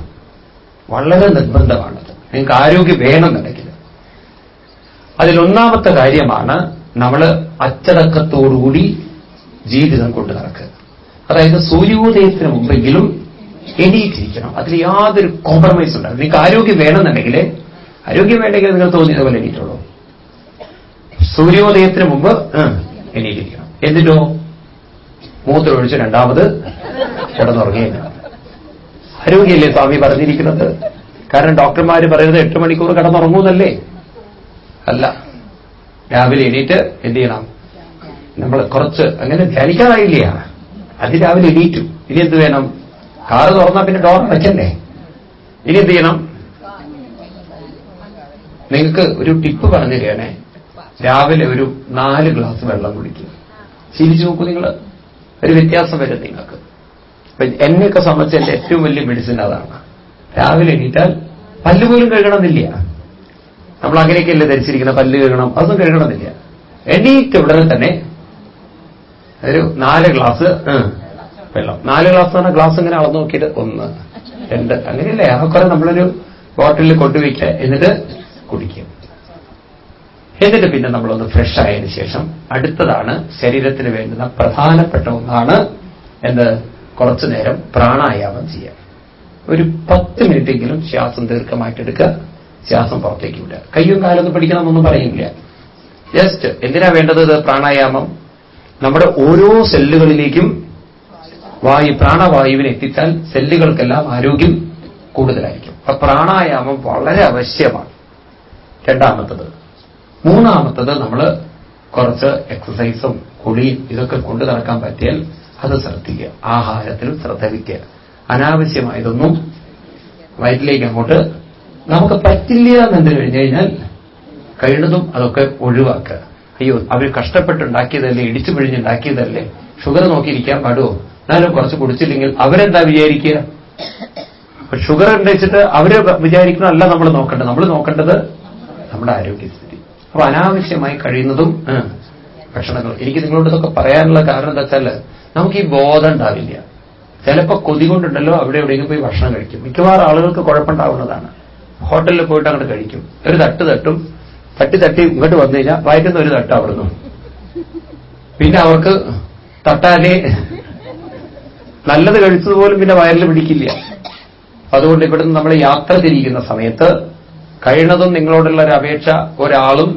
വളരെ നിർബന്ധമാണത്. നിങ്ങൾക്ക് ആരോഗ്യം വേണമെന്നുണ്ടെങ്കിൽ. അതിലൊന്നാമത്തെ കാര്യമാണ് നമ്മൾ അച്ചടക്കത്തോടുകൂടി ജീവിതം കൊണ്ടു നടക്കുക. അതായത് സൂര്യോദയത്തിന് മുമ്പെങ്കിലും എണീറ്റിരിക്കണം. അതിൽ യാതൊരു കോംപ്രമൈസ് ഉണ്ടാകും നിങ്ങൾക്ക് ആരോഗ്യം വേണമെന്നുണ്ടെങ്കിൽ ആരോഗ്യം വേണ്ടെങ്കിൽ നിങ്ങൾ തോന്നിയത് പോലെ എണീറ്റുള്ളൂ സൂര്യോദയത്തിന് മുമ്പ് എണീറ്റിരിക്കണം. എന്നിട്ടോ? മൂത്രമൊഴിച്ച് രണ്ടാമത് കിടന്നുറങ്ങിയില്ല ആരോഗ്യമല്ലേ സ്വാമി പറഞ്ഞിരിക്കുന്നത്? കാരണം ഡോക്ടർമാർ പറയുന്നത് എട്ട് മണിക്കൂർ കിടന്നുറങ്ങൂന്നല്ലേ? അല്ല. രാവിലെ എണീറ്റ് എന്ത് ചെയ്യണം? നമ്മൾ കുറച്ച് അങ്ങനെ ധ്യാനിക്കാറായില്ല? അത് രാവിലെ എണീറ്റു. ഇനി എന്ത് വേണം? കാറ് തുറന്നാൽ പിന്നെ ഡോർ അടയ്ക്കണ്ടേ ഇനി എന്ത് ചെയ്യണം? നിങ്ങൾക്ക് ഒരു ടിപ്പ് പറഞ്ഞു തരികയാണേ. രാവിലെ ഒരു നാല് ഗ്ലാസ് വെള്ളം കുടിക്കുക. ശീലിച്ചു നോക്കൂ നിങ്ങൾ ഒരു വ്യത്യാസം വരും നിങ്ങൾക്ക്. എന്നെയൊക്കെ സംബന്ധിച്ച് എന്റെ ഏറ്റവും വലിയ മെഡിസിൻ അതാണ്. രാവിലെ എണീറ്റാൽ പല്ല് പോലും കഴുകണമെന്നില്ല. നമ്മൾ അങ്ങനെയൊക്കെയല്ലേ ധരിച്ചിരിക്കുന്ന പല്ല് കഴുകണം. അതൊന്നും കഴുകണമെന്നില്ല. എണീറ്റ് ഉടനെ തന്നെ ഒരു നാല് ഗ്ലാസ് വെള്ളം. നാല് ഗ്ലാസ് പറഞ്ഞ ഗ്ലാസ് ഇങ്ങനെ അളന്ന് നോക്കിയിട്ട് ഒന്ന് രണ്ട് അങ്ങനെയല്ലേ? ആ കുറെ നമ്മളൊരു ബോട്ടിലിൽ കൊണ്ടുവയ്ക്കുക എന്നിട്ട് കുടിക്കും എന്നിട്ട് പിന്നെ നമ്മളൊന്ന് ഫ്രഷ് ആയതിനു ശേഷം അടുത്തതാണ് ശരീരത്തിന് വേണ്ടുന്ന പ്രധാനപ്പെട്ട ഒന്നാണ് എന്ത്? കുറച്ചു നേരം പ്രാണായാമം ചെയ്യുക. ഒരു പത്ത് മിനിറ്റെങ്കിലും ശ്വാസം ദീർഘമായിട്ടെടുക്കുക ശ്വാസം പുറത്തേക്ക് വിടുക. കയ്യും കാലൊന്നും പിടിക്കണമെന്നൊന്നും പറയില്ല ജസ്റ്റ് എന്തിനാ വേണ്ടത് പ്രാണായാമം. നമ്മുടെ ഓരോ സെല്ലുകളിലേക്കും വായു പ്രാണവായുവിനെ എത്തിച്ചാൽ സെല്ലുകൾക്കെല്ലാം ആരോഗ്യം കൂടുതലായിരിക്കും. അപ്പൊ പ്രാണായാമം വളരെ ആവശ്യമാണ് രണ്ടാമത്തത്. മൂന്നാമത്തത് നമ്മൾ കുറച്ച് എക്സസൈസും കുളിയും ഇതൊക്കെ കൊണ്ടു നടക്കാൻ പറ്റിയാൽ അത് ശ്രദ്ധിക്കുക. ആഹാരത്തിലും ശ്രദ്ധ വയ്ക്കുക അനാവശ്യമായതൊന്നും വയറ്റിലേക്ക് അങ്ങോട്ട് നമുക്ക് പറ്റില്ല എന്ന് കഴിഞ്ഞു കഴിഞ്ഞാൽ കഴിയുന്നതും അതൊക്കെ ഒഴിവാക്കുക. അയ്യോ അവർ കഷ്ടപ്പെട്ടുണ്ടാക്കിയതല്ലേ ഇടിച്ചു പിഴിഞ്ഞുണ്ടാക്കിയതല്ലേ? ഷുഗർ നോക്കിയിരിക്കാൻ പാടുമോ എന്നാലും കുറച്ച് കുടിച്ചില്ലെങ്കിൽ അവരെന്താ വിചാരിക്കുക? ഷുഗർ ഉണ്ടെച്ചിട്ട് അവർ വിചാരിക്കുന്നതല്ല നമ്മൾ നോക്കേണ്ടത് നമ്മൾ നോക്കേണ്ടത് നമ്മുടെ ആരോഗ്യസ്ഥിതി. അപ്പൊ അനാവശ്യമായി കഴിയുന്നതും ഭക്ഷണങ്ങൾ. എനിക്ക് നിങ്ങളോട് ഇതൊക്കെ പറയാനുള്ള കാരണം എന്താ വെച്ചാൽ നമുക്ക് ഈ ബോധം ഉണ്ടാവില്ല. ചിലപ്പോ കൊതി കൊണ്ടുണ്ടല്ലോ അവിടെ എവിടെയെങ്കിലും പോയി ഭക്ഷണം കഴിക്കും. മിക്കവാറും ആളുകൾക്ക് കുഴപ്പമുണ്ടാവുന്നതാണ്. ഹോട്ടലിൽ പോയിട്ട് അങ്ങോട്ട് കഴിക്കും. ഒരു തട്ട് തട്ടും തട്ടി തട്ടി ഇങ്ങോട്ട് വന്നു കഴിഞ്ഞാൽ വയറ്റുന്ന ഒരു തട്ട് അവിടുന്ന്. പിന്നെ അവർക്ക് തട്ടാലേ നല്ലത് കഴിച്ചതുപോലും പിന്നെ വയറിൽ പിടിക്കില്ല. അതുകൊണ്ട് ഇവിടുന്ന് നമ്മൾ യാത്ര തിരിക്കുന്ന സമയത്ത് കഴിയുന്നതും നിങ്ങളോടുള്ള ഒരു അപേക്ഷ ഒരാളും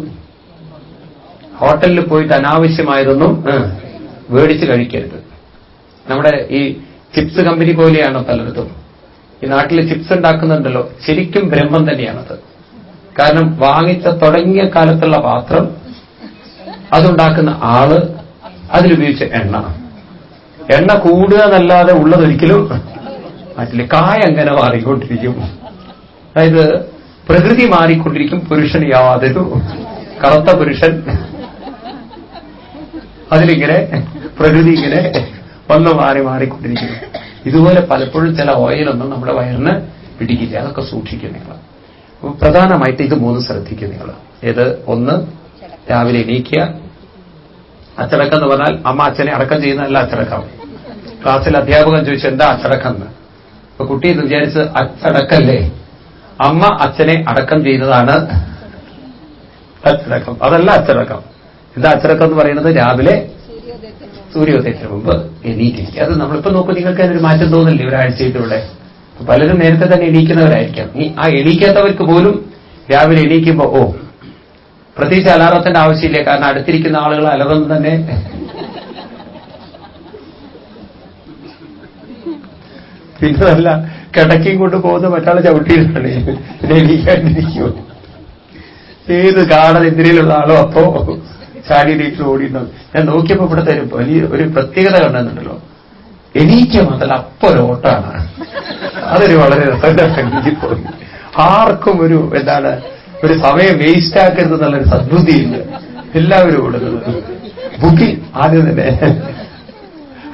ഹോട്ടലിൽ പോയിട്ട് അനാവശ്യമായതൊന്നും മേടിച്ച് കഴിക്കരുത്. നമ്മുടെ ഈ ചിപ്സ് കമ്പനി പോലെയാണ് പലയിടത്തും ഈ നാട്ടിൽ ചിപ്സ് ഉണ്ടാക്കുന്നുണ്ടല്ലോ. ശരിക്കും ബ്രഹ്മം തന്നെയാണത്. കാരണം വാങ്ങിച്ച തുടങ്ങിയ കാലത്തുള്ള പാത്രം അതുണ്ടാക്കുന്ന ആൾ അതിലുപയോഗിച്ച എണ്ണ. എണ്ണ കൂടുക എന്നല്ലാതെ ഉള്ളതൊരിക്കലും മാറ്റില്ല കായ അങ്ങനെ മാറിക്കൊണ്ടിരിക്കും? അതായത് പ്രകൃതി മാറിക്കൊണ്ടിരിക്കും പുരുഷൻ യാതൊരു കറുത്ത പുരുഷൻ. അതിലിങ്ങനെ പ്രകൃതി ഇങ്ങനെ വന്ന് മാറി മാറിക്കൊണ്ടിരിക്കുന്നു. ഇതുപോലെ പലപ്പോഴും ചില ഓയിലൊന്നും നമ്മുടെ വയറിന് പിടിക്കില്ല. അതൊക്കെ സൂക്ഷിക്കും പ്രധാനമായിട്ട് ഇത് മൂന്ന് ശ്രദ്ധിക്കും നിങ്ങൾ. ഏത്? ഒന്ന് രാവിലെ എണീക്കുക. അച്ചടക്കം എന്ന് പറഞ്ഞാൽ അമ്മ അച്ഛനെ അടക്കം ചെയ്യുന്നതല്ല അച്ചടക്കം. ക്ലാസ്സിൽ അധ്യാപകൻ ചോദിച്ചു എന്താ അച്ചടക്കം എന്ന്? അപ്പൊ കുട്ടി ഇത് വിചാരിച്ച് അച്ചടക്കല്ലേ? അമ്മ അച്ഛനെ അടക്കം ചെയ്യുന്നതാണ് അച്ചടക്കം. അതല്ല അച്ചടക്കം. എന്താ അച്ചടക്കം എന്ന് പറയുന്നത്? രാവിലെ സൂര്യോദയത്തിന് മുമ്പ്. എണീറ്റിരിക്കുക. അത് നമ്മളിപ്പോ നോക്കൂ നിങ്ങൾക്ക് അതിനൊരു മാറ്റം തോന്നില്ലേ? ഒരാഴ്ചയിലൂടെ പലരും നേരത്തെ തന്നെ എണീക്കുന്നവരായിരിക്കാം. ഈ ആ എണീക്കാത്തവർക്ക് പോലും രാവിലെ എണീക്കുമ്പോ ഓ പ്രത്യേകിച്ച് അലാറത്തിന്റെ ആവശ്യമില്ല കാരണം അടുത്തിരിക്കുന്ന ആളുകൾ അലറും തന്നെ പിന്നെ കിടക്കയും കൊണ്ട് പോകുന്ന മറ്റാളെ ചവിട്ടിയിട്ടാണ് എണീക്കാണ്ടിരിക്കുമോ ഏത് കാണാൻ എന്തിനുള്ള ആളോ? അപ്പോ ചാടി നീട്ടിൽ ഓടിയിട്ടുണ്ടോ ഞാൻ നോക്കിയപ്പോ ഇവിടെ തരും. ഒരു പ്രത്യേകത കണ്ടെന്നുണ്ടല്ലോ. എണീക്കുക മാത്രമല്ല അപ്പൊ ഒരു ഓട്ടാണ് അതൊരു വളരെ രസകരമായി പോയി. ആർക്കും ഒരു എന്താണ് ഒരു സമയം വേസ്റ്റ് ആക്കരുത് എന്നുള്ളൊരു സദ്ബുദ്ധിയില്ല എല്ലാവരും ഓടുന്നത് ബുക്കി ആദ്യം തന്നെ.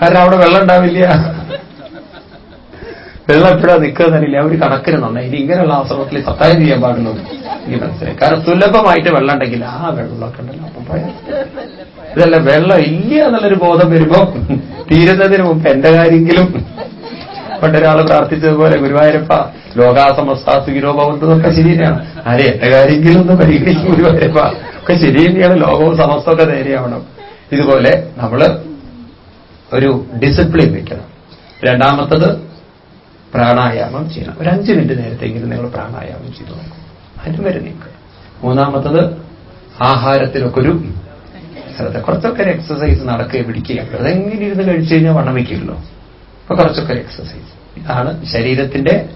കാരണം അവിടെ വെള്ളം ഉണ്ടാവില്ല. വെള്ളം എപ്പോഴാ നിൽക്കുന്നതറിയില്ല അവർ കണക്കിന് നന്നായി. ഇനി ഇങ്ങനെയുള്ള ആശ്രമത്തിൽ സത്തായം ചെയ്യാൻ പാടുള്ളൂ എനിക്ക് മനസ്സിലായി. കാരണം സുലഭമായിട്ട് വെള്ളം ഉണ്ടെങ്കിൽ ആ വെള്ളമൊക്കെ ഉണ്ടല്ലോ. അപ്പം പോയാൽ ഇതല്ല വെള്ളം ഇല്ല എന്നുള്ളൊരു ബോധം വരുമ്പോ തീരുന്നതിന് മുമ്പ് എന്റെ കാര്യമെങ്കിലും പണ്ടൊരാൾ പ്രാർത്ഥിച്ചതുപോലെ ഗുരുവായൂരപ്പ ലോകാസമസ്താസുഖിരോ ഭവന്തതൊക്കെ ശരി തന്നെയാണ് അതെ എന്റെ കാര്യമെങ്കിലും ഒന്ന് പരിഹരിച്ചു ഗുരുവായൂരപ്പ? ഒക്കെ ശരി തന്നെയാണ് ലോകവും സമസ്തമൊക്കെ നേരെയാവണം. ഇതുപോലെ നമ്മൾ ഒരു ഡിസിപ്ലിൻ വെക്കണം. രണ്ടാമത്തത് പ്രാണായാമം ചെയ്യണം. ഒരു അഞ്ച് മിനിറ്റ് നേരത്തെങ്കിലും നിങ്ങൾ പ്രാണായാമം ചെയ്തു നോക്കും അതിന് വരെ നിൽക്കുക മൂന്നാമത്തത് ആഹാരത്തിലൊക്കെ ഒരു ശ്രദ്ധ. കുറച്ചൊക്കെ ഒരു എക്സസൈസ് നടക്കുക പിടിക്കുക. അതെങ്ങനെ ഇരുന്ന് കഴിച്ചു കഴിഞ്ഞാൽ വണ്ണം വയ്ക്കില്ലല്ലോ. അപ്പൊ കുറച്ചൊക്കെ എക്സസൈസ് ഇതാണ് ശരീരത്തിന്റെ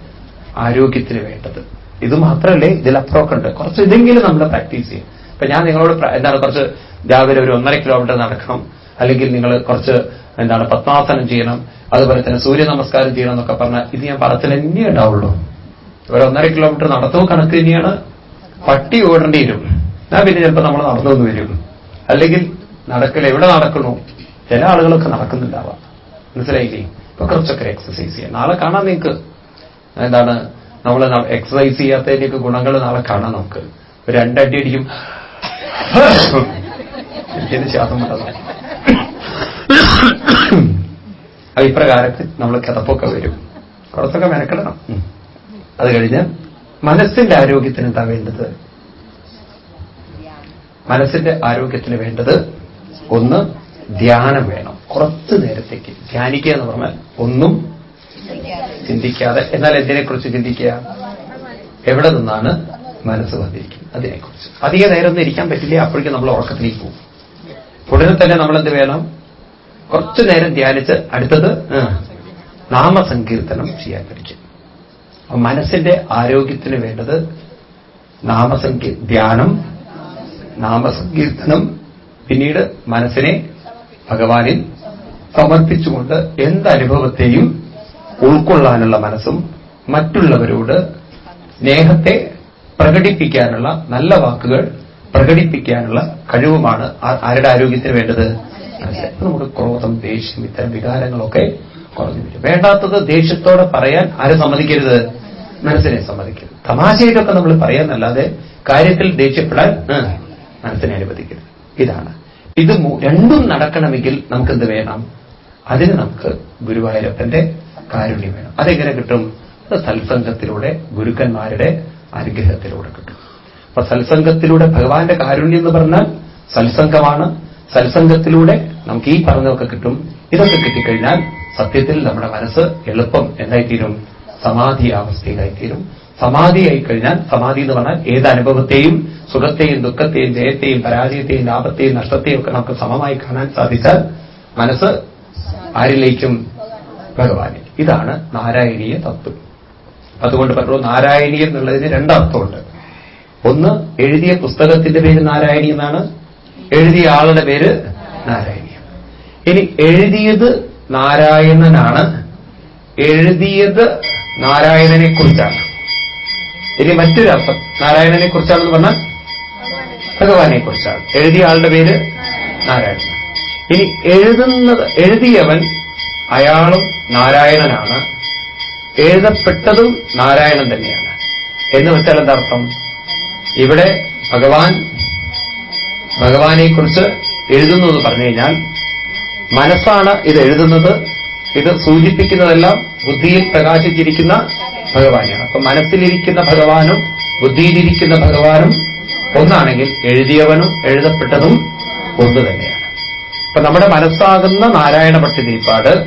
ആരോഗ്യത്തിന് വേണ്ടത്. ഇത് മാത്രമല്ലേ ഇതിലപ്പുറമൊക്കെ ഉണ്ട്. കുറച്ച് ഇതെങ്കിലും നമ്മൾ പ്രാക്ടീസ് ചെയ്യും. ഇപ്പൊ ഞാൻ നിങ്ങളോട് എന്താണ് കുറച്ച് രാവിലെ ഒരു ഒന്നര കിലോമീറ്റർ നടക്കണം അല്ലെങ്കിൽ നിങ്ങൾ കുറച്ച് എന്താണ് പത്മാസനം ചെയ്യണം. അതുപോലെ തന്നെ സൂര്യ നമസ്കാരം ചെയ്യണം എന്നൊക്കെ പറഞ്ഞാൽ ഇത് ഞാൻ പറത്തിൽ തന്നെ ഉണ്ടാവുള്ളൂ. ഒരു ഒന്നര കിലോമീറ്റർ നടത്തവും കണക്ക് തന്നെയാണ്. പട്ടി ഓടേണ്ടി വരും. ഞാൻ പിന്നെ ചിലപ്പോൾ നമ്മൾ നടന്നു വരും. അല്ലെങ്കിൽ നടക്കില്ല എവിടെ നടക്കണോ ചില ആളുകളൊക്കെ നടക്കുന്നുണ്ടാവാം. മനസ്സിലായില്ലേ? കുറച്ചൊക്കെ എക്സസൈസ് ചെയ്യാം. നാളെ കാണാം നിങ്ങൾക്ക്. എന്താണ്? നമ്മൾ എക്സസൈസ് ചെയ്യാത്തതിന്റെയൊക്കെ ഗുണങ്ങൾ നാളെ കാണാം നമുക്ക്. രണ്ടടി അടിക്കും. എനിക്കത് ശ്വാസം പറഞ്ഞു അത് ഇപ്രകാരത്തിൽ നമ്മൾ കിതപ്പൊക്കെ വരും. കുറച്ചൊക്കെ മെനക്കെടണം. അത് കഴിഞ്ഞ് മനസ്സിന്റെ ആരോഗ്യത്തിന് എന്താ വേണ്ടത്? മനസ്സിന്റെ ആരോഗ്യത്തിന് വേണ്ടത് ഒന്ന് ധ്യാനം വേണം. കുറച്ചു നേരത്തേക്ക് ധ്യാനിക്കുക എന്ന് പറഞ്ഞാൽ ഒന്നും ചിന്തിക്കാതെ എന്നാൽ എന്തിനെക്കുറിച്ച് ചിന്തിക്കുക? എവിടെ നിന്നാണ് മനസ്സ് വന്നിരിക്കുന്നത്? അതിനെക്കുറിച്ച്. അധിക നേരം ഒന്നും ഇരിക്കാൻ പറ്റില്ല അപ്പോഴേക്കും നമ്മൾ ഉറക്കത്തിലേക്ക് പോകും. ഉടനെ തന്നെ നമ്മൾ എന്ത് വേണം? കുറച്ചു നേരം ധ്യാനിച്ച് അടുത്തത് നാമസങ്കീർത്തനം ചെയ്യാൻ പഠിക്കും. മനസ്സിന്റെ ആരോഗ്യത്തിന് വേണ്ടത് നാമസങ്കീ ധ്യാനം നാമസങ്കീർത്തനം പിന്നീട് മനസ്സിനെ ഭഗവാനിൽ സമർപ്പിച്ചുകൊണ്ട് എന്തനുഭവത്തെയും ഉൾക്കൊള്ളാനുള്ള മനസ്സും മറ്റുള്ളവരോട് സ്നേഹത്തെ പ്രകടിപ്പിക്കാനുള്ള നല്ല വാക്കുകൾ പ്രകടിപ്പിക്കാനുള്ള കഴിവുമാണ് ആരുടെ ആരോഗ്യത്തിന് വേണ്ടത്? നമുക്ക് ക്രോധം ദേഷ്യം ഇത്തരം വികാരങ്ങളൊക്കെ കുറഞ്ഞു വരും. വേണ്ടാത്തത് ദേഷ്യത്തോടെ പറയാൻ ആരെ സമ്മതിക്കരുത്. മനസ്സിനെ സമ്മതിക്കരുത്. തമാശയിലൊക്കെ നമ്മൾ പറയാന്നല്ലാതെ കാര്യത്തിൽ ദേഷ്യപ്പെടാൻ മനസ്സിനെ അനുവദിക്കരുത്. ഇതാണ് ഇത് രണ്ടും നടക്കണമെങ്കിൽ നമുക്ക് എന്ത് വേണം? അതിന് നമുക്ക് ഗുരുവായൂരപ്പന്റെ കാരുണ്യം വേണം. അതെങ്ങനെ കിട്ടും? സത്സംഗത്തിലൂടെ ഗുരുക്കന്മാരുടെ അനുഗ്രഹത്തിലൂടെ കിട്ടും. അപ്പൊ സത്സംഗത്തിലൂടെ ഭഗവാന്റെ കാരുണ്യം എന്ന് പറഞ്ഞാൽ സത്സംഗമാണ്. സത്സംഗത്തിലൂടെ നമുക്ക് ഈ പറഞ്ഞതൊക്കെ കിട്ടും. ഇതൊക്കെ കിട്ടിക്കഴിഞ്ഞാൽ സത്യത്തിൽ നമ്മുടെ മനസ്സ് എളുപ്പം എന്തായിത്തീരും? സമാധി അവസ്ഥയിലായിത്തീരും സമാധിയായി കഴിഞ്ഞാൽ സമാധി എന്ന് പറഞ്ഞാൽ ഏത് അനുഭവത്തെയും സുഖത്തെയും ദുഃഖത്തെയും ജയത്തെയും പരാജയത്തെയും ലാഭത്തെയും നഷ്ടത്തെയും ഒക്കെ നമുക്ക് സമമായി കാണാൻ സാധിച്ചാൽ മനസ്സ് ആരിലേക്കും ഭഗവാനിൽ. ഇതാണ് നാരായണീയ തത്വം. അതുകൊണ്ട് പറഞ്ഞു നാരായണി എന്നുള്ളതിന് രണ്ടർത്ഥമുണ്ട്. ഒന്ന് എഴുതിയ പുസ്തകത്തിന്റെ പേര് നാരായണി എന്നാണ്. എഴുതിയ ആളുടെ പേര് നാരായണീയ ഇനി എഴുതിയത് നാരായണനാണ്. എഴുതിയത് നാരായണനെ കുറിച്ചാണ് ഇനി മറ്റൊരു അർത്ഥം. നാരായണനെ കുറിച്ചാണെന്ന് പറഞ്ഞാൽ ഭഗവാനെ കുറിച്ചാണ് എഴുതിയ ആളുടെ പേര് നാരായണൻ. ഇനി എഴുതുന്നത് എഴുതിയവൻ അയാളും നാരായണനാണ്. എഴുതപ്പെട്ടതും നാരായണൻ തന്നെയാണ്. എന്ന് വെച്ചാൽ എന്താർത്ഥം ഇവിടെ ഭഗവാൻ ഭഗവാനെക്കുറിച്ച് എഴുതുന്നു എന്ന് പറഞ്ഞു കഴിഞ്ഞാൽ മനസ്സാണ് ഇത് എഴുതുന്നത്. ഇത് സൂചിപ്പിക്കുന്നതെല്ലാം ബുദ്ധിയിൽ പ്രകാശിച്ചിരിക്കുന്ന ഭഗവാനെയാണ് അപ്പൊ മനസ്സിലിരിക്കുന്ന ഭഗവാനും ബുദ്ധിയിലിരിക്കുന്ന ഭഗവാനും ഒന്നാണെങ്കിൽ എഴുതിയവനും എഴുതപ്പെട്ടതും ഒന്ന് തന്നെയാണ്. അപ്പൊ നമ്മുടെ മനസ്സാകുന്ന നാരായണ ഭട്ടിതിരിപ്പാട്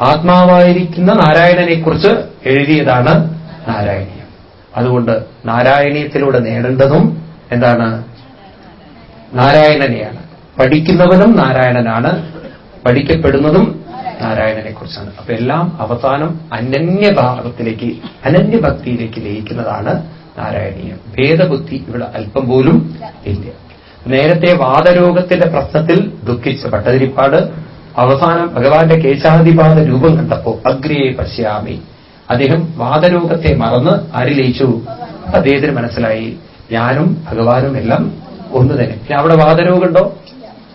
ആത്മാവായിരിക്കുന്ന നാരായണനെക്കുറിച്ച് എഴുതിയതാണ് നാരായണീയം. അതുകൊണ്ട് നാരായണീയത്തിലൂടെ നേടേണ്ടതും എന്താണ്? നാരായണനെയാണ്. പഠിക്കുന്നവനും നാരായണനാണ്. പഠിക്കപ്പെടുന്നതും നാരായണനെ കുറിച്ചാണ് അപ്പൊ എല്ലാം അവസാനം അനന്യഭാവത്തിലേക്ക് അനന്യഭക്തിയിലേക്ക് ലയിക്കുന്നതാണ് നാരായണീയം. ഭേദബുദ്ധി ഇവിടെ അല്പം പോലും ഇല്ല. നേരത്തെ വാദരോഗത്തിന്റെ പ്രശ്നത്തിൽ ദുഃഖിച്ച ഭട്ടതിരിപ്പാട് അവസാനം ഭഗവാന്റെ കേശാധിപാത രൂപം കണ്ടപ്പോ അഗ്രേ പശ്യാമി. അദ്ദേഹം വാദരോഗത്തെ മറന്ന് ആര് ലയിച്ചു? അദ്ദേഹത്തിന് മനസ്സിലായി. ഞാനും ഭഗവാനും എല്ലാം ഒന്ന് തന്നെ. പിന്നെ അവിടെ വാദരോഗമുണ്ടോ?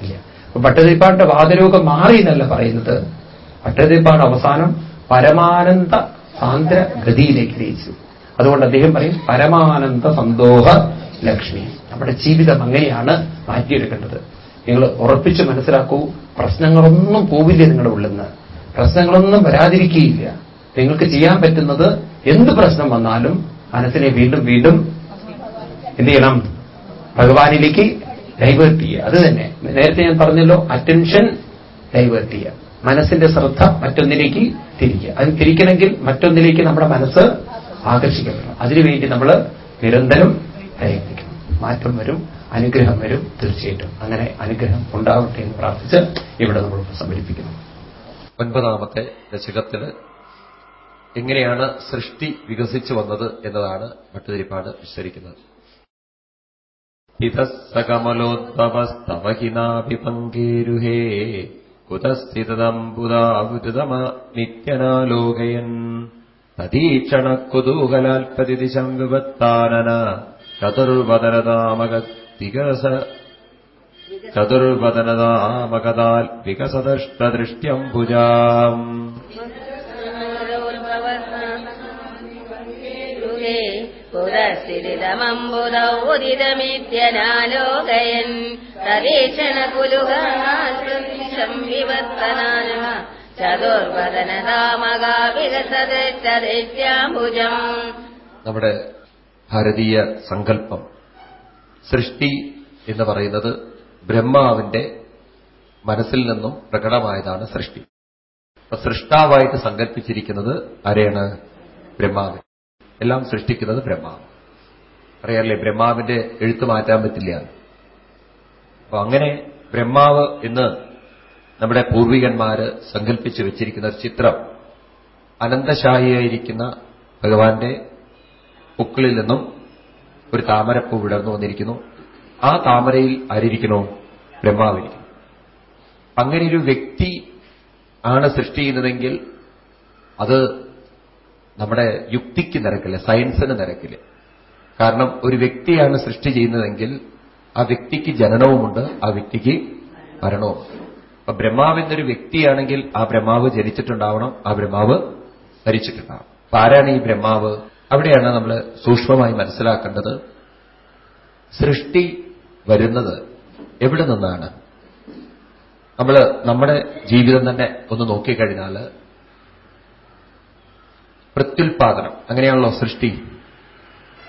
ഇല്ല. ഭട്ടതിരിപ്പാടിന്റെ വാദരോഗം മാറി എന്നല്ല പറയുന്നത്. ഭട്ടതിരിപ്പാട് അവസാനം പരമാനന്ദ സാന്ദ്ര ഗതിയിലേക്ക് ലയിച്ചു. അതുകൊണ്ട് അദ്ദേഹം പറയും പരമാനന്ദ സന്തോഹ ലക്ഷ്മി. നമ്മുടെ ജീവിതം അങ്ങനെയാണ് മാറ്റിയെടുക്കേണ്ടത്. നിങ്ങൾ ഉറപ്പിച്ച് മനസ്സിലാക്കൂ പ്രശ്നങ്ങളൊന്നും പോവില്ല നിങ്ങളുടെ ഉള്ളിൽ നിന്ന്. പ്രശ്നങ്ങളൊന്നും വരാതിരിക്കുകയില്ല. നിങ്ങൾക്ക് ചെയ്യാൻ പറ്റുന്നത് എന്ത് പ്രശ്നം വന്നാലും മനസ്സിനെ വീണ്ടും വീണ്ടും എന്ത് ചെയ്യണം? ഭഗവാനിലേക്ക് ഡൈവേർട്ട് ചെയ്യുക. അത് തന്നെ. നേരത്തെ ഞാൻ പറഞ്ഞല്ലോ അറ്റൻഷൻ ഡൈവേർട്ട് ചെയ്യുക. മനസ്സിന്റെ ശ്രദ്ധ മറ്റൊന്നിലേക്ക് തിരിക്കുക. അത് തിരിക്കണമെങ്കിൽ മറ്റൊന്നിലേക്ക് നമ്മുടെ മനസ്സ് ആകർഷിക്കപ്പെടണം. അതിനുവേണ്ടി നമ്മൾ നിരന്തരം പ്രയത്നിക്കണം. മാറ്റം വരും അനുഗ്രഹം വരും തീർച്ചയായിട്ടും. അങ്ങനെ അനുഗ്രഹം ഉണ്ടാവട്ടെ എന്ന് പ്രാർത്ഥിച്ച് ഇവിടെ നമ്മൾ സംഘടിപ്പിക്കുന്നു ഒൻപതാമത്തെ ദശകത്തിൽ എങ്ങനെയാണ് സൃഷ്ടി വികസിച്ചു വന്നത് എന്നതാണ് ഭട്ടുതിരിപ്പാട് വിസ്തരിക്കുന്നത്. उतश्चितदम् नित्यनालोकयन् अतीक्षणकुतूहलात्पतिदिशम् विवत्तानन चतुर्वदनदामगदा विकसदष्टदृष्ट्यम् भुजाम् പുരസ്ഥിതമംബുദൗദിതമിത്യനാലോകയൻ തരീക്ഷണ കുലുകം വിവർത്തനാന ചതുർവദന വികസദൃഷ്ട്യാംബുജം നമ്മുടെ ഭാരതീയ സങ്കല്പം. സൃഷ്ടി എന്ന് പറയുന്നത് ബ്രഹ്മാവിന്റെ മനസ്സിൽ നിന്നും പ്രകടമായതാണ് സൃഷ്ടി. സൃഷ്ടാവായിട്ട് സങ്കല്പിച്ചിരിക്കുന്നത് ആരെയാണ്? ബ്രഹ്മാവ്. എല്ലാം സൃഷ്ടിക്കുന്നത് ബ്രഹ്മാവ് അറിയാറില്ലേ ബ്രഹ്മാവിന്റെ എഴുത്ത് മാറ്റാൻ പറ്റില്ല. അപ്പൊ അങ്ങനെ ബ്രഹ്മാവ് എന്ന് നമ്മുടെ പൂർവികന്മാര് സങ്കല്പിച്ചു വെച്ചിരിക്കുന്ന ഒരു ചിത്രം അനന്തശാഹിയായിരിക്കുന്ന ഭഗവാന്റെ പൊക്കിളിൽ നിന്നും ഒരു താമരപ്പൂ വിടർന്നു വന്നിരിക്കുന്നു. ആ താമരയിൽ ആരിയിരിക്കണോ ബ്രഹ്മാവിരിക്കുന്നു അങ്ങനെ ഒരു വ്യക്തി ആണ് സൃഷ്ടി ചെയ്യുന്നതെങ്കിൽ അത് നമ്മുടെ യുക്തിക്ക് നിരക്കില്ല സയൻസിന് നിരക്കില്ല കാരണം ഒരു വ്യക്തിയാണ് സൃഷ്ടി ചെയ്യുന്നതെങ്കിൽ ആ വ്യക്തിക്ക് ജനനവുമുണ്ട് ആ വ്യക്തിക്ക് മരണവും അപ്പൊ ബ്രഹ്മാവ് എന്നൊരു വ്യക്തിയാണെങ്കിൽ ആ ബ്രഹ്മാവ് ജനിച്ചിട്ടുണ്ടാവണം ആ ബ്രഹ്മാവ് മരിച്ചിട്ടുണ്ടാവണം. അപ്പൊ ആരാണ് ഈ ബ്രഹ്മാവ്? അവിടെയാണ് നമ്മൾ സൂക്ഷ്മമായി മനസ്സിലാക്കേണ്ടത്. സൃഷ്ടി വരുന്നത് എവിടെ നിന്നാണ്? നമ്മൾ നമ്മുടെ ജീവിതം തന്നെ ഒന്ന് നോക്കിക്കഴിഞ്ഞാൽ പ്രത്യുൽപാദനം. അങ്ങനെയാണല്ലോ സൃഷ്ടി.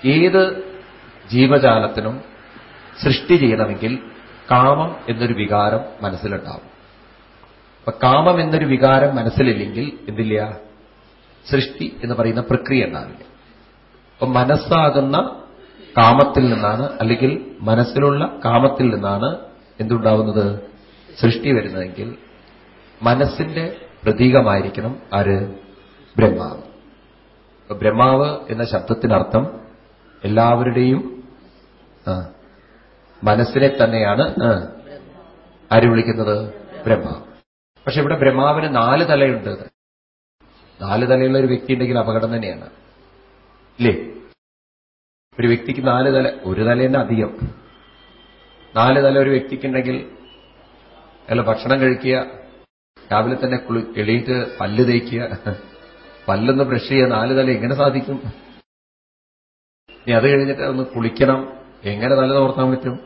ഏത് ജീവജാലത്തിനും സൃഷ്ടി ചെയ്യണമെങ്കിൽ കാമം എന്നൊരു വികാരം മനസ്സിലുണ്ടാവും. അപ്പൊ കാമം എന്നൊരു വികാരം മനസ്സിലില്ലെങ്കിൽ എന്തില്ല? സൃഷ്ടി എന്ന് പറയുന്ന പ്രക്രിയ ഉണ്ടാവില്ല അപ്പൊ മനസ്സാകുന്ന കാമത്തിൽ നിന്നാണ് അല്ലെങ്കിൽ മനസ്സിലുള്ള കാമത്തിൽ നിന്നാണ് എന്തുണ്ടാവുന്നത്? സൃഷ്ടി വരുന്നതെങ്കിൽ മനസ്സിന്റെ പ്രതീകമായിരിക്കണം ആര്? ബ്രഹ്മാവ്. ബ്രഹ്മാവ് എന്ന ശബ്ദത്തിനർത്ഥം എല്ലാവരുടെയും മനസ്സിനെ തന്നെയാണ് ആര് വിളിക്കുന്നത്? ബ്രഹ്മാവ്. പക്ഷെ ഇവിടെ ബ്രഹ്മാവിന് നാല് തലയുണ്ട്. നാല് തലയുള്ള ഒരു വ്യക്തി ഉണ്ടെങ്കിൽ അപകടം തന്നെയാണ്. ഇല്ലേ? ഒരു വ്യക്തിക്ക് നാല് തല ഒരു തല തന്നെ അധികം. നാല് തല ഒരു വ്യക്തിക്കുണ്ടെങ്കിൽ അയാൾ ഭക്ഷണം കഴിക്കുക രാവിലെ തന്നെ കുളി എളീറ്റ് പല്ല് തേക്കുക പല്ലൊന്ന് ബ്രഷ് ചെയ്യുക നാല് തല എങ്ങനെ സാധിക്കും? ഇനി അത് കഴിഞ്ഞിട്ട് ഒന്ന് കുളിക്കണം. എങ്ങനെ തല തോർത്താൻ പറ്റും?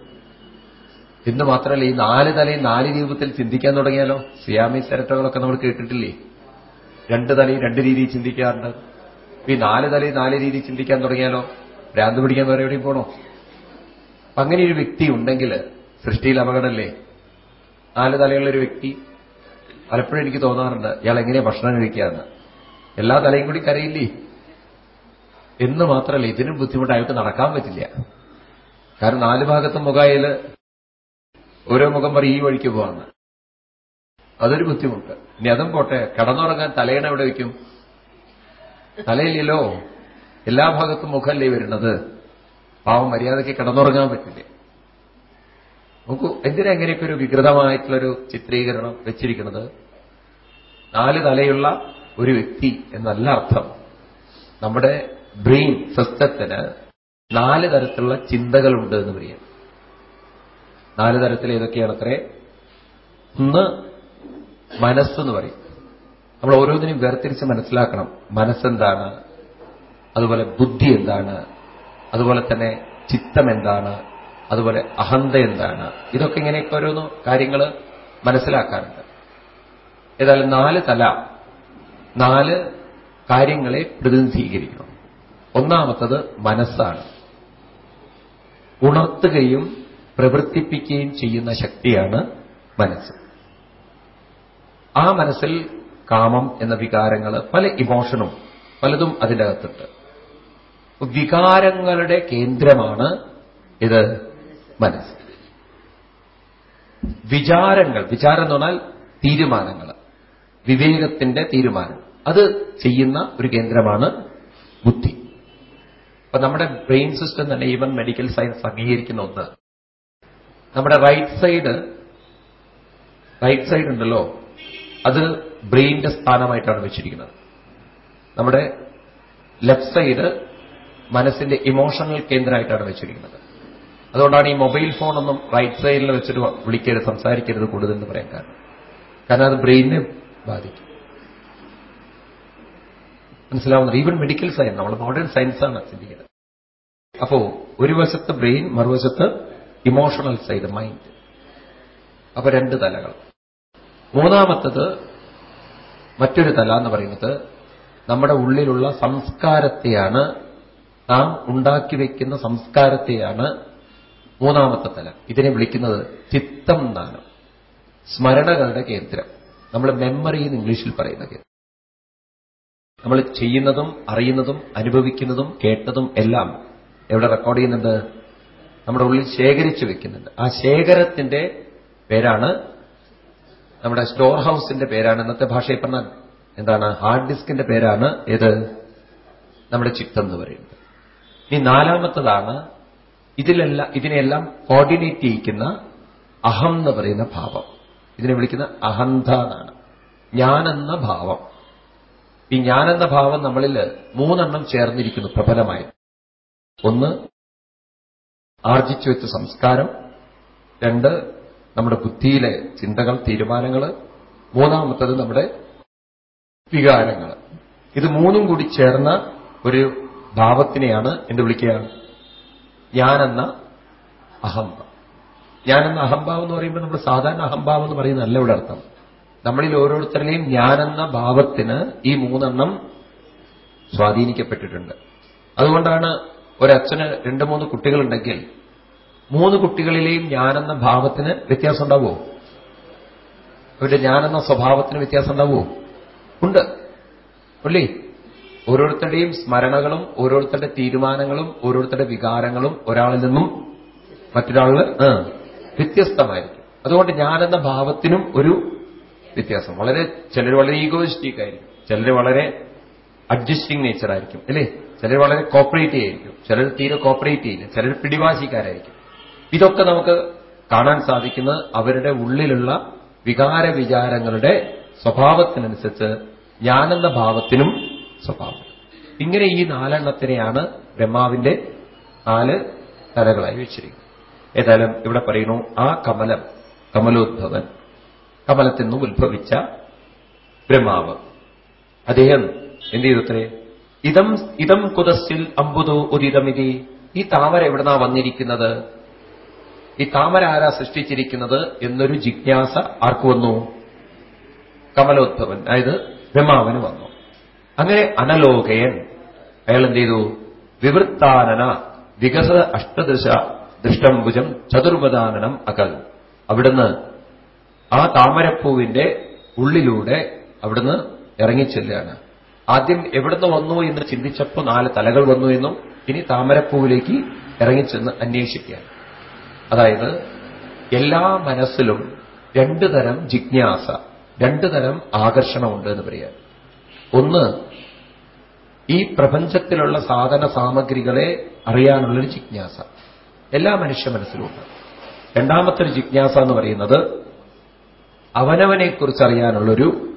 എന്ന് മാത്രമല്ല ഈ നാല് തലയും നാല് രൂപത്തിൽ ചിന്തിക്കാൻ തുടങ്ങിയാലോ? സിയാമി സെരട്ടകളൊക്കെ നമ്മൾ കേട്ടിട്ടില്ലേ? രണ്ട് തലയും രണ്ട് രീതിയിൽ ചിന്തിക്കാറുണ്ട്. ഈ നാല് തലയും നാല് രീതിയിൽ ചിന്തിക്കാൻ തുടങ്ങിയാലോ? ഭ്രാന്ത് പിടിക്കാൻ വേറെ എവിടെയും പോണോ? അങ്ങനെ ഒരു വ്യക്തി ഉണ്ടെങ്കിൽ സൃഷ്ടിയിൽ അപകടമല്ലേ? നാല് തലയുള്ള ഒരു വ്യക്തി പലപ്പോഴും എനിക്ക് തോന്നാറുണ്ട് ഇയാൾ എങ്ങനെയാ ഭക്ഷണം കഴിക്കാന്ന്? എല്ലാ തലയും കൂടി കരയില്ലേ? എന്ന് മാത്രമല്ല ഇതിനും ബുദ്ധിമുട്ടായിട്ട് നടക്കാൻ പറ്റില്ല. കാരണം നാല് ഭാഗത്തും മുഖായിൽ ഓരോ മുഖം പറയും ഈ വഴിക്ക് പോവാന്ന്. അതൊരു ബുദ്ധിമുട്ട്. ഇനി അതും പോട്ടെ. കിടന്നുറങ്ങാൻ തലയണ എവിടെ വയ്ക്കും? തലയില്ലല്ലോ. എല്ലാ ഭാഗത്തും മുഖമല്ലേ വരുന്നത്. പാവം മര്യാദയ്ക്ക് കിടന്നുറങ്ങാൻ പറ്റില്ല. നോക്കൂ എന്തിനാ എങ്ങനെയൊക്കെ ഒരു വികൃതമായിട്ടുള്ളൊരു ചിത്രീകരണം വെച്ചിരിക്കുന്നത്? നാല് തലയുള്ള ഒരു വ്യക്തി എന്നല്ല അർത്ഥം. നമ്മുടെ ബ്രെയിൻ സിസ്റ്റത്തിന് നാല് തരത്തിലുള്ള ചിന്തകളുണ്ട് എന്ന് പറയാം. നാല് തരത്തിൽ ഏതൊക്കെയാണത്രേ? ഒന്ന് മനസ്സെന്ന് പറയും. നമ്മൾ ഓരോന്നിനും വേർതിരിച്ച് മനസ്സിലാക്കണം. മനസ്സെന്താണ്? അതുപോലെ ബുദ്ധി എന്താണ്? അതുപോലെ തന്നെ ചിത്തം എന്താണ്? അതുപോലെ അഹന്ത എന്താണ്? ഇതൊക്കെ ഇങ്ങനെയൊക്കെ ഓരോന്ന് കാര്യങ്ങൾ മനസ്സിലാക്കാറുണ്ട്. ഏതായാലും നാല് തല നാല് കാര്യങ്ങളെ പ്രതിനിധീകരിക്കണം. ഒന്നാമത്തത് മനസ്സാണ്. ഉണർത്തുകയും പ്രവർത്തിപ്പിക്കുകയും ചെയ്യുന്ന ശക്തിയാണ് മനസ്സ്. ആ മനസ്സിൽ കാമം എന്ന വികാരങ്ങൾ പല ഇമോഷനും പലതും അതിന്റെ അകത്തുണ്ട് വികാരങ്ങളുടെ കേന്ദ്രമാണ് ഇത് മനസ്സ്. വിചാരങ്ങൾ വിചാരം എന്ന് പറഞ്ഞാൽ തീരുമാനങ്ങൾ. വിവേകത്തിന്റെ തീരുമാനം. അത് ചെയ്യുന്ന ഒരു കേന്ദ്രമാണ് ബുദ്ധി. അപ്പൊ നമ്മുടെ ബ്രെയിൻ സിസ്റ്റം തന്നെ ഈവൻ മെഡിക്കൽ സയൻസ് അംഗീകരിക്കുന്ന ഒന്ന്. നമ്മുടെ റൈറ്റ് സൈഡ് റൈറ്റ് സൈഡ് ഉണ്ടല്ലോ അത് ബ്രെയിനിന്റെ സ്ഥാനമായിട്ടാണ് വെച്ചിരിക്കുന്നത്. നമ്മുടെ ലെഫ്റ്റ് സൈഡ് മനസ്സിന്റെ ഇമോഷണൽ കേന്ദ്രമായിട്ടാണ് വെച്ചിരിക്കുന്നത്. അതുകൊണ്ടാണ് ഈ മൊബൈൽ ഫോണൊന്നും റൈറ്റ് സൈഡിൽ വെച്ചിട്ട് വിളിക്കരുത് സംസാരിക്കരുത് കൂടുതൽ എന്ന് പറയാൻ കാരണം. കാരണം അത് ബ്രെയിനിനെ ബാധിക്കും. മനസ്സിലാവുന്നത്. ഈവൻ മെഡിക്കൽ സയൻസ് നമ്മൾ മോഡേൺ സയൻസാണ് ചിന്തിക്കുന്നത്. അപ്പോ ഒരു വശത്ത് ബ്രെയിൻ മറുവശത്ത് ഇമോഷണൽ സൈഡ് മൈൻഡ് അപ്പൊ രണ്ട് തലകൾ. മൂന്നാമത്തത് മറ്റൊരു തല എന്ന് പറയുന്നത് നമ്മുടെ ഉള്ളിലുള്ള സംസ്കാരത്തെയാണ് നാം ഉണ്ടാക്കി വയ്ക്കുന്ന സംസ്കാരത്തെയാണ് മൂന്നാമത്തെ തല. ഇതിനെ വിളിക്കുന്നത് ചിത്തം എന്നാണ്. സ്മരണകളുടെ കേന്ദ്രം. നമ്മൾ മെമ്മറി എന്ന് ഇംഗ്ലീഷിൽ പറയുന്ന കേന്ദ്രം. നമ്മൾ ചെയ്യുന്നതും അറിയുന്നതും അനുഭവിക്കുന്നതും കേട്ടതും എല്ലാം എവിടെ റെക്കോർഡ് ചെയ്യുന്നുണ്ട്? നമ്മുടെ ഉള്ളിൽ ശേഖരിച്ചു വെക്കുന്നുണ്ട്. ആ ശേഖരത്തിന്റെ പേരാണ് നമ്മുടെ സ്റ്റോർ ഹൗസിന്റെ പേരാണ്. ഇന്നത്തെ ഭാഷയിൽ പറഞ്ഞാൽ എന്താണ്? ഹാർഡ് ഡിസ്കിന്റെ പേരാണ് ഏത്? നമ്മുടെ ചിത്തം എന്ന് പറയുന്നത്. ഇനി നാലാമത്തതാണ് ഇതിലെല്ലാം ഇതിനെല്ലാം കോർഡിനേറ്റ് ചെയ്യിക്കുന്ന അഹം എന്ന് പറയുന്ന ഭാവം. ഇതിനെ വിളിക്കുന്ന അഹന്ത എന്നാണ്. ഞാനെന്ന ഭാവം. ഈ ഞാൻ എന്ന ഭാവം നമ്മളിൽ മൂന്നെണ്ണം ചേർന്നിരിക്കുന്നു പ്രബലമായി. ഒന്ന് ആർജിച്ചു വെച്ച സംസ്കാരം. രണ്ട് നമ്മുടെ ബുദ്ധിയിലെ ചിന്തകൾ തീരുമാനങ്ങൾ. മൂന്നാമത്തത് നമ്മുടെ വികാരങ്ങൾ. ഇത് മൂന്നും കൂടി ചേർന്ന ഒരു ഭാവത്തിനെയാണ് എന്ത് വിളിക്കുക? ഞാനെന്ന അഹംഭാവം ഞാനെന്ന അഹംഭാവം എന്ന് പറയുമ്പോൾ നമ്മൾ സാധാരണ അഹംഭാവം എന്ന് പറയുന്നതല്ല ഇവിടെ അർത്ഥം. നമ്മളിൽ ഓരോരുത്തരുടെയും ഞാനെന്ന ഭാവത്തിന് ഈ മൂന്നെണ്ണം സ്വാധീനിക്കപ്പെട്ടിട്ടുണ്ട്. അതുകൊണ്ടാണ് ഒരച്ഛന് രണ്ട് മൂന്ന് കുട്ടികളുണ്ടെങ്കിൽ മൂന്ന് കുട്ടികളിലെയും ഞാനെന്ന ഭാവത്തിന് വ്യത്യാസം ഉണ്ടാവുമോ അവരുടെ ഞാനെന്ന സ്വഭാവത്തിന് വ്യത്യാസം ഉണ്ടാവുമോ ഉണ്ട്. അല്ലേ? ഓരോരുത്തരുടെയും സ്മരണകളും ഓരോരുത്തരുടെ തീരുമാനങ്ങളും ഓരോരുത്തരുടെ വികാരങ്ങളും ഒരാളിൽ നിന്നും മറ്റൊരാളിൽ വ്യത്യസ്തമായിരിക്കും. അതുകൊണ്ട് ഞാനെന്ന ഭാവത്തിനും ഒരു വ്യത്യാസം. വളരെ ചിലർ വളരെ ഈഗോയിസ്റ്റിക് ആയിരിക്കും. ചിലർ വളരെ അഡ്ജസ്റ്റിംഗ് നേച്ചർ ആയിരിക്കും അല്ലേ? ചിലർ വളരെ കോപ്പറേറ്റ് ആയിരിക്കും ചിലർ തീരെ കോപ്പറേറ്റ് ചെയ്യില്ല. ചിലർ പിടിവാശിക്കാരായിരിക്കും. ഇതൊക്കെ നമുക്ക് കാണാൻ സാധിക്കുന്നത് അവരുടെ ഉള്ളിലുള്ള വികാര വിചാരങ്ങളുടെ സ്വഭാവത്തിനനുസരിച്ച് ഞാനെന്ന ഭാവത്തിനും സ്വഭാവം. ഇങ്ങനെ ഈ നാലെണ്ണത്തിനെയാണ് ബ്രഹ്മാവിന്റെ നാല് തലകളായി വെച്ചിരിക്കുന്നത് ഏതായാലും ഇവിടെ പറയുന്നു ആ കമലം കമലോദ്ഭവൻ. കമലത്തിൽ നിന്ന് ഉത്ഭവിച്ച ബ്രഹ്മാവ്. അദ്ദേഹം എന്ത് ചെയ്തത്രേ? ഇതം ഇതം കുതസ്സിൽ അമ്പുതോ ഉദിതമിതി ഈ താമര എവിടുന്നാ വന്നിരിക്കുന്നത്? ഈ താമര ആരാ സൃഷ്ടിച്ചിരിക്കുന്നത് എന്നൊരു ജിജ്ഞാസ ആർക്ക് വന്നു? കമലോദ്ഭവൻ അതായത് ബ്രഹ്മാവന് വന്നു. അങ്ങനെ അനലോകയൻ അയാൾ എന്ത് ചെയ്തു? വിവൃത്താനന വികസ അഷ്ടദശ ദൃഷ്ടംബുജം ചതുർവദാനനം അകൽ. അവിടുന്ന് ആ താമരപ്പൂവിന്റെ ഉള്ളിലൂടെ അവിടുന്ന് ഇറങ്ങിച്ചെല്ലുകയാണ്. ആദ്യം എവിടുന്ന് വന്നു എന്ന് ചിന്തിച്ചപ്പോൾ നാല് തലകൾ വന്നു എന്നും ഇനി താമരപ്പൂവിലേക്ക് ഇറങ്ങിച്ചെന്ന് അന്വേഷിക്കുകയാണ്. അതായത് എല്ലാ മനസ്സിലും രണ്ടു തരം ജിജ്ഞാസ രണ്ടു തരം ആകർഷണമുണ്ട് എന്ന് പറയാം. ഒന്ന് ഈ പ്രപഞ്ചത്തിലുള്ള സാധന സാമഗ്രികളെ അറിയാനുള്ളൊരു ജിജ്ഞാസ. എല്ലാ മനുഷ്യ മനസ്സിലുമുണ്ട് രണ്ടാമത്തെ ഒരു ജിജ്ഞാസ എന്ന് പറയുന്നത് അവനവനെക്കുറിച്ച് അറിയാനുള്ളൊരു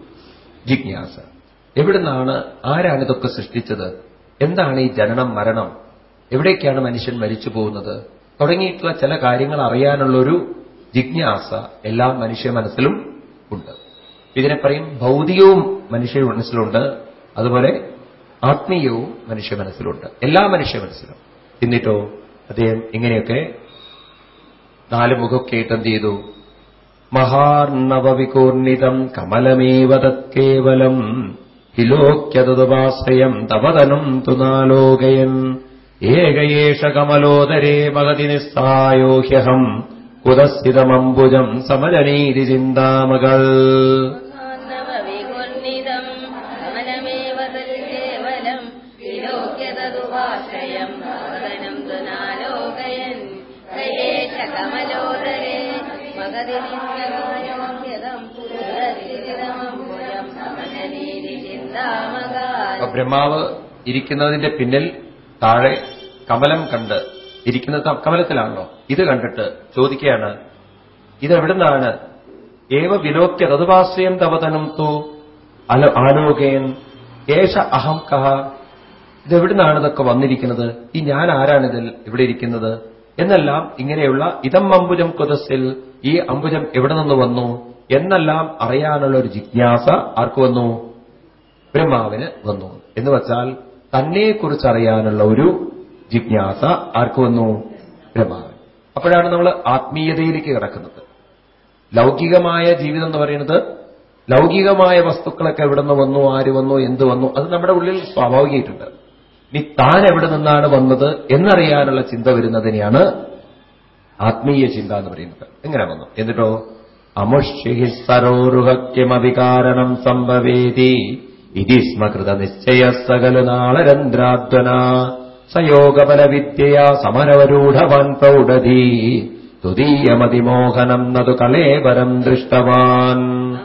ജിജ്ഞാസ. എവിടുന്നാണ് ആരാണ് ഇതൊക്കെ സൃഷ്ടിച്ചത്? എന്താണ് ഈ ജനനം മരണം? എവിടേക്കാണ് മനുഷ്യൻ മരിച്ചു പോകുന്നത്? തുടങ്ങിയിട്ടുള്ള ചില കാര്യങ്ങൾ അറിയാനുള്ളൊരു ജിജ്ഞാസ എല്ലാ മനുഷ്യ മനസ്സിലും ഉണ്ട്. ഇതിനെ പറയും ഭൗതികവും മനുഷ്യ മനസ്സിലുണ്ട് അതുപോലെ ആത്മീയവും മനുഷ്യ മനസ്സിലുണ്ട്. എല്ലാ മനുഷ്യ മനസ്സിലും. എന്നിട്ടോ അദ്ദേഹം ഇങ്ങനെയൊക്കെ നാല് മുഖമൊക്കെ ആയിട്ട് എന്ത് ചെയ്തു. മഹാർണവവികൂർണിതം കമലമേവ തത്കേവലം ഹിലോക്യതുപാശ്രയം തപതനം തുനാലോകയൻ. ഏകയേഷ കമലോദരേ മഹതി നിസ്സായോ ഹ്യഹം കുതസ്ഥിതമംബുജം സമരനീതി ചിന്താമകൾ. ബ്രഹ്മാവ് ഇരിക്കുന്നതിന്റെ പിന്നിൽ താഴെ കമലം കണ്ട് ഇരിക്കുന്നത് കമലത്തിലാണല്ലോ. ഇത് കണ്ടിട്ട് ചോദിക്കുകയാണ് ഇതെവിടുന്നാണ്? ഏവ വിലോക്യ തതുവാസ്യം തവതനം തോ അല ആലോകയൻ ഏഷ അഹം കഹ. ഇതെവിടുന്നാണ് ഇതൊക്കെ വന്നിരിക്കുന്നത്? ഈ ഞാൻ ആരാണിതിൽ ഇവിടെ ഇരിക്കുന്നത്? എന്നെല്ലാം ഇങ്ങനെയുള്ള ഇതം അമ്പുജം കുതസിൽ ഈ അമ്പുജം എവിടെ നിന്ന് വന്നു? എന്നെല്ലാം അറിയാനുള്ള ഒരു ജിജ്ഞാസ ആർക്ക് വന്നു? ബ്രഹ്മാവിന് വന്നു. എന്ന് വച്ചാൽ തന്നെക്കുറിച്ച് അറിയാനുള്ള ഒരു ജിജ്ഞാസ ആർക്ക് വന്നു? ബ്രഹ്മാവിന്. അപ്പോഴാണ് നമ്മൾ ആത്മീയതയിലേക്ക് കിടക്കുന്നത്. ലൗകികമായ ജീവിതം എന്ന് പറയുന്നത് ലൗകികമായ വസ്തുക്കളൊക്കെ എവിടെ നിന്ന് വന്നു ആര് വന്നു എന്ത് വന്നു അത് നമ്മുടെ ഉള്ളിൽ സ്വാഭാവികമായിട്ടുണ്ട്. ഇനി താൻ എവിടെ നിന്നാണ് വന്നത് എന്നറിയാനുള്ള ചിന്ത വരുന്നതിനെയാണ് ആത്മീയ ചിന്ത എന്ന് പറയുന്നത്. എങ്ങനെ വന്നു? എന്നിട്ടോ അമുഷ്യഹി സരോരുഹക്യമപി സംഭവേദി സംഭവേതി ഇതി സ്മകൃത നിശ്ചയ സകലു നാളരന്ധ്രാധ്വന സയോഗബല സമരവരൂഢവൻ പ്രൗഢധീ. തുതീയമതിമോഹനം നതു കളേവരം ദൃഷ്ടവാൻ.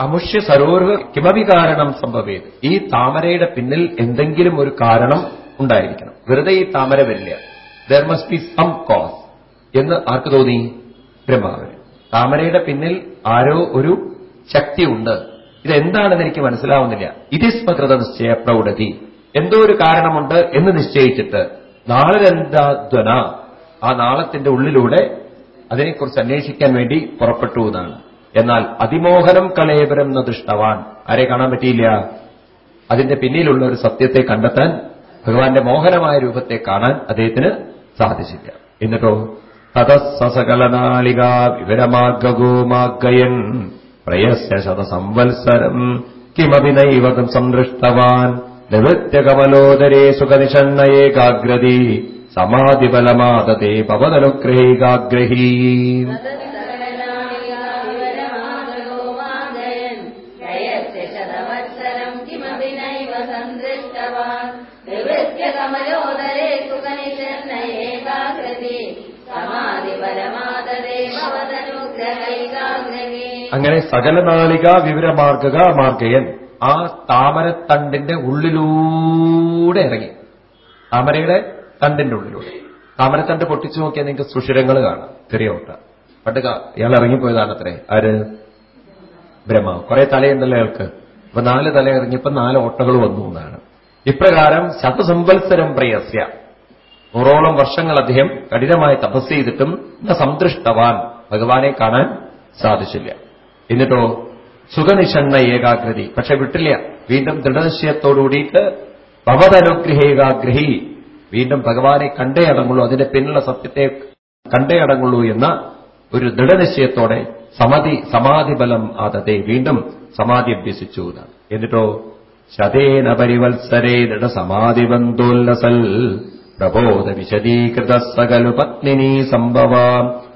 അമുഷ്യ സരോരുഹ കിമപി കാരണം സംഭവേത്? ഈ താമരയുടെ പിന്നിൽ എന്തെങ്കിലും ഒരു കാരണം ഉണ്ടായിരിക്കണം. വെറുതെ ഈ താമര വരില്ല there must be some cause എന്ന് ആർക്ക് തോന്നി? ബ്രഹ്മാവിന്. താമരയുടെ പിന്നിൽ ആരോ ഒരു ശക്തിയുണ്ട് ഇതെന്താണെന്ന് എനിക്ക് മനസ്സിലാവുന്നില്ല. ഇതിസ്മകൃത നിശ്ചയ പ്രൗഢതി. എന്തോ ഒരു കാരണമുണ്ട് എന്ന് നിശ്ചയിച്ചിട്ട് നാളെന്താധ്വന ആ നാളത്തിന്റെ ഉള്ളിലൂടെ അതിനെക്കുറിച്ച് അന്വേഷിക്കാൻ വേണ്ടി പുറപ്പെട്ടു എന്നാണ്. എന്നാൽ അതിമോഹനം കളയപരം ദൃഷ്ടവാൻ. ആരെ കാണാൻ പറ്റിയില്ല? അതിന്റെ പിന്നിലുള്ള ഒരു സത്യത്തെ കണ്ടെത്താൻ ഭഗവാന്റെ മോഹനമായ രൂപത്തെ കാണാൻ അദ്ദേഹത്തിന് സാധിച്ചില്ല. എന്നിട്ടോ? തതസകലനാളിക വിവരമാർഗോമാർഗയൻ പ്രയസ്യ ശതസംവത്സരം കിമപി നൈവകം നിവൃത്യകമലോദരേ സുഖനിഷണ്ണയേകാഗ്രതി സമാധിബലമാതേ പവതനുഗ്രഹീകാഗ്രഹീ അങ്ങനെ സകല നാളിക വിവരമാർഗക മാർഗയൻ ആ താമരത്തണ്ടിന്റെ ഉള്ളിലൂടെ ഇറങ്ങി. താമരയുടെ തണ്ടിന്റെ ഉള്ളിലൂടെ. താമരത്തണ്ട് പൊട്ടിച്ചു നോക്കിയാൽ നിങ്ങൾക്ക് സുഷിരങ്ങൾ കാണാം. ചെറിയ ഓട്ട. പണ്ട് ഇയാൾ ഇറങ്ങിപ്പോയതാണ് അത്രേ. ആര്? ബ്രഹ്മാവ്. കുറെ തലയുണ്ടല്ലോ അയാൾക്ക് അപ്പൊ നാല് തല ഇറങ്ങിയപ്പോ നാല് ഓട്ടകൾ വന്നു എന്നാണ്. ഇപ്രകാരം ശതസംവത്സരം പ്രയസ്യ. നൂറോളം വർഷങ്ങൾ അദ്ദേഹം കഠിനമായി തപസ് ചെയ്തിട്ടും സന്തുഷ്ടവാൻ ഭഗവാനെ കാണാൻ സാധിച്ചില്ല. എന്നിട്ടോ സുഖനിഷണ്ണ ഏകാഗ്രതി. പക്ഷെ വിട്ടില്ല. വീണ്ടും ദൃഢനിശ്ചയത്തോടുകൂടിയിട്ട് ഭവതനുഗ്രഹേകാഗ്രഹി. വീണ്ടും ഭഗവാനെ കണ്ടേ അടങ്ങുള്ളൂ. അതിന്റെ പിന്നിലുള്ള സത്യത്തെ കണ്ടേ അടങ്ങുള്ളൂ എന്ന ഒരു ദൃഢനിശ്ചയത്തോടെ സമാധി സമാധിബലം ആദത്തെ വീണ്ടും സമാധി അഭ്യസിച്ചു എന്നാണ്. എന്നിട്ടോ ശതേന പരിവത്സരേ ദൃഢസമാധിബന്ധോല്ലസൽ പ്രബോധ വിശദീകൃത സകലു പത്നിനീ സംഭവാം.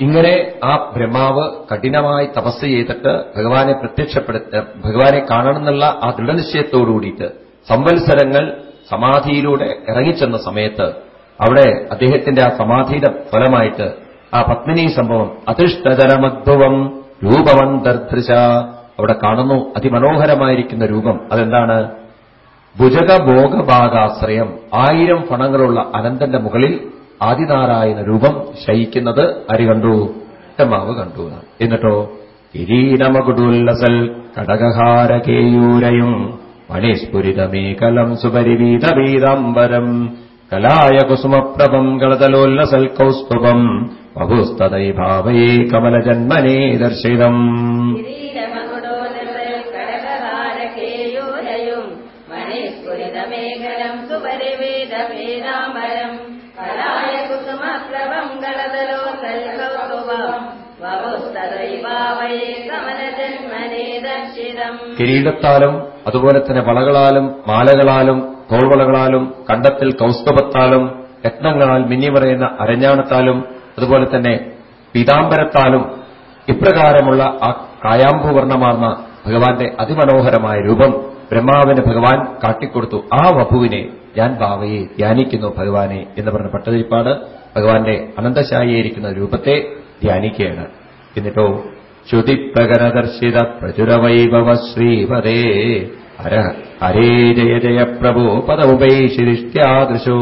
ഇങ്ങനെ ആ ബ്രഹ്മാവ് കഠിനമായി തപസ് ചെയ്തിട്ട് ഭഗവാനെ പ്രത്യക്ഷപ്പെടുത്ത ഭഗവാനെ കാണണമെന്നുള്ള ആ ദൃഢനിശ്ചയത്തോടുകൂടിയിട്ട് സംവത്സരങ്ങൾ സമാധിയിലൂടെ ഇറങ്ങിച്ചെന്ന സമയത്ത് അവിടെ അദ്ദേഹത്തിന്റെ ആ സമാധിയുടെ ഫലമായിട്ട് ആ പത്മിനി സംഭവം അധിഷ്ഠതരമദ്ഭുവം രൂപമന്തർദൃശ അവിടെ കാണുന്നു. അതിമനോഹരമായിരിക്കുന്ന രൂപം. അതെന്താണ്? ഭുജക ഭോഗഭാഗാശ്രയം ആയിരം ഫണങ്ങളുള്ള അനന്തന്റെ മുകളിൽ ആദിനാരായണ രൂപം ശയിക്കുന്നത് അരി കണ്ടു ബ്രഹ്മാവ് കണ്ടു. എന്നിട്ടോ കിരീടമകുടുല്ലസൽ കടകഹാരകേയൂരയും മണിസ്ഫുരിതമേകലം സുപരിവീതവീതാംബരം കലായ കുസുമപ്രഭം കളതലോല്ലസൽ കൗസ്തുഭം ബഹുസ്തതൈ ഭാവയേ കമലജന്മനേ ദർശിതം കിരീടത്താലും അതുപോലെ തന്നെ വളകളാലും മാലകളാലും തോൾവളകളാലും കണ്ടത്തിൽ കൗസ്തവത്താലും രത്നങ്ങളാൽ മിന്നി പറയുന്ന അരഞ്ഞാണത്താലും അതുപോലെ തന്നെ പീതാംബരത്താലും ഇപ്രകാരമുള്ള ആ കായാംഭുവർണമാർന്ന ഭഗവാന്റെ അതിമനോഹരമായ രൂപം ബ്രഹ്മാവിന് ഭഗവാൻ കാട്ടിക്കൊടുത്തു. ആ വപുവിനെ ഞാൻ ഭാവയെ ധ്യാനിക്കുന്നു ഭഗവാനെ എന്ന് പറഞ്ഞ പട്ടതിരിപ്പാട് ഭഗവാന്റെ അനന്തശായിരിക്കുന്ന രൂപത്തെ ധ്യാനിക്കുകയാണ്. എന്നിട്ടോ ശ്രുതിപ്രകരദർശിത പ്രചുരവൈഭവ ശ്രീപദേ. ഹര ഹരേ ജയ ജയ പ്രഭോ പദമുപൈശിരിഷ്ട്യാദൃശോ.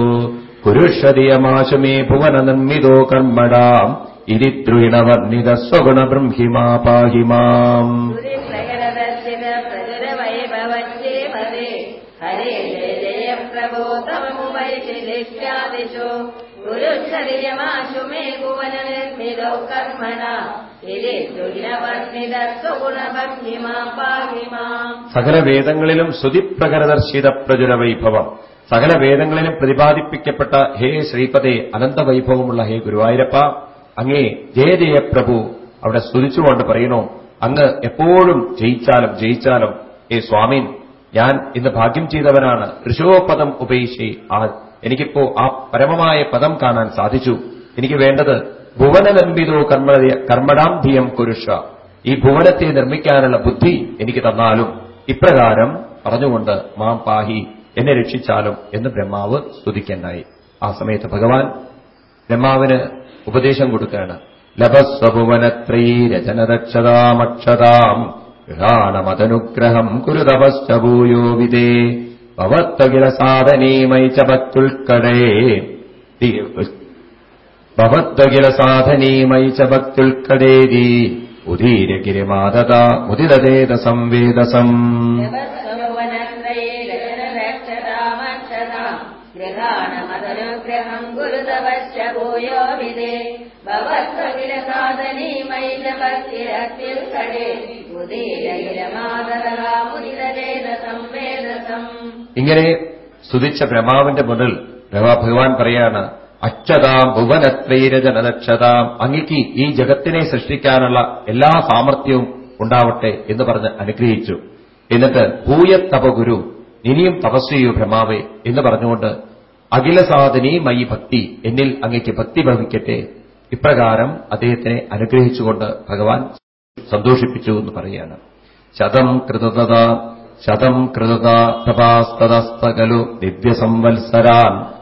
കുരുഷതിയമാശു മേ ഭുവന നിർമ്മിതോ കർമ്മടാം. ഇതി ദ്രുഹിണവർണിത സ്വഗുണ ബ്രഹ്മിമാ പാഹി മാം ഗുരുക്ഷരിയമാശു മേ ഭുവന നിർമ്മിതോ കർമ്മണ സകല വേദങ്ങളിലും ശ്രുതിപ്രകരദർശിത പ്രചുര വൈഭവം സകല വേദങ്ങളിലും പ്രതിപാദിപ്പിക്കപ്പെട്ട ഹേ ശ്രീപദേ അനന്ത വൈഭവമുള്ള ഹേ ഗുരുവായൂരപ്പ അങ്ങേ ജയ ജയ പ്രഭു. അവിടെ സ്തുതിച്ചുകൊണ്ട് പറയണോ അങ്ങ് എപ്പോഴും ജയിച്ചാലും ജയിച്ചാലും ഹേ സ്വാമീൻ ഞാൻ ഇന്ന് ഭാഗ്യം ചെയ്തവനാണ്. ഋഷോപദം ഉപേക്ഷി ആ എനിക്കിപ്പോ ആ പരമമായ പദം കാണാൻ സാധിച്ചു. എനിക്ക് വേണ്ടത് ഭുവന നിർമ്മിതോ കർമ്മ കർമ്മടാം ധിയം കുരുഷ. ഈ ഭുവനത്തെ നിർമ്മിക്കാനുള്ള ബുദ്ധി എനിക്ക് തന്നാലും ഇപ്രകാരം പറഞ്ഞുകൊണ്ട് മാം പാഹി എന്നെ രക്ഷിച്ചാലും എന്ന് ബ്രഹ്മാവ് സ്തുതിക്കേണ്ടായി. ആ സമയത്ത് ഭഗവാൻ ബ്രഹ്മാവിന് ഉപദേശം കൊടുക്കുകയാണ്. ലഭസ്വഭുവനത്രീ രചനദക്ഷതാമക്ഷതാം ഗൃഹാണമതനുഗ്രഹം കുരുതപശ്ച ഭൂയോ വിദേ ഭവത്തകില സാധനീമൈ ച ഭവത്വകില സാധനീമൈ ച ഭക്തുൽക്കടേരി ഉദീരഗിരിമാതത ഉദിതേത സംവേദസം ഗൃഹാണമതനുഗ്രഹം ഗുരുതവശ്ച ഭൂയോ വിദേ ഭവത്വകില സാധനീമൈ ഭക്തിരത്തിൽ കടേ ഉദീരകിലമാതരാ മുദിതേന സംവേദസം ഇങ്ങനെ സ്തുതിച്ച ബ്രഹ്മാവിന്റെ മുന്നിൽ ബ്രഹ്മ ഭഗവാൻ പറയാണ് അക്ഷതാം ഭുവനത്രൈരജനക്ഷതാം അങ്ങയ്ക്ക് ഈ ജഗത്തിനെ സൃഷ്ടിക്കാനുള്ള എല്ലാ സാമർഥ്യവും ഉണ്ടാവട്ടെ എന്ന് പറഞ്ഞ് അനുഗ്രഹിച്ചു. എന്നിട്ട് ഭൂയത്തപഗുരു ഇനിയും തപസ് ചെയ്യൂ ബ്രഹ്മാവേ എന്ന് പറഞ്ഞുകൊണ്ട് അഖിലസാധനി മൈ ഭക്തി എന്നിൽ അങ്ങയ്ക്ക് ഭക്തി ഭവിക്കട്ടെ. ഇപ്രകാരം അദ്ദേഹത്തിനെ അനുഗ്രഹിച്ചുകൊണ്ട് ഭഗവാൻ സന്തോഷിപ്പിച്ചു എന്ന് പറയുകയാണ്. ശതം കൃതത ശതം കൃതത പ്രഭാസ്തതസ്തകലു ദിവ്യസംവത്സരാൻ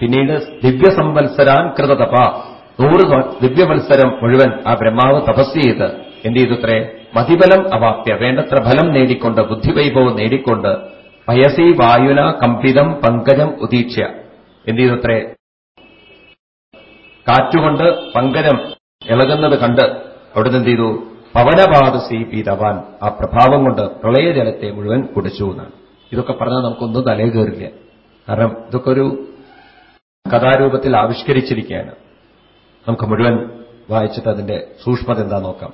പിന്നീട് ദിവ്യസംവത്സരാൻ കൃതതപ. നൂറ് ദിവ്യവത്സരം മുഴുവൻ ആ ബ്രഹ്മാവ് തപസ് ചെയ്ത് എന്ത് ചെയ്തുത്രേ മതിബലം അവാപ്യ വേണ്ടത്ര ഫലം നേടിക്കൊണ്ട് ബുദ്ധിവൈഭവം നേടിക്കൊണ്ട് പയസി വായുന കമ്പിതം പങ്കജം ഉദീക്ഷ എന്ത് ഇതുത്രേ കാറ്റുകൊണ്ട് പങ്കജം ഇളകുന്നത് കണ്ട് അവിടുന്ന് എന്ത് ചെയ്തു? പവനപാദസി പീതവാൻ ആ പ്രഭാവം കൊണ്ട് പ്രളയജലത്തെ മുഴുവൻ കുടിച്ചു എന്നാണ്. ഇതൊക്കെ പറഞ്ഞാൽ നമുക്കൊന്നും തലേ കയറില്ല. കാരണം ഇതൊക്കെ ഒരു കഥാരൂപത്തിൽ ആവിഷ്കരിച്ചിരിക്കുകയാണ്. നമുക്ക് മുഴുവൻ വായിച്ചിട്ട് അതിന്റെ സൂക്ഷ്മത എന്താ നോക്കാം.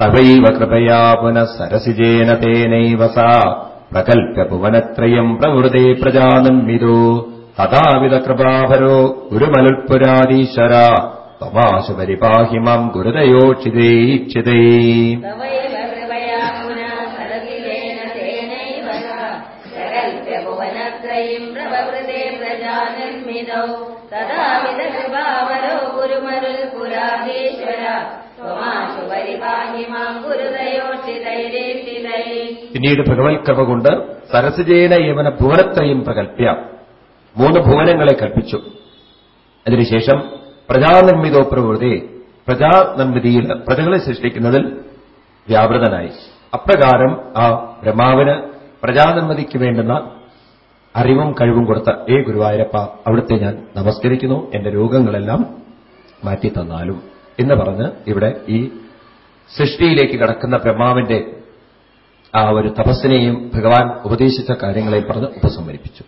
തവൈവ കൃപയാ പുനഃ സരസിജേന തേനൈവ സാ പ്രകൽപ്യ ഭുവനത്രയം പ്രവൃതേ പ്രജാനന്മിതോ തഥാവിധ കൃപാഭരോ ഗുരുമലുൽപുരാധീശ്വര തമാശു പരിപാഹി മാം ഗുരുതയോക്ഷിതൈക്ഷിതൈ പിന്നീട് ഭഗവത് കൃപ കൊണ്ട് സരസജേന യവന ഭുവനത്രയും പ്രകൽപ്യ മൂന്ന് ഭുവനങ്ങളെ കൽപ്പിച്ചു. അതിനുശേഷം പ്രജാനിർമ്മിതോ പ്രവൃത്തി പ്രജാനിർമ്മിതിയിൽ പ്രജകളെ സൃഷ്ടിക്കുന്നതിൽ വ്യാപൃതനായി. അപ്രകാരം ആ ബ്രഹ്മാവിന് പ്രജാനിർമ്മിതിക്ക് വേണ്ടുന്ന അറിവും കഴിവും കൊടുത്ത ഏ ഗുരുവായൂരപ്പ അവിടുത്തെ ഞാൻ നമസ്കരിക്കുന്നു എന്റെ രോഗങ്ങളെല്ലാം മാറ്റി തന്നാലും എന്ന് പറഞ്ഞ് ഇവിടെ ഈ സൃഷ്ടിയിലേക്ക് കടക്കുന്ന ബ്രഹ്മാവിന്റെ ആ ഒരു തപസ്സിനെയും ഭഗവാൻ ഉപദേശിച്ച കാര്യങ്ങളെയും പറഞ്ഞ് ഉപസംഹരിപ്പിച്ചു.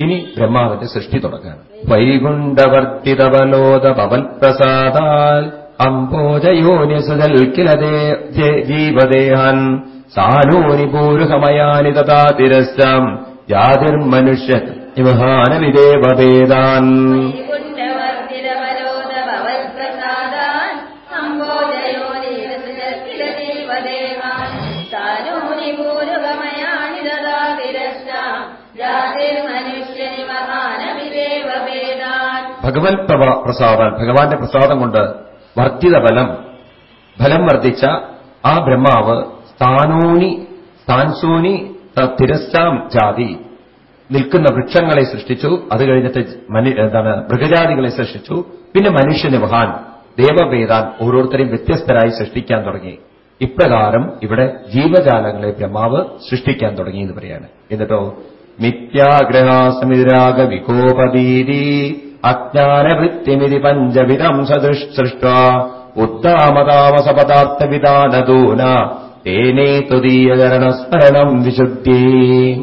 ഇനി ബ്രഹ്മാവിന്റെ സൃഷ്ടി തുടങ്ങാണ്. വൈകുണ്ഠവർത്തിതവലോത പവൻ പ്രസാദാൽ കിലതേ ജീവദേഹാൻ സാനൂനി പൂരുഹമയാനി തഥാ തിരസ്സം ജാതിർമനുഷ്യ മഹാനവിദേവവേദാൻ ഭഗവത് പ്രസാദം ഭഗവാന്റെ പ്രസാദം കൊണ്ട് വർദ്ധിത ബലം ഫലം വർദ്ധിച്ച ആ ബ്രഹ്മാവ് സ്ഥാനോനി സ്ഥാൻസോനി തിരസ്സാം ജാതി. നിൽക്കുന്ന വൃക്ഷങ്ങളെ സൃഷ്ടിച്ചു. അത് കഴിഞ്ഞിട്ട് എന്താണ് മൃഗജാതികളെ സൃഷ്ടിച്ചു. പിന്നെ മനുഷ്യന് മഹാൻ ദേവവേദാൻ ഓരോരുത്തരെയും വ്യത്യസ്തരായി സൃഷ്ടിക്കാൻ തുടങ്ങി. ഇപ്രകാരം ഇവിടെ ജീവജാലങ്ങളെ ബ്രഹ്മാവ് സൃഷ്ടിക്കാൻ തുടങ്ങി എന്ന് പറയാണ്. എന്നിട്ടോ മിഥ്യാഗ്രഹാസമിതിരാഗ വികോപദീതി അജ്ഞാനവൃത്തിമിതി പഞ്ചവിധം സൃഷ്ട. ഉദ്ദാമതാമസപദാർത്ഥവിധാനദൂന തേനേ തുതീയചരണസ്മരണം വിശുദ്ധൈ.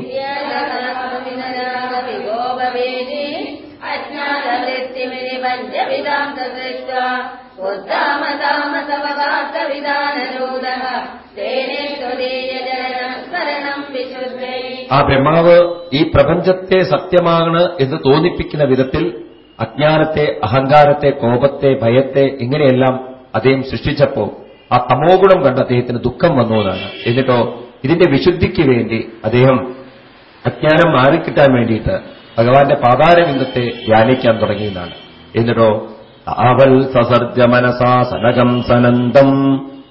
ആ ബ്രഹ്മാവ് ഈ പ്രപഞ്ചത്തെ സത്യമാണ് എന്ന് തോന്നിപ്പിക്കുന്ന വിധത്തിൽ അജ്ഞാനത്തെ അഹങ്കാരത്തെ കോപത്തെ ഭയത്തെ ഇങ്ങനെയെല്ലാം അദ്ദേഹം സൃഷ്ടിച്ചപ്പോ ആ തമോഗുണം കണ്ട് അദ്ദേഹത്തിന് ദുഃഖം വന്നു എന്നാണ് എന്നിട്ടോ ഇതിന്റെ വിശുദ്ധിക്ക് വേണ്ടി അദ്ദേഹം അജ്ഞാനം മാറിക്കിട്ടാൻ വേണ്ടിയിട്ട് ഭഗവാന്റെ പാതാരബിന്ദത്തെ ധ്യാനിക്കാൻ തുടങ്ങിയെന്നാണ് എന്നിട്ടോ അവൽ സസർജ മനസാ സനകം സനന്തം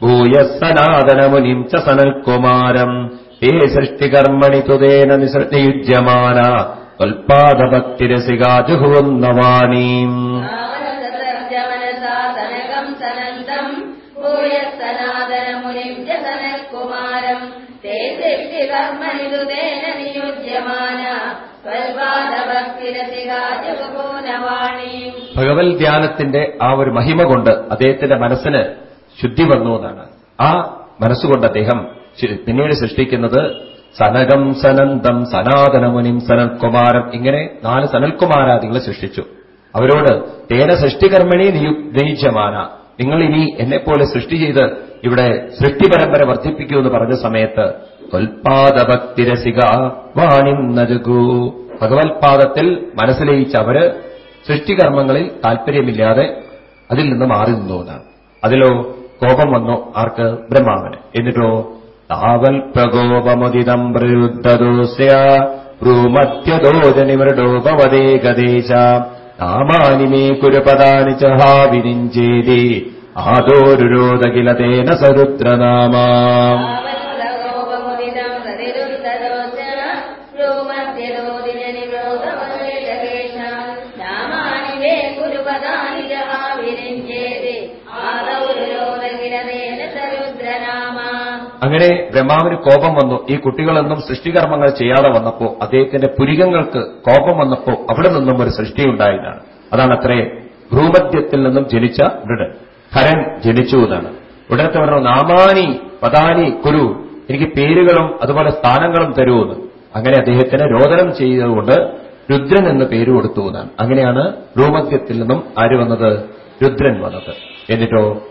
ഭൂയ സനാതനമുനിം ച സനൽകുമാരം തേ സൃഷ്ടികർമ്മണി തുതേന നിസൃതിയുജ്യമാന ത്വൽപാദഭക്തിരസികാജുഹുവന്നവാണീം ആവനസർജമനസാസനകം സനന്തം ഭൂയസ്സനാദനമുനിം ച സനൽകുമാരം തേ സൃഷ്ടികർമ്മനിതുതേന നിയുജ്യമാന സ്വൽപാദഭക്തിരസികാജുപൂനവാണീ ഭഗവത് ധ്യാനത്തിന്റെ ആ ഒരു മഹിമ കൊണ്ട് അദ്ദേഹത്തിന്റെ മനസ്സിന് ശുദ്ധി വന്നു എന്നാണ്. ആ മനസ്സുകൊണ്ട് അദ്ദേഹം പിന്നീട് സൃഷ്ടിക്കുന്നത് സനകം സനന്തം സനാതനമുനിം സനൽകുമാരം ഇങ്ങനെ നാല് സനൽകുമാരാദികളെ സൃഷ്ടിച്ചു. അവരോട് തേന സൃഷ്ടികർമ്മണി നിയു- നിയുജ്യമാന. നിങ്ങൾ ഇനി എന്നെപ്പോലെ സൃഷ്ടി ചെയ്ത് ഇവിടെ സൃഷ്ടി പരമ്പര വർദ്ധിപ്പിക്കൂ എന്ന് പറഞ്ഞ സമയത്ത് ത്വൽപാദഭക്തിരസിക വാണിം നജകൂ ഭഗവത്പാദത്തിൽ മനസ്സിലയിച്ച അവർ സൃഷ്ടികർമ്മങ്ങളിൽ താല്പര്യമില്ലാതെ അതിൽ നിന്ന് മാറി നിന്നു എന്നാണ്. അതിലോ കോപം വന്നു ആർക്ക്? ബ്രഹ്മാവന്. എന്നിട്ടോ താവൽ പ്രകോപമുദിതം പ്രയുദ്ധദോസ്യ ഭ്രൂമത്യദോജനിമൃഡോപവദേകദേശ നാമാനി മേ കുരുപദാനി ച ഹാ വിരിഞ്ചേതി ആദോരുരോധകില തേന അങ്ങനെ ബ്രഹ്മാവിന് കോപം വന്നു. ഈ കുട്ടികളൊന്നും സൃഷ്ടികർമ്മങ്ങൾ ചെയ്യാതെ വന്നപ്പോ അദ്ദേഹത്തിന്റെ പുരികങ്ങൾക്ക് കോപം വന്നപ്പോ അവിടെ നിന്നും ഒരു സൃഷ്ടി ഉണ്ടായതാണ്. അതാണ് അത്രേ ഭ്രൂമധ്യത്തിൽ നിന്നും ജനിച്ച മൃഡൻ. ഹരൻ ജനിച്ചു എന്നാണ്. ഉടനത്തെ പറഞ്ഞു നാമാനി പദാനി കുരു എനിക്ക് പേരുകളും അതുപോലെ സ്ഥാനങ്ങളും തരുമെന്ന് അങ്ങനെ അദ്ദേഹത്തിന് രോദനം ചെയ്തതുകൊണ്ട് രുദ്രൻ എന്ന് പേര് കൊടുത്തു എന്നാണ്. അങ്ങനെയാണ് ഭ്രൂമധ്യത്തിൽ നിന്നും ആര് വന്നത്? രുദ്രൻ വന്നത്. എന്നിട്ടോ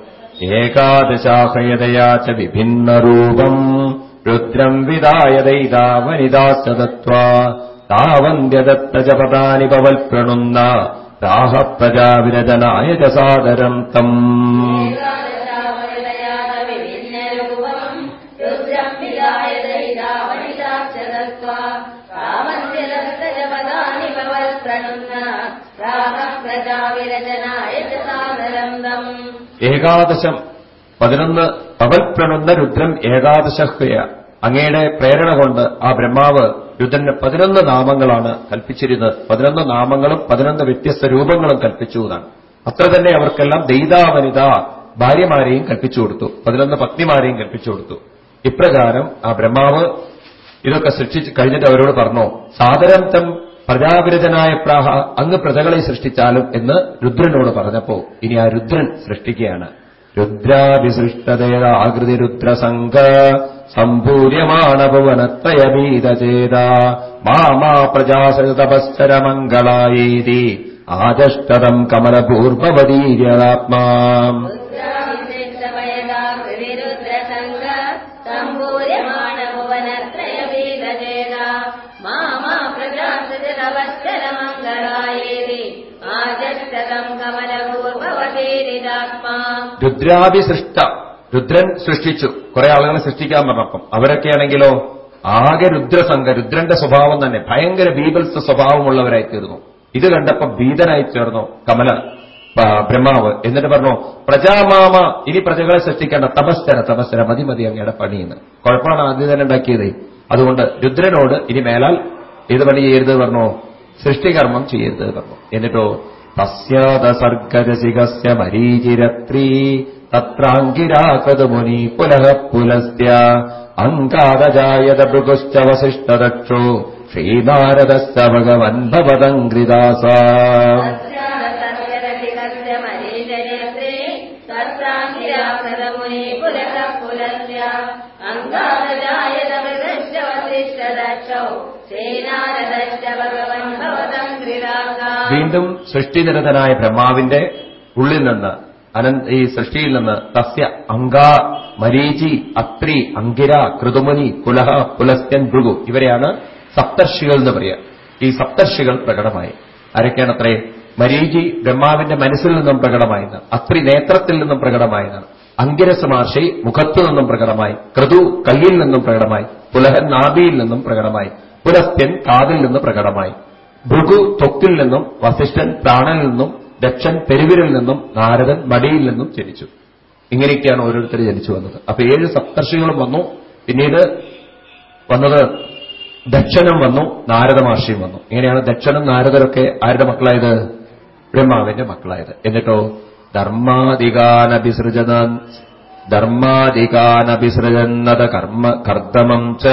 एकादशाशयदया च विभिन्नरूपम् रुद्रम् विदाय दै तावनि दासदत्त्वात् तावन्द्य दत्त च पदानि भवल् प्रणुन्ना राह प्रजाविरचनाय च सादरम् तम् ഏകാദശം. പതിനൊന്ന് പവൽപ്രണുന്ന രുദ്രം ഏകാദശഹ്യ അങ്ങയുടെ പ്രേരണ കൊണ്ട് ആ ബ്രഹ്മാവ് രുദ്രന് പതിനൊന്ന് നാമങ്ങളാണ് കൽപ്പിച്ചിരുന്നത്. പതിനൊന്ന് നാമങ്ങളും പതിനൊന്ന് വ്യത്യസ്ത രൂപങ്ങളും കൽപ്പിച്ചു എന്നാണ്. അത്ര തന്നെ അവർക്കെല്ലാം ദൈതാവനിത ഭാര്യമാരെയും കൽപ്പിച്ചു കൊടുത്തു. പതിനൊന്ന് പത്നിമാരെയും കൽപ്പിച്ചു കൊടുത്തു. ഇപ്രകാരം ആ ബ്രഹ്മാവ് ഇതൊക്കെ സൃഷ്ടിച്ച് കഴിഞ്ഞിട്ട് അവരോട് പറഞ്ഞു സാദരം പ്രജാവിരജനായ പ്രാഹ അങ്ങ് പ്രജകളെ സൃഷ്ടിച്ചാലും എന്ന് രുദ്രനോട് പറഞ്ഞപ്പോ ഇനി ആ രുദ്രൻ സൃഷ്ടിക്കുകയാണ്. രുദ്രാഭിസൃഷ്ടതേതാകൃതി രുദ്രസംഘ സമ്പൂര്യമാണ ഭുവനത്തയമീതചേത മാമാ പ്രജാസതപശ്ചരമംഗളായേതി ആചഷ്ടതം കമലപൂർവവതീര്യാത്മാ രുദ്രാഭിസൃഷ്ട. രുദ്രൻ സൃഷ്ടിച്ചു. കുറെ ആളുകളെ സൃഷ്ടിക്കാൻ പറഞ്ഞപ്പം അവരൊക്കെയാണെങ്കിലോ ആകെ രുദ്രസംഘ രുദ്രന്റെ സ്വഭാവം തന്നെ ഭയങ്കര ബീബൽസ് സ്വഭാവമുള്ളവരായി തീർന്നു ഇത് കണ്ടപ്പോ ഭീതനായി ചേർന്നു കമല ബ്രഹ്മാവ്. എന്നിട്ട് പറഞ്ഞു പ്രജാമാമ ഇനി പ്രജകളെ സൃഷ്ടിക്കേണ്ട തപസ്തര തപസ്തര മതി മതി അങ്ങയുടെ പണിയെന്ന്. കുഴപ്പമാണ് ആദ്യം തന്നെ ഉണ്ടാക്കിയത്. അതുകൊണ്ട് രുദ്രനോട് ഇനി മേലാൽ ഏത് പണി ചെയ്യരുത് പറഞ്ഞു. സൃഷ്ടികർമ്മം ചെയ്യരുത് പറഞ്ഞു. എന്നിട്ടോ തസ്യാദസർഗരസികസ്യ മരീചിരത്രീ തത്രാങ്കിരാകൃതമുനി പുനഃ പുലസ്ത്യ അങ്കാരജായത ഭൃഗുശ്ച വസിഷ്ഠദക്ഷോ ശ്രീനാരദസ്യ ഭഗവൻ വീണ്ടും സൃഷ്ടിനിരതനായ ബ്രഹ്മാവിന്റെ ഉള്ളിൽ നിന്ന് അനന്ത ഈ സൃഷ്ടിയിൽ നിന്ന് തസ്യ അങ്ക മരീചി അത്രി അങ്കിര കൃതുമുനി കുലഹ പുലസ്ത്യൻ ഭൃഗു ഇവരെയാണ് സപ്തർഷികൾ എന്ന് പറയുക ഈ സപ്തർഷികൾ പ്രകടമായി. ആരൊക്കെയാണ് അത്രേ മരീചി ബ്രഹ്മാവിന്റെ മനസ്സിൽ നിന്നും പ്രകടമായത് അത്രി നേത്രത്തിൽ നിന്നും പ്രകടമായതാണ് അങ്കിരസമാർഷി മുഖത്തു നിന്നും പ്രകടമായി ക്രതു കയ്യിൽ നിന്നും പ്രകടമായി പുലഹൻ നാഭിയിൽ നിന്നും പ്രകടമായി പുലസ്ത്യൻ കാതിൽ നിന്ന് പ്രകടമായി. ഭൃഗു ത്വക്കിൽ നിന്നും വസിഷ്ഠൻ പ്രാണനിൽ നിന്നും ദക്ഷൻ പെരുവിരിൽ നിന്നും നാരദൻ മടിയിൽ നിന്നും ജനിച്ചു. ഇങ്ങനെയൊക്കെയാണ് ഓരോരുത്തർ ജനിച്ചു വന്നത്. അപ്പൊ ഏഴ് സപ്തർഷികളും വന്നു. പിന്നീട് വന്നത് ദക്ഷനും വന്നു നാരദ മഹർഷിയും വന്നു. ഇങ്ങനെയാണ് ദക്ഷനും നാരദരൊക്കെ ആരുടെ മക്കളായത്? ബ്രഹ്മാവിന്റെ മക്കളായത്. എന്നിട്ടോ? ധർമാധികാനഭിസൃജന ധർമാധികാനഭിസൃജന്നത കർമ്മ കർദ്ദമം ച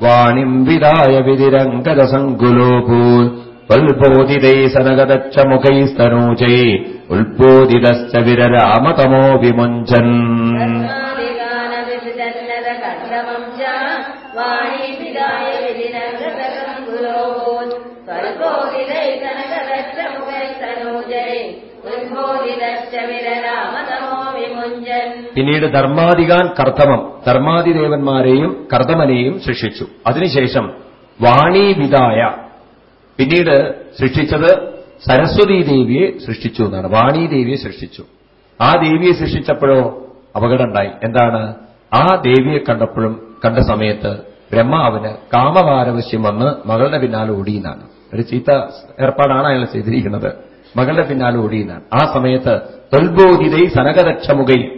വാണിം വിദായ വിതിരങ്കജ സങ്കുലോഭൂൽ ഉൽബോധിതൈ സനഗതച്ച മുഖൈസ്തനൂചൈ ഉൽബോധിതശ്ച വിരരാമതമോ വിമുഞ്ചൻ ഉൽബോധിതശ്ച കർമ്മം പിന്നീട് ധർമാധികാൻ കർത്തമം. ധർമാതിദേവന്മാരെയും കർത്തമനെയും സൃഷ്ടിച്ചു. അതിനുശേഷം വാണീവിതായ. പിന്നീട് സൃഷ്ടിച്ചത് സരസ്വതീ ദേവിയെ സൃഷ്ടിച്ചു എന്നാണ്. വാണീദേവിയെ സൃഷ്ടിച്ചു. ആ ദേവിയെ സൃഷ്ടിച്ചപ്പോഴോ അപകടമുണ്ടായി. എന്താണ്? ആ ദേവിയെ കണ്ടപ്പോഴും കണ്ട സമയത്ത് ബ്രഹ്മാവിന് കാമപാരവശ്യം വന്ന് മകളുടെ പിന്നാലെ ഓടിയെന്നാണ് ഒരു ചീത്ത ഏർപ്പാടാണ് അയാൾ ചെയ്തിരിക്കുന്നത്. മകളുടെ പിന്നാലെ ഓടിയെന്നാണ്. ആ സമയത്ത് തൊൽബോധിതൈ സനകരക്ഷമുകൈ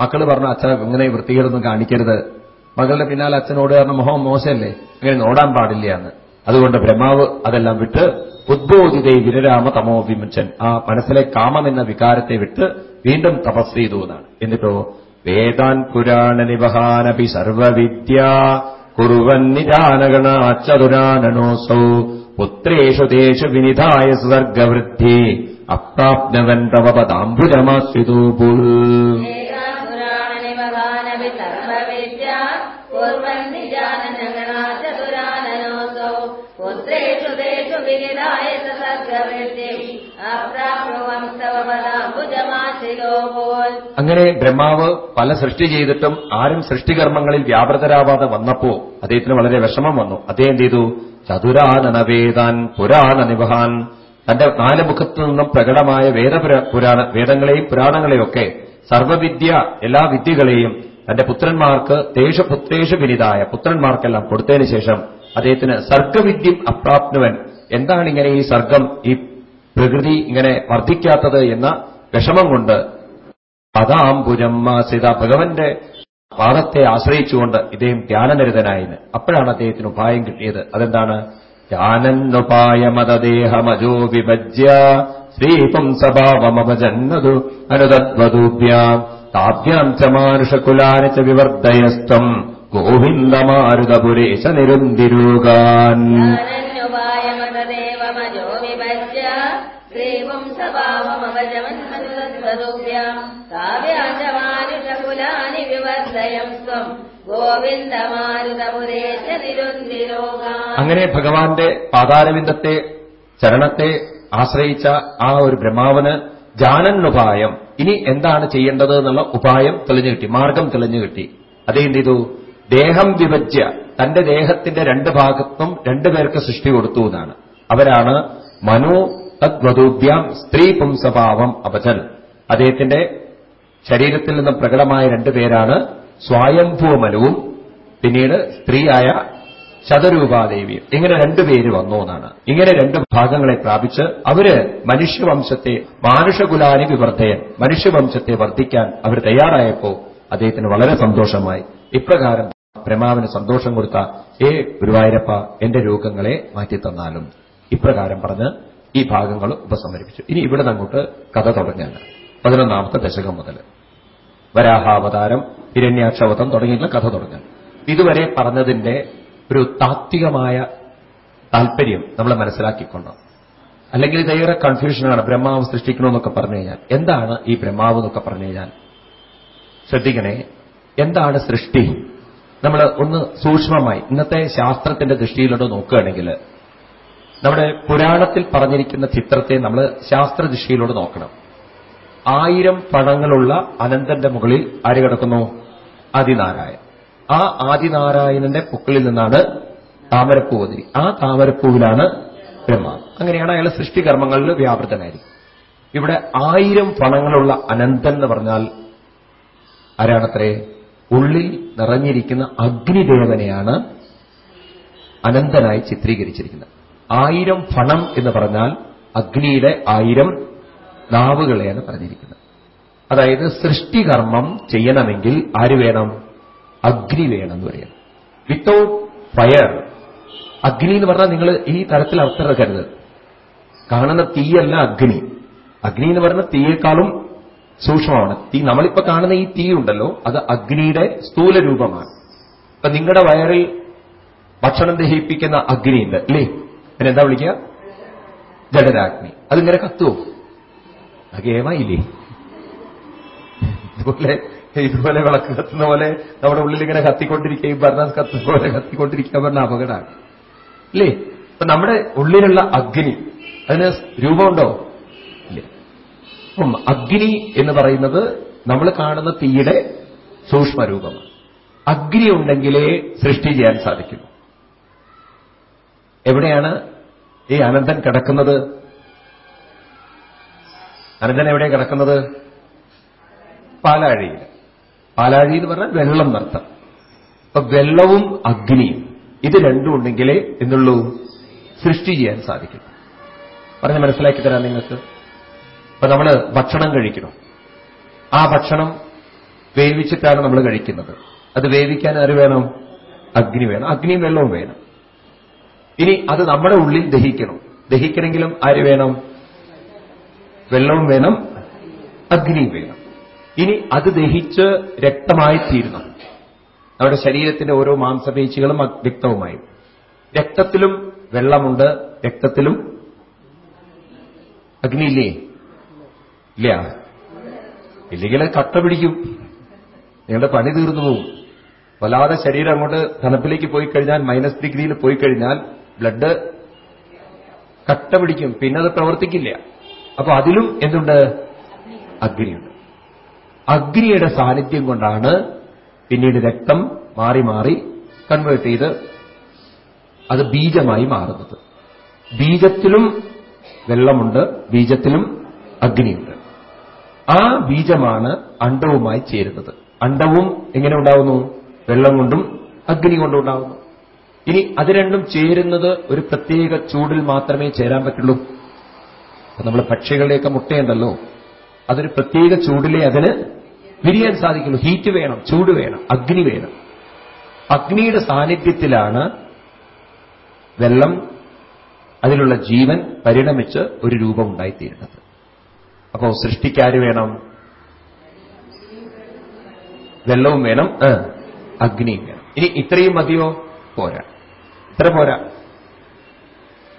മക്കൾ പറഞ്ഞു അച്ഛൻ ഇങ്ങനെ വൃത്തികേടൊന്നും കാണിക്കരുത്. മകളുടെ പിന്നാലെ അച്ഛനോട് കാരണം മോഹം മോശമല്ലേ? അങ്ങനെ ഓടാൻ പാടില്ല എന്ന് അതുകൊണ്ട് ബ്രഹ്മാവ് അതെല്ലാം വിട്ട് ഉദ്ബോധിതൈ വിരരാമ തമോ വിമുച്ചൻ. ആ മനസ്സിലെ കാമം എന്ന വികാരത്തെ വിട്ട് വീണ്ടും തപസ് ചെയ്തു എന്നാണ്. എന്നിട്ടോ വേദാൻ പുരാണ നിവഹാനപി സർവവിദ്യ കുറുവന്നിജാനഗണാച്ചതുരാനനോസൗ പുത്രേഷു തേഷു വിനിധായ സ്വർഗവൃദ്ധി. അപ്രാപ്നവൻ തവ സർഗവൃത്തി അങ്ങനെ ബ്രഹ്മാവ് പല സൃഷ്ടി ചെയ്തിട്ടും ആരും സൃഷ്ടികർമ്മങ്ങളിൽ വ്യാപൃതരാവാതെ വന്നപ്പോ അദ്ദേഹത്തിന് വളരെ വിഷമം വന്നു. അദ്ദേഹം ചെയ്തു? ചതുരാനനവേദാൻ പുരാണ നിവഹാൻ തന്റെ നാല് മുഖത്തു നിന്നും പ്രകടമായ വേദപുരാണ പുരാണ വേദങ്ങളെയും പുരാണങ്ങളെയും ഒക്കെ സർവവിദ്യ എല്ലാ വിദ്യകളെയും തന്റെ പുത്രന്മാർക്ക് ദേശപുത്രേഷു വിനിതായ പുത്രന്മാർക്കെല്ലാം കൊടുത്തതിന് ശേഷം അദ്ദേഹത്തിന് സർഗവിദ്യം അപ്രാപ്നുവൻ. എന്താണ് ഇങ്ങനെ ഈ സർഗം ഈ പ്രകൃതി ഇങ്ങനെ വർദ്ധിക്കാത്തത് എന്ന വിഷമം കൊണ്ട് പദാംബുജം മാസിത ഭഗവന്റെ പാദത്തെ ആശ്രയിച്ചുകൊണ്ട് ഇദ്ദേഹം ധ്യാനനിരതനായിന്. അപ്പോഴാണ് അദ്ദേഹത്തിന് ഉപായം കിട്ടിയത്. അതെന്താണ്? ധ്യാനന്നുപായമതദേഹമജോ വിഭജ്യ ശ്രീപുംസഭാവമഭജന്നതു അനുതദ്വതൂഭ്യാം താഭ്യാം ച മാനുഷകുലാനി ച വിവർദ്ധയസ്ത്വം ഗോവിന്ദമാരുതപുരേശ നിരുന്തിരൂകാൻ കാവ്യാന്തമാനുഷകുലാനി വിവർദ്ധയം സ്വം അങ്ങനെ ഭഗവാന്റെ പാതാരവിന്ദത്തെ ചരണത്തെ ആശ്രയിച്ച ആ ഒരു ബ്രഹ്മാവന് ജാനന്നുപായം ഇനി എന്താണ് ചെയ്യേണ്ടത് എന്നുള്ള ഉപായം തെളിഞ്ഞു കിട്ടി മാർഗം തെളിഞ്ഞു കിട്ടി. അതെന്ത് ചെയ്തു? ദേഹം വിഭജ്യ തന്റെ ദേഹത്തിന്റെ രണ്ട് ഭാഗത്തും രണ്ടുപേർക്ക് സൃഷ്ടി കൊടുത്തു എന്നാണ്. അവരാണ് മനോ തദ്വധൂഭ്യാം സ്ത്രീ പുംസഭാവം അപചൻ അദ്ദേഹത്തിന്റെ ശരീരത്തിൽ നിന്നും പ്രകടമായ രണ്ടുപേരാണ് പേരാണ് സ്വായംഭൂമനവും പിന്നീട് സ്ത്രീയായ ശതരൂപാദേവിയും ഇങ്ങനെ രണ്ടുപേര് വന്നു എന്നാണ്. ഇങ്ങനെ രണ്ട് ഭാഗങ്ങളെ പ്രാപിച്ച് അവർ മനുഷ്യവംശത്തെ മാനുഷകുലാനി വിവർദ്ധയൻ മനുഷ്യവംശത്തെ വർദ്ധിക്കാൻ അവർ തയ്യാറായപ്പോ അദ്ദേഹത്തിന് വളരെ സന്തോഷമായി. ഇപ്രകാരം പ്രമാവിന് സന്തോഷം കൊടുത്ത ഏ ഗുരുവായൂരപ്പ എന്റെ രോഗങ്ങളെ മാറ്റിത്തന്നാലും. ഇപ്രകാരം പറഞ്ഞ് ഈ ഭാഗങ്ങൾ ഉപസമരിപ്പിച്ചു ഇനി ഇവിടെ അങ്ങോട്ട് കഥ തുടങ്ങാണ് പതിനൊന്നാമത്തെ ദശകം മുതൽ. വരാഹാവതാരം ഹിരണ്യാക്ഷവതം തുടങ്ങിയിട്ടുള്ള കഥ തുടങ്ങി. ഇതുവരെ പറഞ്ഞതിന്റെ ഒരു താത്വികമായ താല്പര്യം നമ്മൾ മനസ്സിലാക്കിക്കൊണ്ടോ? അല്ലെങ്കിൽ ഇതേറെ കൺഫ്യൂഷനാണ് ബ്രഹ്മാവ് സൃഷ്ടിക്കണമെന്നൊക്കെ പറഞ്ഞു കഴിഞ്ഞാൽ. എന്താണ് ഈ ബ്രഹ്മാവ് എന്നൊക്കെ പറഞ്ഞു കഴിഞ്ഞാൽ? ശ്രദ്ധിക്കണേ എന്താണ് സൃഷ്ടി? നമ്മൾ ഒന്ന് സൂക്ഷ്മമായി ഇന്നത്തെ ശാസ്ത്രത്തിന്റെ ദൃഷ്ടിയിലോട്ട് നോക്കുകയാണെങ്കിൽ നമ്മുടെ പുരാണത്തിൽ പറഞ്ഞിരിക്കുന്ന ചിത്രത്തെ നമ്മൾ ശാസ്ത്രദൃഷ്ടിയിലൂടെ നോക്കണം. ആയിരം പടങ്ങളുള്ള അനന്തന്റെ മുകളിൽ ആര് കിടക്കുന്നു ആദിനാരായൺ. ആ ആദിനാരായണന്റെ പൊക്കിളിൽ നിന്നാണ് താമരപ്പൂവതിരി ആ താമരപ്പൂവിലാണ് ബ്രഹ്മാവ് അങ്ങനെയാണ് അയാൾ സൃഷ്ടികർമ്മങ്ങളിൽ വ്യാപൃതനായിരിക്കും ഇവിടെ ആയിരം പണങ്ങളുള്ള അനന്തൻ എന്ന് പറഞ്ഞാൽ ആരാണത്രേ? ഉള്ളിൽ നിറഞ്ഞിരിക്കുന്ന അഗ്നിദേവനെയാണ് അനന്തനായി ചിത്രീകരിച്ചിരിക്കുന്നത്. ആയിരം പണം എന്ന് പറഞ്ഞാൽ അഗ്നിയുടെ ആയിരം നാവുകളെയാണ് പറഞ്ഞിരിക്കുന്നത്. അതായത് സൃഷ്ടികർമ്മം ചെയ്യണമെങ്കിൽ ആര് വേണം? അഗ്നി വേണം എന്ന് പറയുന്നത് വിത്തൗട്ട് ഫയർ അഗ്നി എന്ന് പറഞ്ഞാൽ നിങ്ങൾ ഈ തരത്തിൽ അർത്ഥം എടുക്കരുത് കാണുന്ന തീയല്ല അഗ്നി. അഗ്നി എന്ന് പറഞ്ഞാൽ തീയേക്കാളും സൂക്ഷ്മമാണ്. തീ നമ്മളിപ്പോ കാണുന്ന ഈ തീ ഉണ്ടല്ലോ അത് അഗ്നിയുടെ സ്ഥൂല രൂപമാണ്. ഇപ്പൊ നിങ്ങളുടെ വയറിൽ ഭക്ഷണം ദഹിപ്പിക്കുന്ന അഗ്നിയുണ്ട് അല്ലേ? അതിനെന്താ വിളിക്കുക? ജഡരാഗ്നി അതിങ്ങനെ കത്തുവോ? അകേമായില്ലേ ഇതുപോലെ ഇതുപോലെ വിളക്ക് കത്തുന്ന പോലെ നമ്മുടെ ഉള്ളിൽ ഇങ്ങനെ കത്തിക്കൊണ്ടിരിക്കുകയും പറഞ്ഞ കത്തുന്ന പോലെ കത്തിക്കൊണ്ടിരിക്കുക പറഞ്ഞ അപകടമാണ്. ഇല്ലേ? ഇപ്പൊ നമ്മുടെ ഉള്ളിലുള്ള അഗ്നി അതിന് രൂപമുണ്ടോ? ഇല്ല. അപ്പം അഗ്നി എന്ന് പറയുന്നത് നമ്മൾ കാണുന്ന തീയുടെ സൂക്ഷ്മരൂപമാണ്. അഗ്നി ഉണ്ടെങ്കിലേ സൃഷ്ടി ചെയ്യാൻ സാധിക്കുന്നു എവിടെയാണ് ഈ അനന്തൻ കിടക്കുന്നത്? അനന്തൻ എവിടെ കിടക്കുന്നത്? പാലാഴിയിൽ. പാലാഴി എന്ന് പറഞ്ഞാൽ വെള്ളം നർത്തം. അപ്പൊ വെള്ളവും അഗ്നിയും ഇത് രണ്ടും ഉണ്ടെങ്കിലേ എന്നുള്ളൂ സൃഷ്ടി ചെയ്യാൻ സാധിക്കും. പറഞ്ഞ് മനസ്സിലാക്കി തരാം നിങ്ങൾക്ക്. അപ്പൊ നമ്മൾ ഭക്ഷണം കഴിക്കണം ആ ഭക്ഷണം വേവിച്ചിട്ടാണ് നമ്മൾ കഴിക്കുന്നത്. അത് വേവിക്കാൻ ആര് വേണം? അഗ്നി വേണം. അഗ്നിയും വെള്ളവും വേണം. ഇനി അത് നമ്മുടെ ഉള്ളിൽ ദഹിക്കണം. ദഹിക്കണമെങ്കിലും ആര് വേണം? വെള്ളവും വേണം അഗ്നിയും വേണം. ഇനി അത് ദഹിച്ച് രക്തമായി തീരണം നമ്മുടെ ശരീരത്തിന്റെ ഓരോ മാംസപേശികളും വ്യക്തവുമായി. രക്തത്തിലും വെള്ളമുണ്ട് രക്തത്തിലും അഗ്നിയില്ലേ? ഇല്ല. ഇല്ലെങ്കിൽ കട്ട പിടിക്കും. നിങ്ങളുടെ പണി തീർന്നു പോകും വല്ലാതെ ശരീരം അങ്ങോട്ട് തണുപ്പിലേക്ക് പോയി കഴിഞ്ഞാൽ മൈനസ് ഡിഗ്രിയിൽ പോയി കഴിഞ്ഞാൽ ബ്ലഡ് കട്ട പിടിക്കും. പിന്നെ അത് പ്രവർത്തിക്കില്ല. അപ്പൊ അതിലും എന്തുണ്ട്? അഗ്നിയുണ്ട്. അഗ്നിയുടെ സാന്നിധ്യം കൊണ്ടാണ് പിന്നീട് രക്തം മാറി മാറി കൺവേർട്ട് ചെയ്ത് അത് ബീജമായി മാറുന്നത്. ബീജത്തിലും വെള്ളമുണ്ട് ബീജത്തിലും അഗ്നിയുണ്ട്. ആ ബീജമാണ് അണ്ടവുമായി ചേരുന്നത്. അണ്ടവും എങ്ങനെ ഉണ്ടാവുന്നു? വെള്ളം കൊണ്ടും അഗ്നി കൊണ്ടും ഉണ്ടാവുന്നു. ഇനി അത് രണ്ടും ചേരുന്നത് ഒരു പ്രത്യേക ചൂടിൽ മാത്രമേ ചേരാൻ പറ്റുള്ളൂ. നമ്മൾ പക്ഷികളുടെയൊക്കെ മുട്ടയുണ്ടല്ലോ അതൊരു പ്രത്യേക ചൂടിലെ അതിന് വിരിയാൻ സാധിക്കുള്ളൂ ഹീറ്റ് വേണം ചൂട് വേണം അഗ്നി വേണം. അഗ്നിയുടെ സാന്നിധ്യത്തിലാണ് വെള്ളം അതിലുള്ള ജീവൻ പരിണമിച്ച് ഒരു രൂപം ഉണ്ടായിത്തീരുന്നത്. അപ്പോ സൃഷ്ടിക്കാര് വേണം? വെള്ളവും വേണം അഗ്നി അഗ്നിയും വേണം. ഇനി ഇത്രയും മതിയോ? പോരാ. ഇത്ര പോരാ.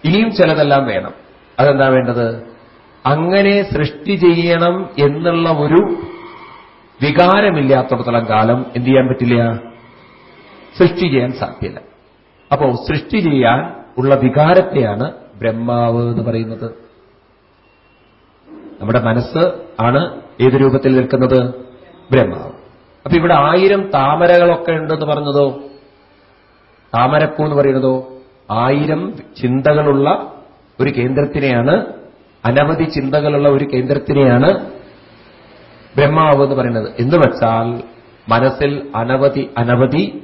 ഇനിയും ചിലതെല്ലാം വേണം. അതെന്താ വേണ്ടത്? അങ്ങനെ സൃഷ്ടി ചെയ്യണം എന്നുള്ള ഒരു വികാരമില്ലാത്തടത്തോളം കാലം എന്ത് ചെയ്യാൻ പറ്റില്ല? സൃഷ്ടി ചെയ്യാൻ സാധ്യല്ല. അപ്പോ സൃഷ്ടി ചെയ്യാൻ ഉള്ള വികാരത്തെയാണ് ബ്രഹ്മാവ് എന്ന് പറയുന്നത്. നമ്മുടെ മനസ്സ് ആണ് ഏത് രൂപത്തിൽ നിൽക്കുന്നത്? ബ്രഹ്മാവ്. അപ്പൊ ഇവിടെ ആയിരം താമരകളൊക്കെ ഉണ്ടെന്ന് പറഞ്ഞതോ? താമരപ്പൂ എന്ന് പറയുന്നതോ? ആയിരം ചിന്തകളുള്ള ഒരു കേന്ദ്രത്തിനെയാണ് അനവധി ചിന്തകളുള്ള ഒരു കേന്ദ്രത്തിനെയാണ് ബ്രഹ്മാവ് എന്ന് പറയുന്നത്. എന്ന് വെച്ചാൽ മനസ്സിൽ അനവധി അനവധി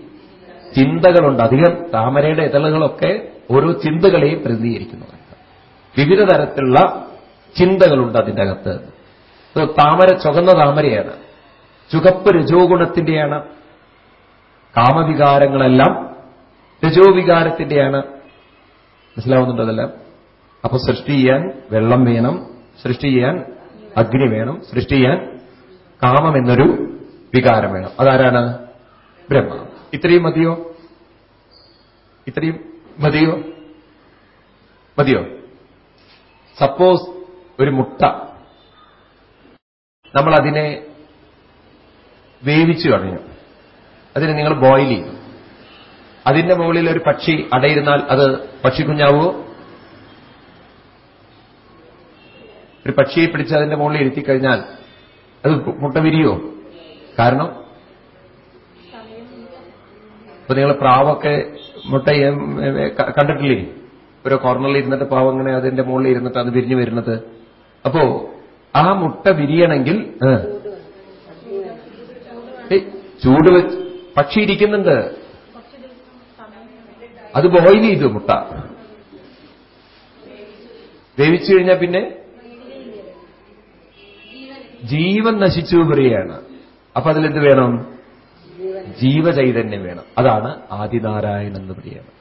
ചിന്തകളുണ്ട്. അധികം താമരയുടെ ഇതളുകളൊക്കെ ഓരോ ചിന്തകളെയും പ്രതിനിധീകരിക്കുന്നു. വിവിധ തരത്തിലുള്ള ചിന്തകളുണ്ട് അതിന്റെ അകത്ത് താമര ചുകന്ന താമരയാണ്. ചുകപ്പ് രജോ ഗുണത്തിന്റെയാണ് കാമവികാരങ്ങളെല്ലാം രജോ വികാരത്തിന്റെയാണ് മനസ്സിലാവുന്നുണ്ടോ അതെല്ലാം? അപ്പൊ സൃഷ്ടി ചെയ്യാൻ വെള്ളം വേണം സൃഷ്ടി ചെയ്യാൻ അഗ്നി വേണം സൃഷ്ടി ചെയ്യാൻ കാമം എന്നൊരു വികാരം വേണം. അതാരാണ്? ബ്രഹ്മ. ഇത്രയും മതിയോ? ഇത്രയും മതിയോ? മതിയോ? സപ്പോസ് ഒരു മുട്ട നമ്മൾ അതിനെ വേവിച്ചു കളഞ്ഞു. അതിനെ നിങ്ങൾ ബോയിൽ ചെയ്യും അതിന്റെ മുകളിൽ ഒരു പക്ഷി അടയിരുന്നാൽ അത് പക്ഷി പക്ഷിക്കുഞ്ഞാവോ? ഒരു പക്ഷിയെ പിടിച്ച് അതിന്റെ മുകളിൽ ഇരുത്തി കഴിഞ്ഞാൽ അത് മുട്ട വിരിയോ? കാരണം? ഇപ്പൊ നിങ്ങൾ പ്രാവൊക്കെ മുട്ട കണ്ടിട്ടില്ലേ? ഒരു കോർണറിൽ ഇരുന്നിട്ട് പ്രാവ് അങ്ങനെ അതിന്റെ മുകളിൽ ഇരുന്നിട്ട് അത് വിരിഞ്ഞു വരുന്നത്. അപ്പോ ആ മുട്ട വിരിയണമെങ്കിൽ ചൂട് വെച്ച് പക്ഷി ഇരിക്കുന്നുണ്ട്. അത് ബോയിൽ ചെയ്തു മുട്ട. വേവിച്ചു കഴിഞ്ഞാൽ പിന്നെ ജീവൻ നശിച്ചു പറയുകയാണ് അപ്പൊ അതിലെന്ത് വേണം? ജീവചൈതന്യം വേണം. അതാണ് ആദിനാരായണൻ എന്ന് പറയുന്നത്.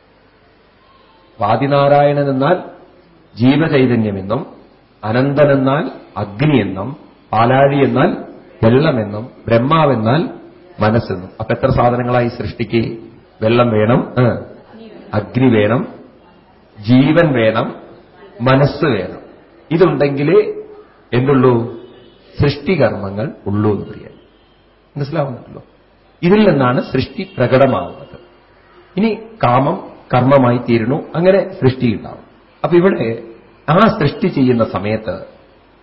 ആദിനാരായണൻ എന്നാൽ ജീവചൈതന്യമെന്നും അനന്തൻ എന്നാൽ അഗ്നി എന്നും പാലാഴി എന്നാൽ വെള്ളമെന്നും ബ്രഹ്മാവെന്നാൽ മനസ്സെന്നും. അപ്പൊ എത്ര സാധനങ്ങളായി സൃഷ്ടിക്ക്? വെള്ളം വേണം അഗ്നി വേണം ജീവൻ വേണം മനസ്സ് വേണം. ഇതുണ്ടെങ്കിലേ എന്തുള്ളൂ? സൃഷ്ടികർമ്മങ്ങൾ ഉള്ളൂ എന്ന് പറയാം. മനസ്സിലാവുന്നുണ്ടല്ലോ? ഇതിൽ നിന്നാണ് സൃഷ്ടി പ്രകടമാവുന്നത്. ഇനി കാമം കർമ്മമായി തീരുന്നു അങ്ങനെ സൃഷ്ടി ഉണ്ടാവും അപ്പൊ ഇവിടെ ആ സൃഷ്ടി ചെയ്യുന്ന സമയത്ത്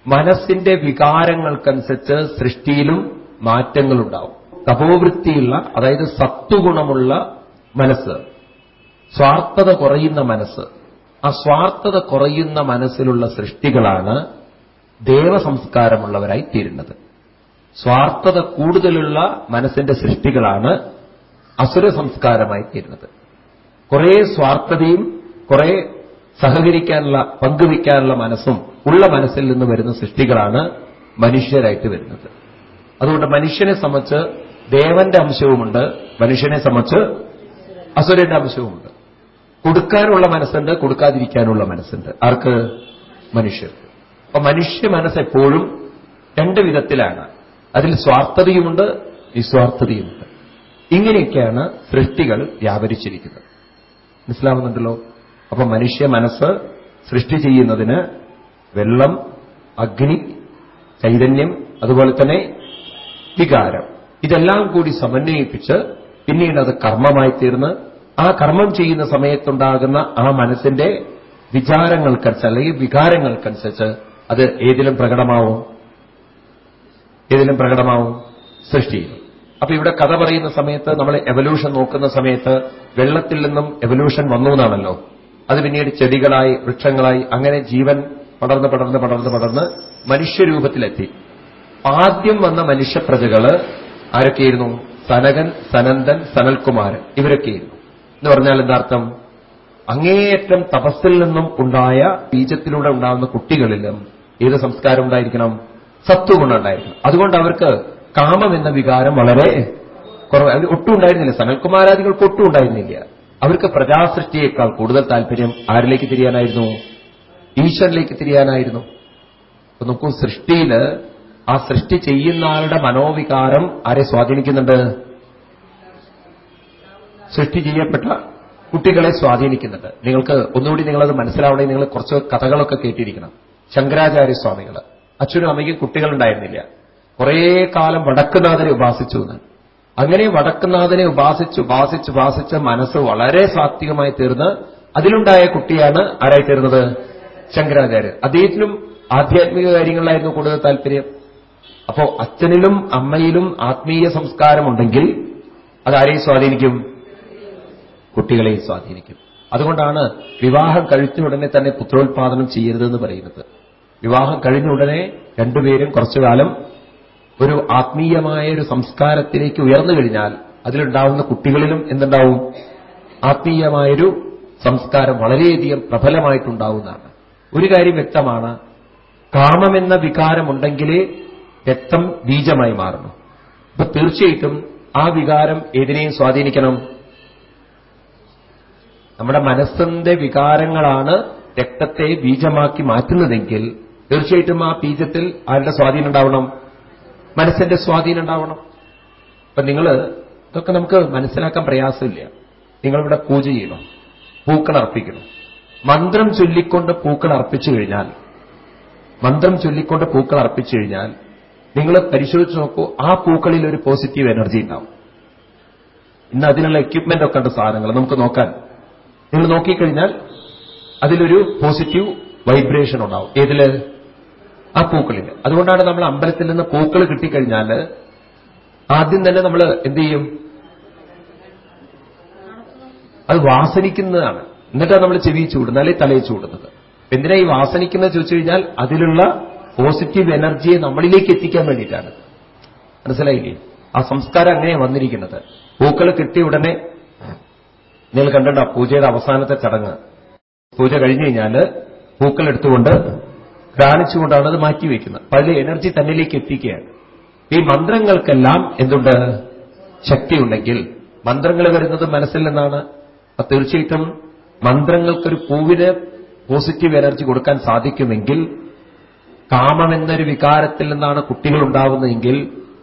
മനസ്സിന്റെ വികാരങ്ങൾക്കനുസരിച്ച് സൃഷ്ടിയിലും മാറ്റങ്ങളുണ്ടാവും. തപോവൃത്തിയുള്ള അതായത് സത്വഗുണമുള്ള മനസ്സ് സ്വാർത്ഥത കുറയുന്ന മനസ്സ് ആ സ്വാർത്ഥത കുറയുന്ന മനസ്സിലുള്ള സൃഷ്ടികളാണ് ദേവസംസ്കാരമുള്ളവരായി തീരുന്നത് സ്വാർത്ഥത കൂടുതലുള്ള മനസ്സിന്റെ സൃഷ്ടികളാണ് അസുര സംസ്കാരമായി തീരുന്നത് കുറെ സ്വാർത്ഥതയും കുറെ സഹകരിക്കാനുള്ള പങ്കുവയ്ക്കാനുള്ള മനസ്സും ഉള്ള മനസ്സിൽ നിന്ന് വരുന്ന സൃഷ്ടികളാണ് മനുഷ്യരായിട്ട് വരുന്നത്. അതുകൊണ്ട് മനുഷ്യനെ സംബന്ധിച്ച് ദേവന്റെ അംശവുമുണ്ട് മനുഷ്യനെ സംബന്ധിച്ച് അസുരന്റെ അംശവുമുണ്ട്. കൊടുക്കാനുള്ള മനസ്സുണ്ട് കൊടുക്കാതിരിക്കാനുള്ള മനസ്സുണ്ട്. ആർക്ക്? മനുഷ്യർക്ക്. അപ്പൊ മനുഷ്യ മനസ്സെപ്പോഴും രണ്ട് വിധത്തിലാണ്. അതിൽ സ്വാർത്ഥതയുമുണ്ട് നിസ്വാർത്ഥതയുമുണ്ട്. ഇങ്ങനെയൊക്കെയാണ് സൃഷ്ടികൾ വ്യാപരിച്ചിരിക്കുന്നത്. മനസ്സിലാവുന്നുണ്ടല്ലോ? അപ്പൊ മനുഷ്യ മനസ്സ് സൃഷ്ടി ചെയ്യുന്നതിന് വെള്ളം അഗ്നി ചൈതന്യം അതുപോലെ തന്നെ വികാരം ഇതെല്ലാം കൂടി സമന്വയിപ്പിച്ച് പിന്നീട് അത് കർമ്മമായി തീർന്ന് ആ കർമ്മം ചെയ്യുന്ന സമയത്തുണ്ടാകുന്ന ആ മനസ്സിന്റെ വിചാരങ്ങൾക്കനുസരിച്ച് അല്ലെങ്കിൽ വികാരങ്ങൾക്കനുസരിച്ച് അത് ഏതിലും പ്രകടമാവും. ഏതിലും പ്രകടമാവും. സൃഷ്ടിയിൽ അപ്പൊ ഇവിടെ കഥ പറയുന്ന സമയത്ത് നമ്മൾ എവല്യൂഷൻ നോക്കുന്ന സമയത്ത് വെള്ളത്തിൽ നിന്നും എവല്യൂഷൻ വന്നു എന്നാണല്ലോ. അത് പിന്നീട് ചെടികളായി വൃക്ഷങ്ങളായി അങ്ങനെ ജീവൻ പടർന്ന് പടർന്ന് പടർന്ന് പടർന്ന് മനുഷ്യരൂപത്തിലെത്തി. ആദ്യം വന്ന മനുഷ്യപ്രജകൾ ആരൊക്കെയായിരുന്നു? സനകൻ സനന്ദൻ സനൽകുമാരൻ ഇവരൊക്കെയായിരുന്നു. എന്ന് പറഞ്ഞാൽ എന്താർത്ഥം? അങ്ങേയറ്റം തപസ്സിൽ നിന്നും ഉണ്ടായ ബീജത്തിലൂടെ ഉണ്ടാകുന്ന കുട്ടികളിലും ഏത് സംസ്കാരം ഉണ്ടായിരിക്കണം? സത്വഗുണം ഉണ്ടായിരിക്കണം. അതുകൊണ്ട് അവർക്ക് കാമം എന്ന വികാരം വളരെ കുറവ്. അവർ ഒട്ടും ഉണ്ടായിരുന്നില്ല. സനൽകുമാരാദികൾക്ക് ഒട്ടും ഉണ്ടായിരുന്നില്ല. അവർക്ക് പ്രജാസൃഷ്ടിയേക്കാൾ കൂടുതൽ താല്പര്യം ആരിലേക്ക് തിരിയാനായിരുന്നു? ഈശ്വരനിലേക്ക് തിരിയാനായിരുന്നു. അപ്പൊ നോക്കൂ സൃഷ്ടിയിൽ ആ സൃഷ്ടി ചെയ്യുന്ന ആളുടെ മനോവികാരം ആരെ സ്വാധീനിക്കുന്നുണ്ട്? സൃഷ്ടി ചെയ്യപ്പെട്ട കുട്ടികളെ സ്വാധീനിക്കുന്നുണ്ട്. നിങ്ങൾക്ക് ഒന്നുകൂടി നിങ്ങളത് മനസ്സിലാവണമെങ്കിൽ നിങ്ങൾ കുറച്ച് കഥകളൊക്കെ കേട്ടിരിക്കണം. ശങ്കരാചാര്യ സ്വാമികൾ അച്ഛനും അമ്മയ്ക്കും കുട്ടികളുണ്ടായിരുന്നില്ല. കുറേ കാലം വടക്കുനാഥനെ ഉപാസിച്ചു എന്ന്. അങ്ങനെ വടക്കുനാഥനെ ഉപാസിച്ച് ഉപാസിച്ച് ഉപാസിച്ച് മനസ്സ് വളരെ സാത്വികമായി തീർന്ന് അതിലുണ്ടായ കുട്ടിയാണ് ആരായി തീർന്നത്? ശങ്കരാചാര്യർ. അദ്ദേഹത്തിനും ആധ്യാത്മിക കാര്യങ്ങളിലായിരുന്നു കൂടുതൽ താല്പര്യം. അപ്പോ അച്ഛനിലും അമ്മയിലും ആത്മീയ സംസ്കാരമുണ്ടെങ്കിൽ അതാരെയും സ്വാധീനിക്കും? കുട്ടികളെയും സ്വാധീനിക്കും. അതുകൊണ്ടാണ് വിവാഹം കഴിച്ച ഉടനെ തന്നെ പുത്രോത്പാദനം ചെയ്യരുതെന്ന് പറയുന്നത്. വിവാഹം കഴിഞ്ഞ ഉടനെ രണ്ടുപേരും കുറച്ചു കാലം ഒരു ആത്മീയമായ ഒരു സംസ്കാരത്തിലേക്ക് ഉയർന്നു കഴിഞ്ഞാൽ അതിലുണ്ടാവുന്ന കുട്ടികളിലും എന്തുണ്ടാവും? ആത്മീയമായൊരു സംസ്കാരം വളരെയധികം പ്രബലമായിട്ടുണ്ടാവുന്നതാണ്. ഒരു കാര്യം വ്യക്തമാണ്. കാമമെന്ന വികാരമുണ്ടെങ്കിലേ രക്തം ബീജമായി മാറുന്നു. അപ്പൊ തീർച്ചയായിട്ടും ആ വികാരം ഏതിനെയും സ്വാധീനിക്കണം? നമ്മുടെ മനസ്സിന്റെ വികാരങ്ങളാണ് രക്തത്തെ ബീജമാക്കി മാറ്റുന്നതെങ്കിൽ തീർച്ചയായിട്ടും ആ ബീജത്തിൽ ആരുടെ സ്വാധീനം ഉണ്ടാവണം? മനസ്സിന്റെ സ്വാധീനം ഉണ്ടാവണം. അപ്പൊ നിങ്ങൾ ഇതൊക്കെ നമുക്ക് മനസ്സിലാക്കാൻ പ്രയാസമില്ല. നിങ്ങളിവിടെ പൂജ ചെയ്യണം പൂക്കൾ അർപ്പിക്കണം. മന്ത്രം ചൊല്ലിക്കൊണ്ട് പൂക്കൾ അർപ്പിച്ചു കഴിഞ്ഞാൽ മന്ത്രം ചൊല്ലിക്കൊണ്ട് പൂക്കൾ അർപ്പിച്ചു കഴിഞ്ഞാൽ നിങ്ങൾ പരിശോധിച്ച് നോക്കൂ ആ പൂക്കളിൽ ഒരു പോസിറ്റീവ് എനർജി ഉണ്ടാവും. ഇന്ന് അതിനുള്ള എക്യുപ്മെന്റ് ഒക്കെ ഉണ്ട് സാധനങ്ങൾ നമുക്ക് നോക്കാൻ. നിങ്ങൾ നോക്കിക്കഴിഞ്ഞാൽ അതിലൊരു പോസിറ്റീവ് വൈബ്രേഷൻ ഉണ്ടാവും. ഏതിൽ? ആ പൂക്കളിൽ അതുകൊണ്ടാണ് നമ്മൾ അമ്പലത്തിൽ നിന്ന് പൂക്കൾ കിട്ടിക്കഴിഞ്ഞാൽ ആദ്യം തന്നെ നമ്മൾ എന്ത് ചെയ്യും? അത് വാസനിക്കുന്നതാണ്. എന്നിട്ടാണ് നമ്മൾ ചെവി ചൂടുന്നത് അല്ലെങ്കിൽ തലയിൽ ചൂടുന്നത്. എന്തിനാ ഈ വാസനിക്കുന്നത് ചോദിച്ചു കഴിഞ്ഞാൽ അതിലുള്ള പോസിറ്റീവ് എനർജിയെ നമ്മളിലേക്ക് എത്തിക്കാൻ വേണ്ടിയിട്ടാണ്. മനസ്സിലായില്ലേ? ആ സംസ്കാരം അങ്ങനെയാണ് വന്നിരിക്കുന്നത്. പൂക്കൾ കിട്ടിയ ഉടനെ നിങ്ങൾ കണ്ടിട്ടുണ്ടോ പൂജയുടെ അവസാനത്തെ ചടങ്ങ്. പൂജ കഴിഞ്ഞു കഴിഞ്ഞാൽ പൂക്കൾ എടുത്തുകൊണ്ട് ധ്യാനിച്ചുകൊണ്ടാണ് അത് മാറ്റിവെക്കുന്നത് അപ്പൊ എനർജി തന്നിലേക്ക് എത്തിക്കുകയാണ്. ഈ മന്ത്രങ്ങൾക്കെല്ലാം എന്തുണ്ട്? ശക്തിയുണ്ടെങ്കിൽ മന്ത്രങ്ങൾ വരുന്നത് മനസ്സിൽ നിന്നാണ്. അപ്പൊ തീർച്ചയായിട്ടും മന്ത്രങ്ങൾക്കൊരു പൂവിന് പോസിറ്റീവ് എനർജി കൊടുക്കാൻ സാധിക്കുമെങ്കിൽ കാമമെന്നൊരു വികാരത്തിൽ നിന്നാണ് കുട്ടികൾ ഉണ്ടാകുന്നതെങ്കിൽ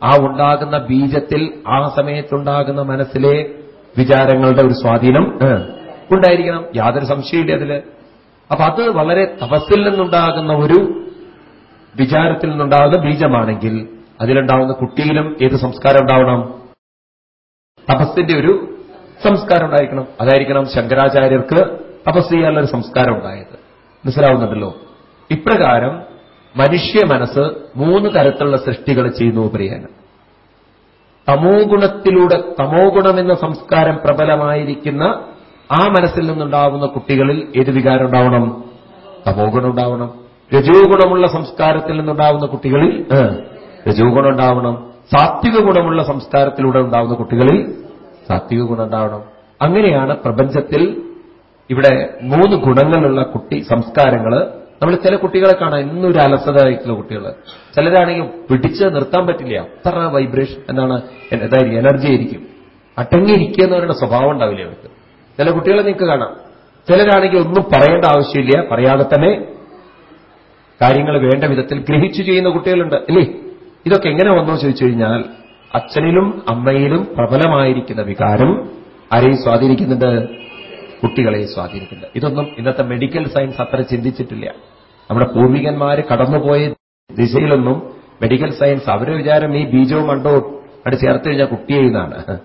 ആ ഉണ്ടാകുന്ന ബീജത്തിൽ ആ സമയത്തുണ്ടാകുന്ന മനസ്സിലെ വിചാരങ്ങളുടെ ഒരു സ്വാധീനം ഉണ്ടായിരിക്കണം. യാതൊരു സംശയമില്ല അതിൽ. അപ്പൊ അത് വളരെ തപസ്സിൽ നിന്നുണ്ടാകുന്ന ഒരു വിചാരത്തിൽ നിന്നുണ്ടാകുന്ന ബീജമാണെങ്കിൽ അതിലുണ്ടാകുന്ന കുട്ടിയിലും ഏത് സംസ്കാരം ഉണ്ടാവണം? തപസ്സിന്റെ ഒരു സംസ്കാരം ഉണ്ടായിരിക്കണം. അതായിരിക്കണം ശങ്കരാചാര്യർക്ക് തപസ് ചെയ്യാനുള്ള ഒരു സംസ്കാരം ഉണ്ടായത്. മനസ്സിലാവുന്നുണ്ടല്ലോ? ഇപ്രകാരം മനുഷ്യ മനസ്സ് മൂന്ന് തരത്തിലുള്ള സൃഷ്ടികൾ ചെയ്യുന്നു പ്രിയന് തമോ ഗുണത്തിലൂടെ തമോ ഗുണമെന്ന സംസ്കാരം പ്രബലമായിരിക്കുന്ന ആ മനസ്സിൽ നിന്നുണ്ടാവുന്ന കുട്ടികളിൽ ഏത് വികാരം ഉണ്ടാവണം? തമോഗുണം ഉണ്ടാവണം. രജോ ഗുണമുള്ള സംസ്കാരത്തിൽ നിന്നുണ്ടാവുന്ന കുട്ടികളിൽ ഏ, രജോ ഗുണം ഉണ്ടാവണം. സാത്വിക ഗുണമുള്ള സംസ്കാരത്തിലൂടെ ഉണ്ടാവുന്ന കുട്ടികളിൽ സാത്വിക ഗുണം ഉണ്ടാവണം. അങ്ങനെയാണ് പ്രപഞ്ചത്തിൽ ഇവിടെ മൂന്ന് ഗുണങ്ങളുള്ള കുട്ടി സംസ്കാരങ്ങൾ നമ്മൾ ചില കുട്ടികളെ കാണാം ഇന്നൊരു ഒരു അലസതയായിട്ടുള്ള കുട്ടികൾ ചിലരാണെങ്കിൽ പിടിച്ച് നിർത്താൻ പറ്റില്ല. അത്ര വൈബ്രേഷൻ എന്താണ് എന്തായാലും എനർജി ആയിരിക്കും. അടങ്ങിയിരിക്കുക എന്ന് സ്വഭാവം ഉണ്ടാവില്ല ചില കുട്ടികളെ നിങ്ങൾക്ക് കാണാം. ചിലരാണെങ്കിൽ ഒന്നും പറയേണ്ട ആവശ്യമില്ല. പറയാതെ തന്നെ കാര്യങ്ങൾ വേണ്ട വിധത്തിൽ ഗ്രഹിച്ചു ചെയ്യുന്ന കുട്ടികളുണ്ട്. അല്ലേ ഇതൊക്കെ എങ്ങനെ വന്നോ ചോദിച്ചു കഴിഞ്ഞാൽ അച്ഛനിലും അമ്മയിലും പ്രബലമായിരിക്കുന്ന വികാരം ആരെയും സ്വാധീനിക്കുന്നുണ്ട്? കുട്ടികളെ സ്വാധീനിക്കുന്നുണ്ട്. ഇതൊന്നും ഇന്നത്തെ മെഡിക്കൽ സയൻസ് അത്ര ചിന്തിച്ചിട്ടില്ല. നമ്മുടെ പൂർവികന്മാര് കടന്നുപോയ ദിശയിലൊന്നും മെഡിക്കൽ സയൻസ് അവരുടെ വിചാരം ഈ ബീജവും മണ്ടവും അവിടെ ചേർത്ത് കഴിഞ്ഞാൽ കുട്ടിയെന്നാണ്.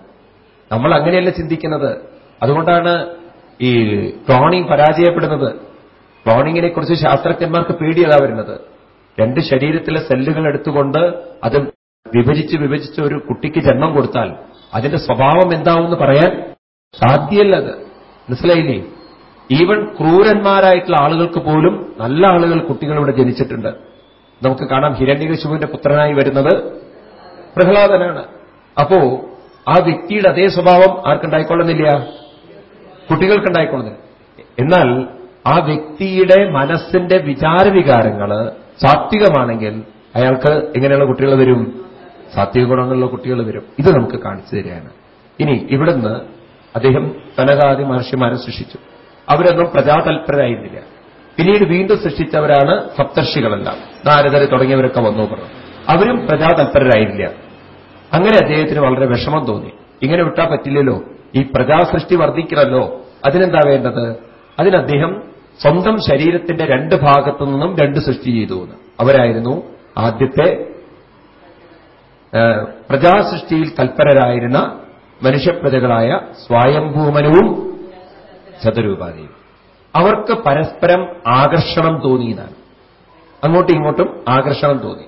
നമ്മൾ അങ്ങനെയല്ല ചിന്തിക്കുന്നത്. അതുകൊണ്ടാണ് ഈ ക്ലോണിംഗ് പരാജയപ്പെടുന്നത്. ക്ലോണിങ്ങിനെ കുറിച്ച് ശാസ്ത്രജ്ഞന്മാർക്ക് പേടിയതാ വരുന്നത്. രണ്ട് ശരീരത്തിലെ സെല്ലുകൾ എടുത്തുകൊണ്ട് അത് വിഭജിച്ച് വിഭജിച്ച് ഒരു കുട്ടിക്ക് ജന്മം കൊടുത്താൽ അതിന്റെ സ്വഭാവം എന്താവുമെന്ന് പറയാൻ സാധ്യമല്ല അത്. മനസ്സിലായില്ലേ? ഈവൻ ക്രൂരന്മാരായിട്ടുള്ള ആളുകൾക്ക് പോലും നല്ല ആളുകൾ കുട്ടികൾ ഇവിടെ ജനിച്ചിട്ടുണ്ട്. നമുക്ക് കാണാം ഹിരണ്യകശുവിന്റെ പുത്രനായി വരുന്നത് പ്രഹ്ലാദനാണ്. അപ്പോ ആ വ്യക്തിയുടെ അതേ സ്വഭാവം ആർക്കുണ്ടായിക്കൊള്ളുന്നില്ല? കുട്ടികൾക്കുണ്ടായിക്കൊള്ളുന്നില്ല എന്നാൽ ആ വ്യക്തിയുടെ മനസ്സിന്റെ വിചാരവികാരങ്ങൾ സാത്വികമാണെങ്കിൽ അയാൾക്ക് എങ്ങനെയുള്ള കുട്ടികൾ വരും? സാത്വിക ഗുണങ്ങളുള്ള കുട്ടികൾ വരും. ഇത് നമുക്ക് കാണിച്ചു തരികയാണ്. ഇനി ഇവിടുന്ന് അദ്ദേഹം തനകാദി മഹർഷിമാരെ സൃഷ്ടിച്ചു. അവരൊന്നും പ്രജാതൽപരരായിരുന്നില്ല. പിന്നീട് വീണ്ടും സൃഷ്ടിച്ചവരാണ് സപ്തർഷികളെല്ലാം. നാരദരെ തുടങ്ങിയവരൊക്കെ വന്നു പറഞ്ഞു. അവരും പ്രജാതൽപരായിരുന്നില്ല അങ്ങനെ അദ്ദേഹത്തിന് വളരെ വിഷമം തോന്നി. ഇങ്ങനെ വിട്ടാൽ പറ്റില്ലല്ലോ. ഈ പ്രജാസൃഷ്ടി വർദ്ധിക്കണമല്ലോ. അതിനെന്താ വേണ്ടത്? അതിനദ്ദേഹം സ്വന്തം ശരീരത്തിന്റെ രണ്ട് ഭാഗത്തു നിന്നും രണ്ട് സൃഷ്ടി ചെയ്തു അവരായിരുന്നു ആദ്യത്തെ പ്രജാസൃഷ്ടിയിൽ തൽപരരായിരുന്ന മനുഷ്യപ്രജകളായ സ്വയംഭൂമനവും ചതുരൂപാധിയും. അവർക്ക് പരസ്പരം ആകർഷണം തോന്നിയതാണ് അങ്ങോട്ടും ഇങ്ങോട്ടും ആകർഷണം തോന്നി.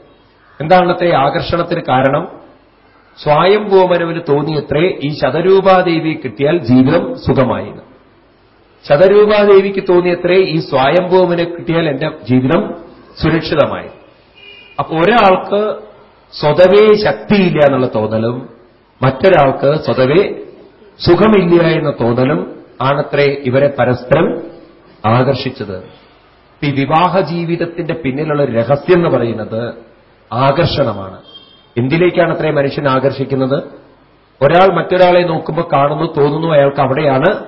എന്താണത്തെ ആകർഷണത്തിന് കാരണം? സ്വായംഭൂമനുവിന് തോന്നിയത്രേ ഈ ശതരൂപാദേവി കിട്ടിയാൽ ജീവിതം സുഖമായിരുന്നു ശതരൂപാദേവിക്ക് തോന്നിയത്രേ ഈ സ്വായംഭൂമനെ കിട്ടിയാൽ എന്റെ ജീവിതം സുരക്ഷിതമായി അപ്പൊ ഒരാൾക്ക് സ്വതവേ ശക്തിയില്ല എന്നുള്ള തോന്നലും മറ്റൊരാൾക്ക് സ്വതവേ സുഖമില്ല എന്ന തോന്നലും ആണത്രേ ഇവരെ പരസ്പരം ആകർഷിച്ചത്. ഈ വിവാഹ ജീവിതത്തിന്റെ പിന്നിലുള്ള രഹസ്യം എന്ന് പറയുന്നത് ആകർഷണമാണ്. എന്തിലേക്കാണ് അത്രയും മനുഷ്യൻ ആകർഷിക്കുന്നത്? ഒരാൾ മറ്റൊരാളെ നോക്കുമ്പോൾ കാണുന്നു തോന്നുന്നു അയാൾക്ക് അവിടെയാണ്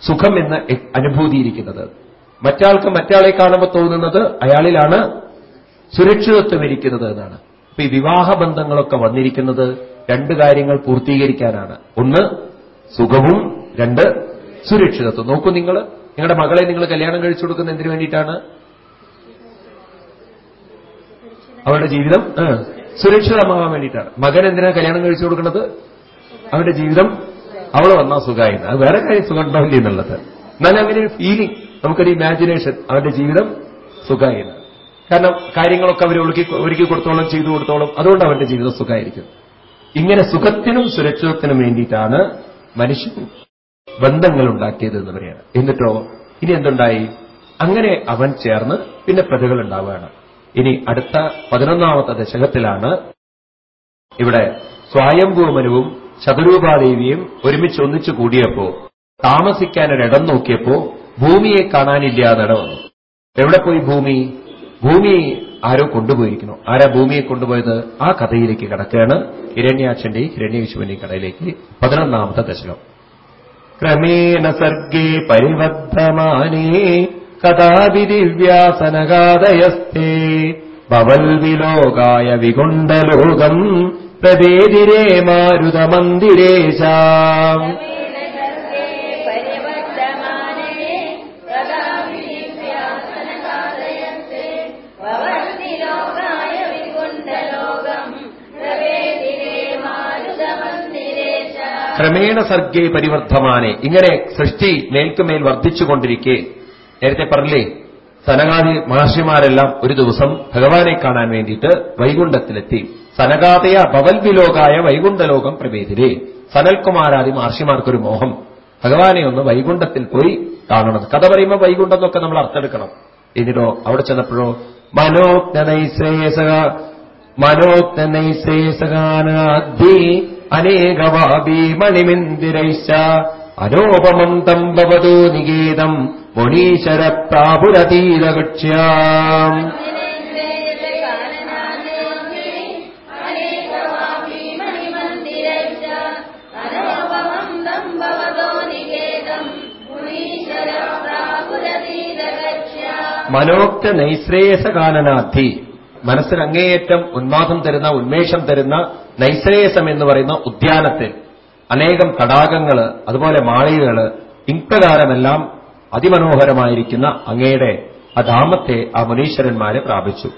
സുഖം എന്ന് അനുഭൂതിയിരിക്കുന്നത്. മറ്റാൾക്ക് മറ്റാളെ കാണുമ്പോൾ തോന്നുന്നത് അയാളിലാണ് സുരക്ഷിതത്വം ഇരിക്കുന്നത് എന്നാണ്. അപ്പൊ ഈ വിവാഹ ബന്ധങ്ങളൊക്കെ വന്നിരിക്കുന്നത് രണ്ട് കാര്യങ്ങൾ പൂർത്തീകരിക്കാനാണ്. ഒന്ന് സുഖവും. രണ്ട് സുരക്ഷിതത്വം. നോക്കൂ നിങ്ങൾ നിങ്ങളുടെ മകളെ നിങ്ങൾ കല്യാണം കഴിച്ചു കൊടുക്കുന്ന എന്തിനു വേണ്ടിയിട്ടാണ്? അവരുടെ ജീവിതം? ആ, സുരക്ഷിതമാവാൻ വേണ്ടിയിട്ടാണ്. മകൻ എന്തിനാ കല്യാണം കഴിച്ചു കൊടുക്കുന്നത്? അവന്റെ ജീവിതം അവൾ വന്നാൽ സുഖമായിരുന്നു. അത് വേറെ കാര്യം സുഖം ഉണ്ടാവില്ല എന്നുള്ളത്. എന്നാലും അങ്ങനെ ഒരു ഫീലിംഗ് നമുക്കൊരു ഇമാജിനേഷൻ അവന്റെ ജീവിതം സുഖമായിരുന്നു. കാരണം കാര്യങ്ങളൊക്കെ അവർ ഒരുക്കി ഒരുക്കി കൊടുത്തോളും ചെയ്തു കൊടുത്തോളും അതുകൊണ്ട് അവന്റെ ജീവിതം സുഖമായിരിക്കും. ഇങ്ങനെ സുഖത്തിനും സുരക്ഷിതത്തിനും വേണ്ടിയിട്ടാണ് മനുഷ്യൻ ബന്ധങ്ങൾ ഉണ്ടാക്കിയത് എന്ന് പറയാണ് എന്നിട്ടോ? ഇനി എന്തുണ്ടായി? അങ്ങനെ അവൻ ചേർന്ന് പിന്നെ പ്രതികൾ ഉണ്ടാവുകയാണ്. ഇനി അടുത്ത പതിനൊന്നാമത്തെ ദശകത്തിലാണ് ഇവിടെ സ്വയംഭൂമനുവും ശതരൂപാദേവിയും ഒരുമിച്ച് ഒന്നിച്ചു കൂടിയപ്പോ താമസിക്കാൻ ഒരിടം നോക്കിയപ്പോ ഭൂമിയെ കാണാനില്ല എന്നിട വന്നു. എവിടെ പോയി ഭൂമി? ഭൂമി ആരോ കൊണ്ടുപോയിരിക്കുന്നു. ആരാ ഭൂമിയെ കൊണ്ടുപോയത്? ആ കഥയിലേക്ക് കിടക്കുകയാണ് ഹിരണ്യാക്ഷന്റെയും ഹിരണ്യവിശുവിന്റെ കടയിലേക്ക് പതിനൊന്നാമത്തെ ദശകം. ക്രമേണ സർഗേ പരിവർദ്ധമാനേ കഥാപി ദിവ്യാസനകാദയസ്ഥേ ഭവൽവിലോകായ വികുണ്ഡലോകം പ്രവേദിരേ മാരുതമന്ദിരേശ. ക്രമേണ സർഗേ പരിവർദ്ധമാനെ. ഇങ്ങനെ സൃഷ്ടി മേൽക്കുമേൽ വർദ്ധിച്ചുകൊണ്ടിരിക്കെ. നേരത്തെ പറഞ്ഞില്ലേ സനകാദി മഹർഷിമാരെല്ലാം ഒരു ദിവസം ഭഗവാനെ കാണാൻ വേണ്ടിയിട്ട് വൈകുണ്ഠത്തിലെത്തി. സനകാതയ ഭവൽവിലോകായ വൈകുണ്ഠലോകം പ്രവേദിരേ സനൽകുമാരാദി മഹർഷിമാർക്കൊരു മോഹം. ഭഗവാനെ ഒന്ന് വൈകുണ്ഠത്തിൽ പോയി കാണണം. കഥ പറയുമ്പോൾ വൈകുണ്ഠം എന്നൊക്കെ നമ്മൾ അർത്തെടുക്കണം എന്നിട്ടോ അവിടെ ചെന്നപ്പോഴോ മനോജ്ഞനൈശ്രേയസക മനോജ്ഞനൈശ്രേയസകാനാദ്ധി അനേകവാദി മണിമിന്ദിരൈശ അനോപമം തം ഭവതോ നികേതം മുനീശ്വര പ്രാപുരതീരകക്ഷ്യാം മനോക്ത നൈശ്രേയസകാനനാധി മനസ്സിന് അങ്ങേയറ്റം ഉന്മാദം തരുന്ന ഉന്മേഷം തരുന്ന നൈശ്രേയസം എന്ന് പറയുന്ന ഉദ്യാനത്തിൽ അനേകം തടാകങ്ങൾ അതുപോലെ മാളികകൾ ഇപ്രകാരമെല്ലാം അതിമനോഹരമായിരിക്കുന്ന അങ്ങയുടെ ആ ധാമത്തെ ആ മുനീശ്വരന്മാരെ പ്രാപിച്ചു.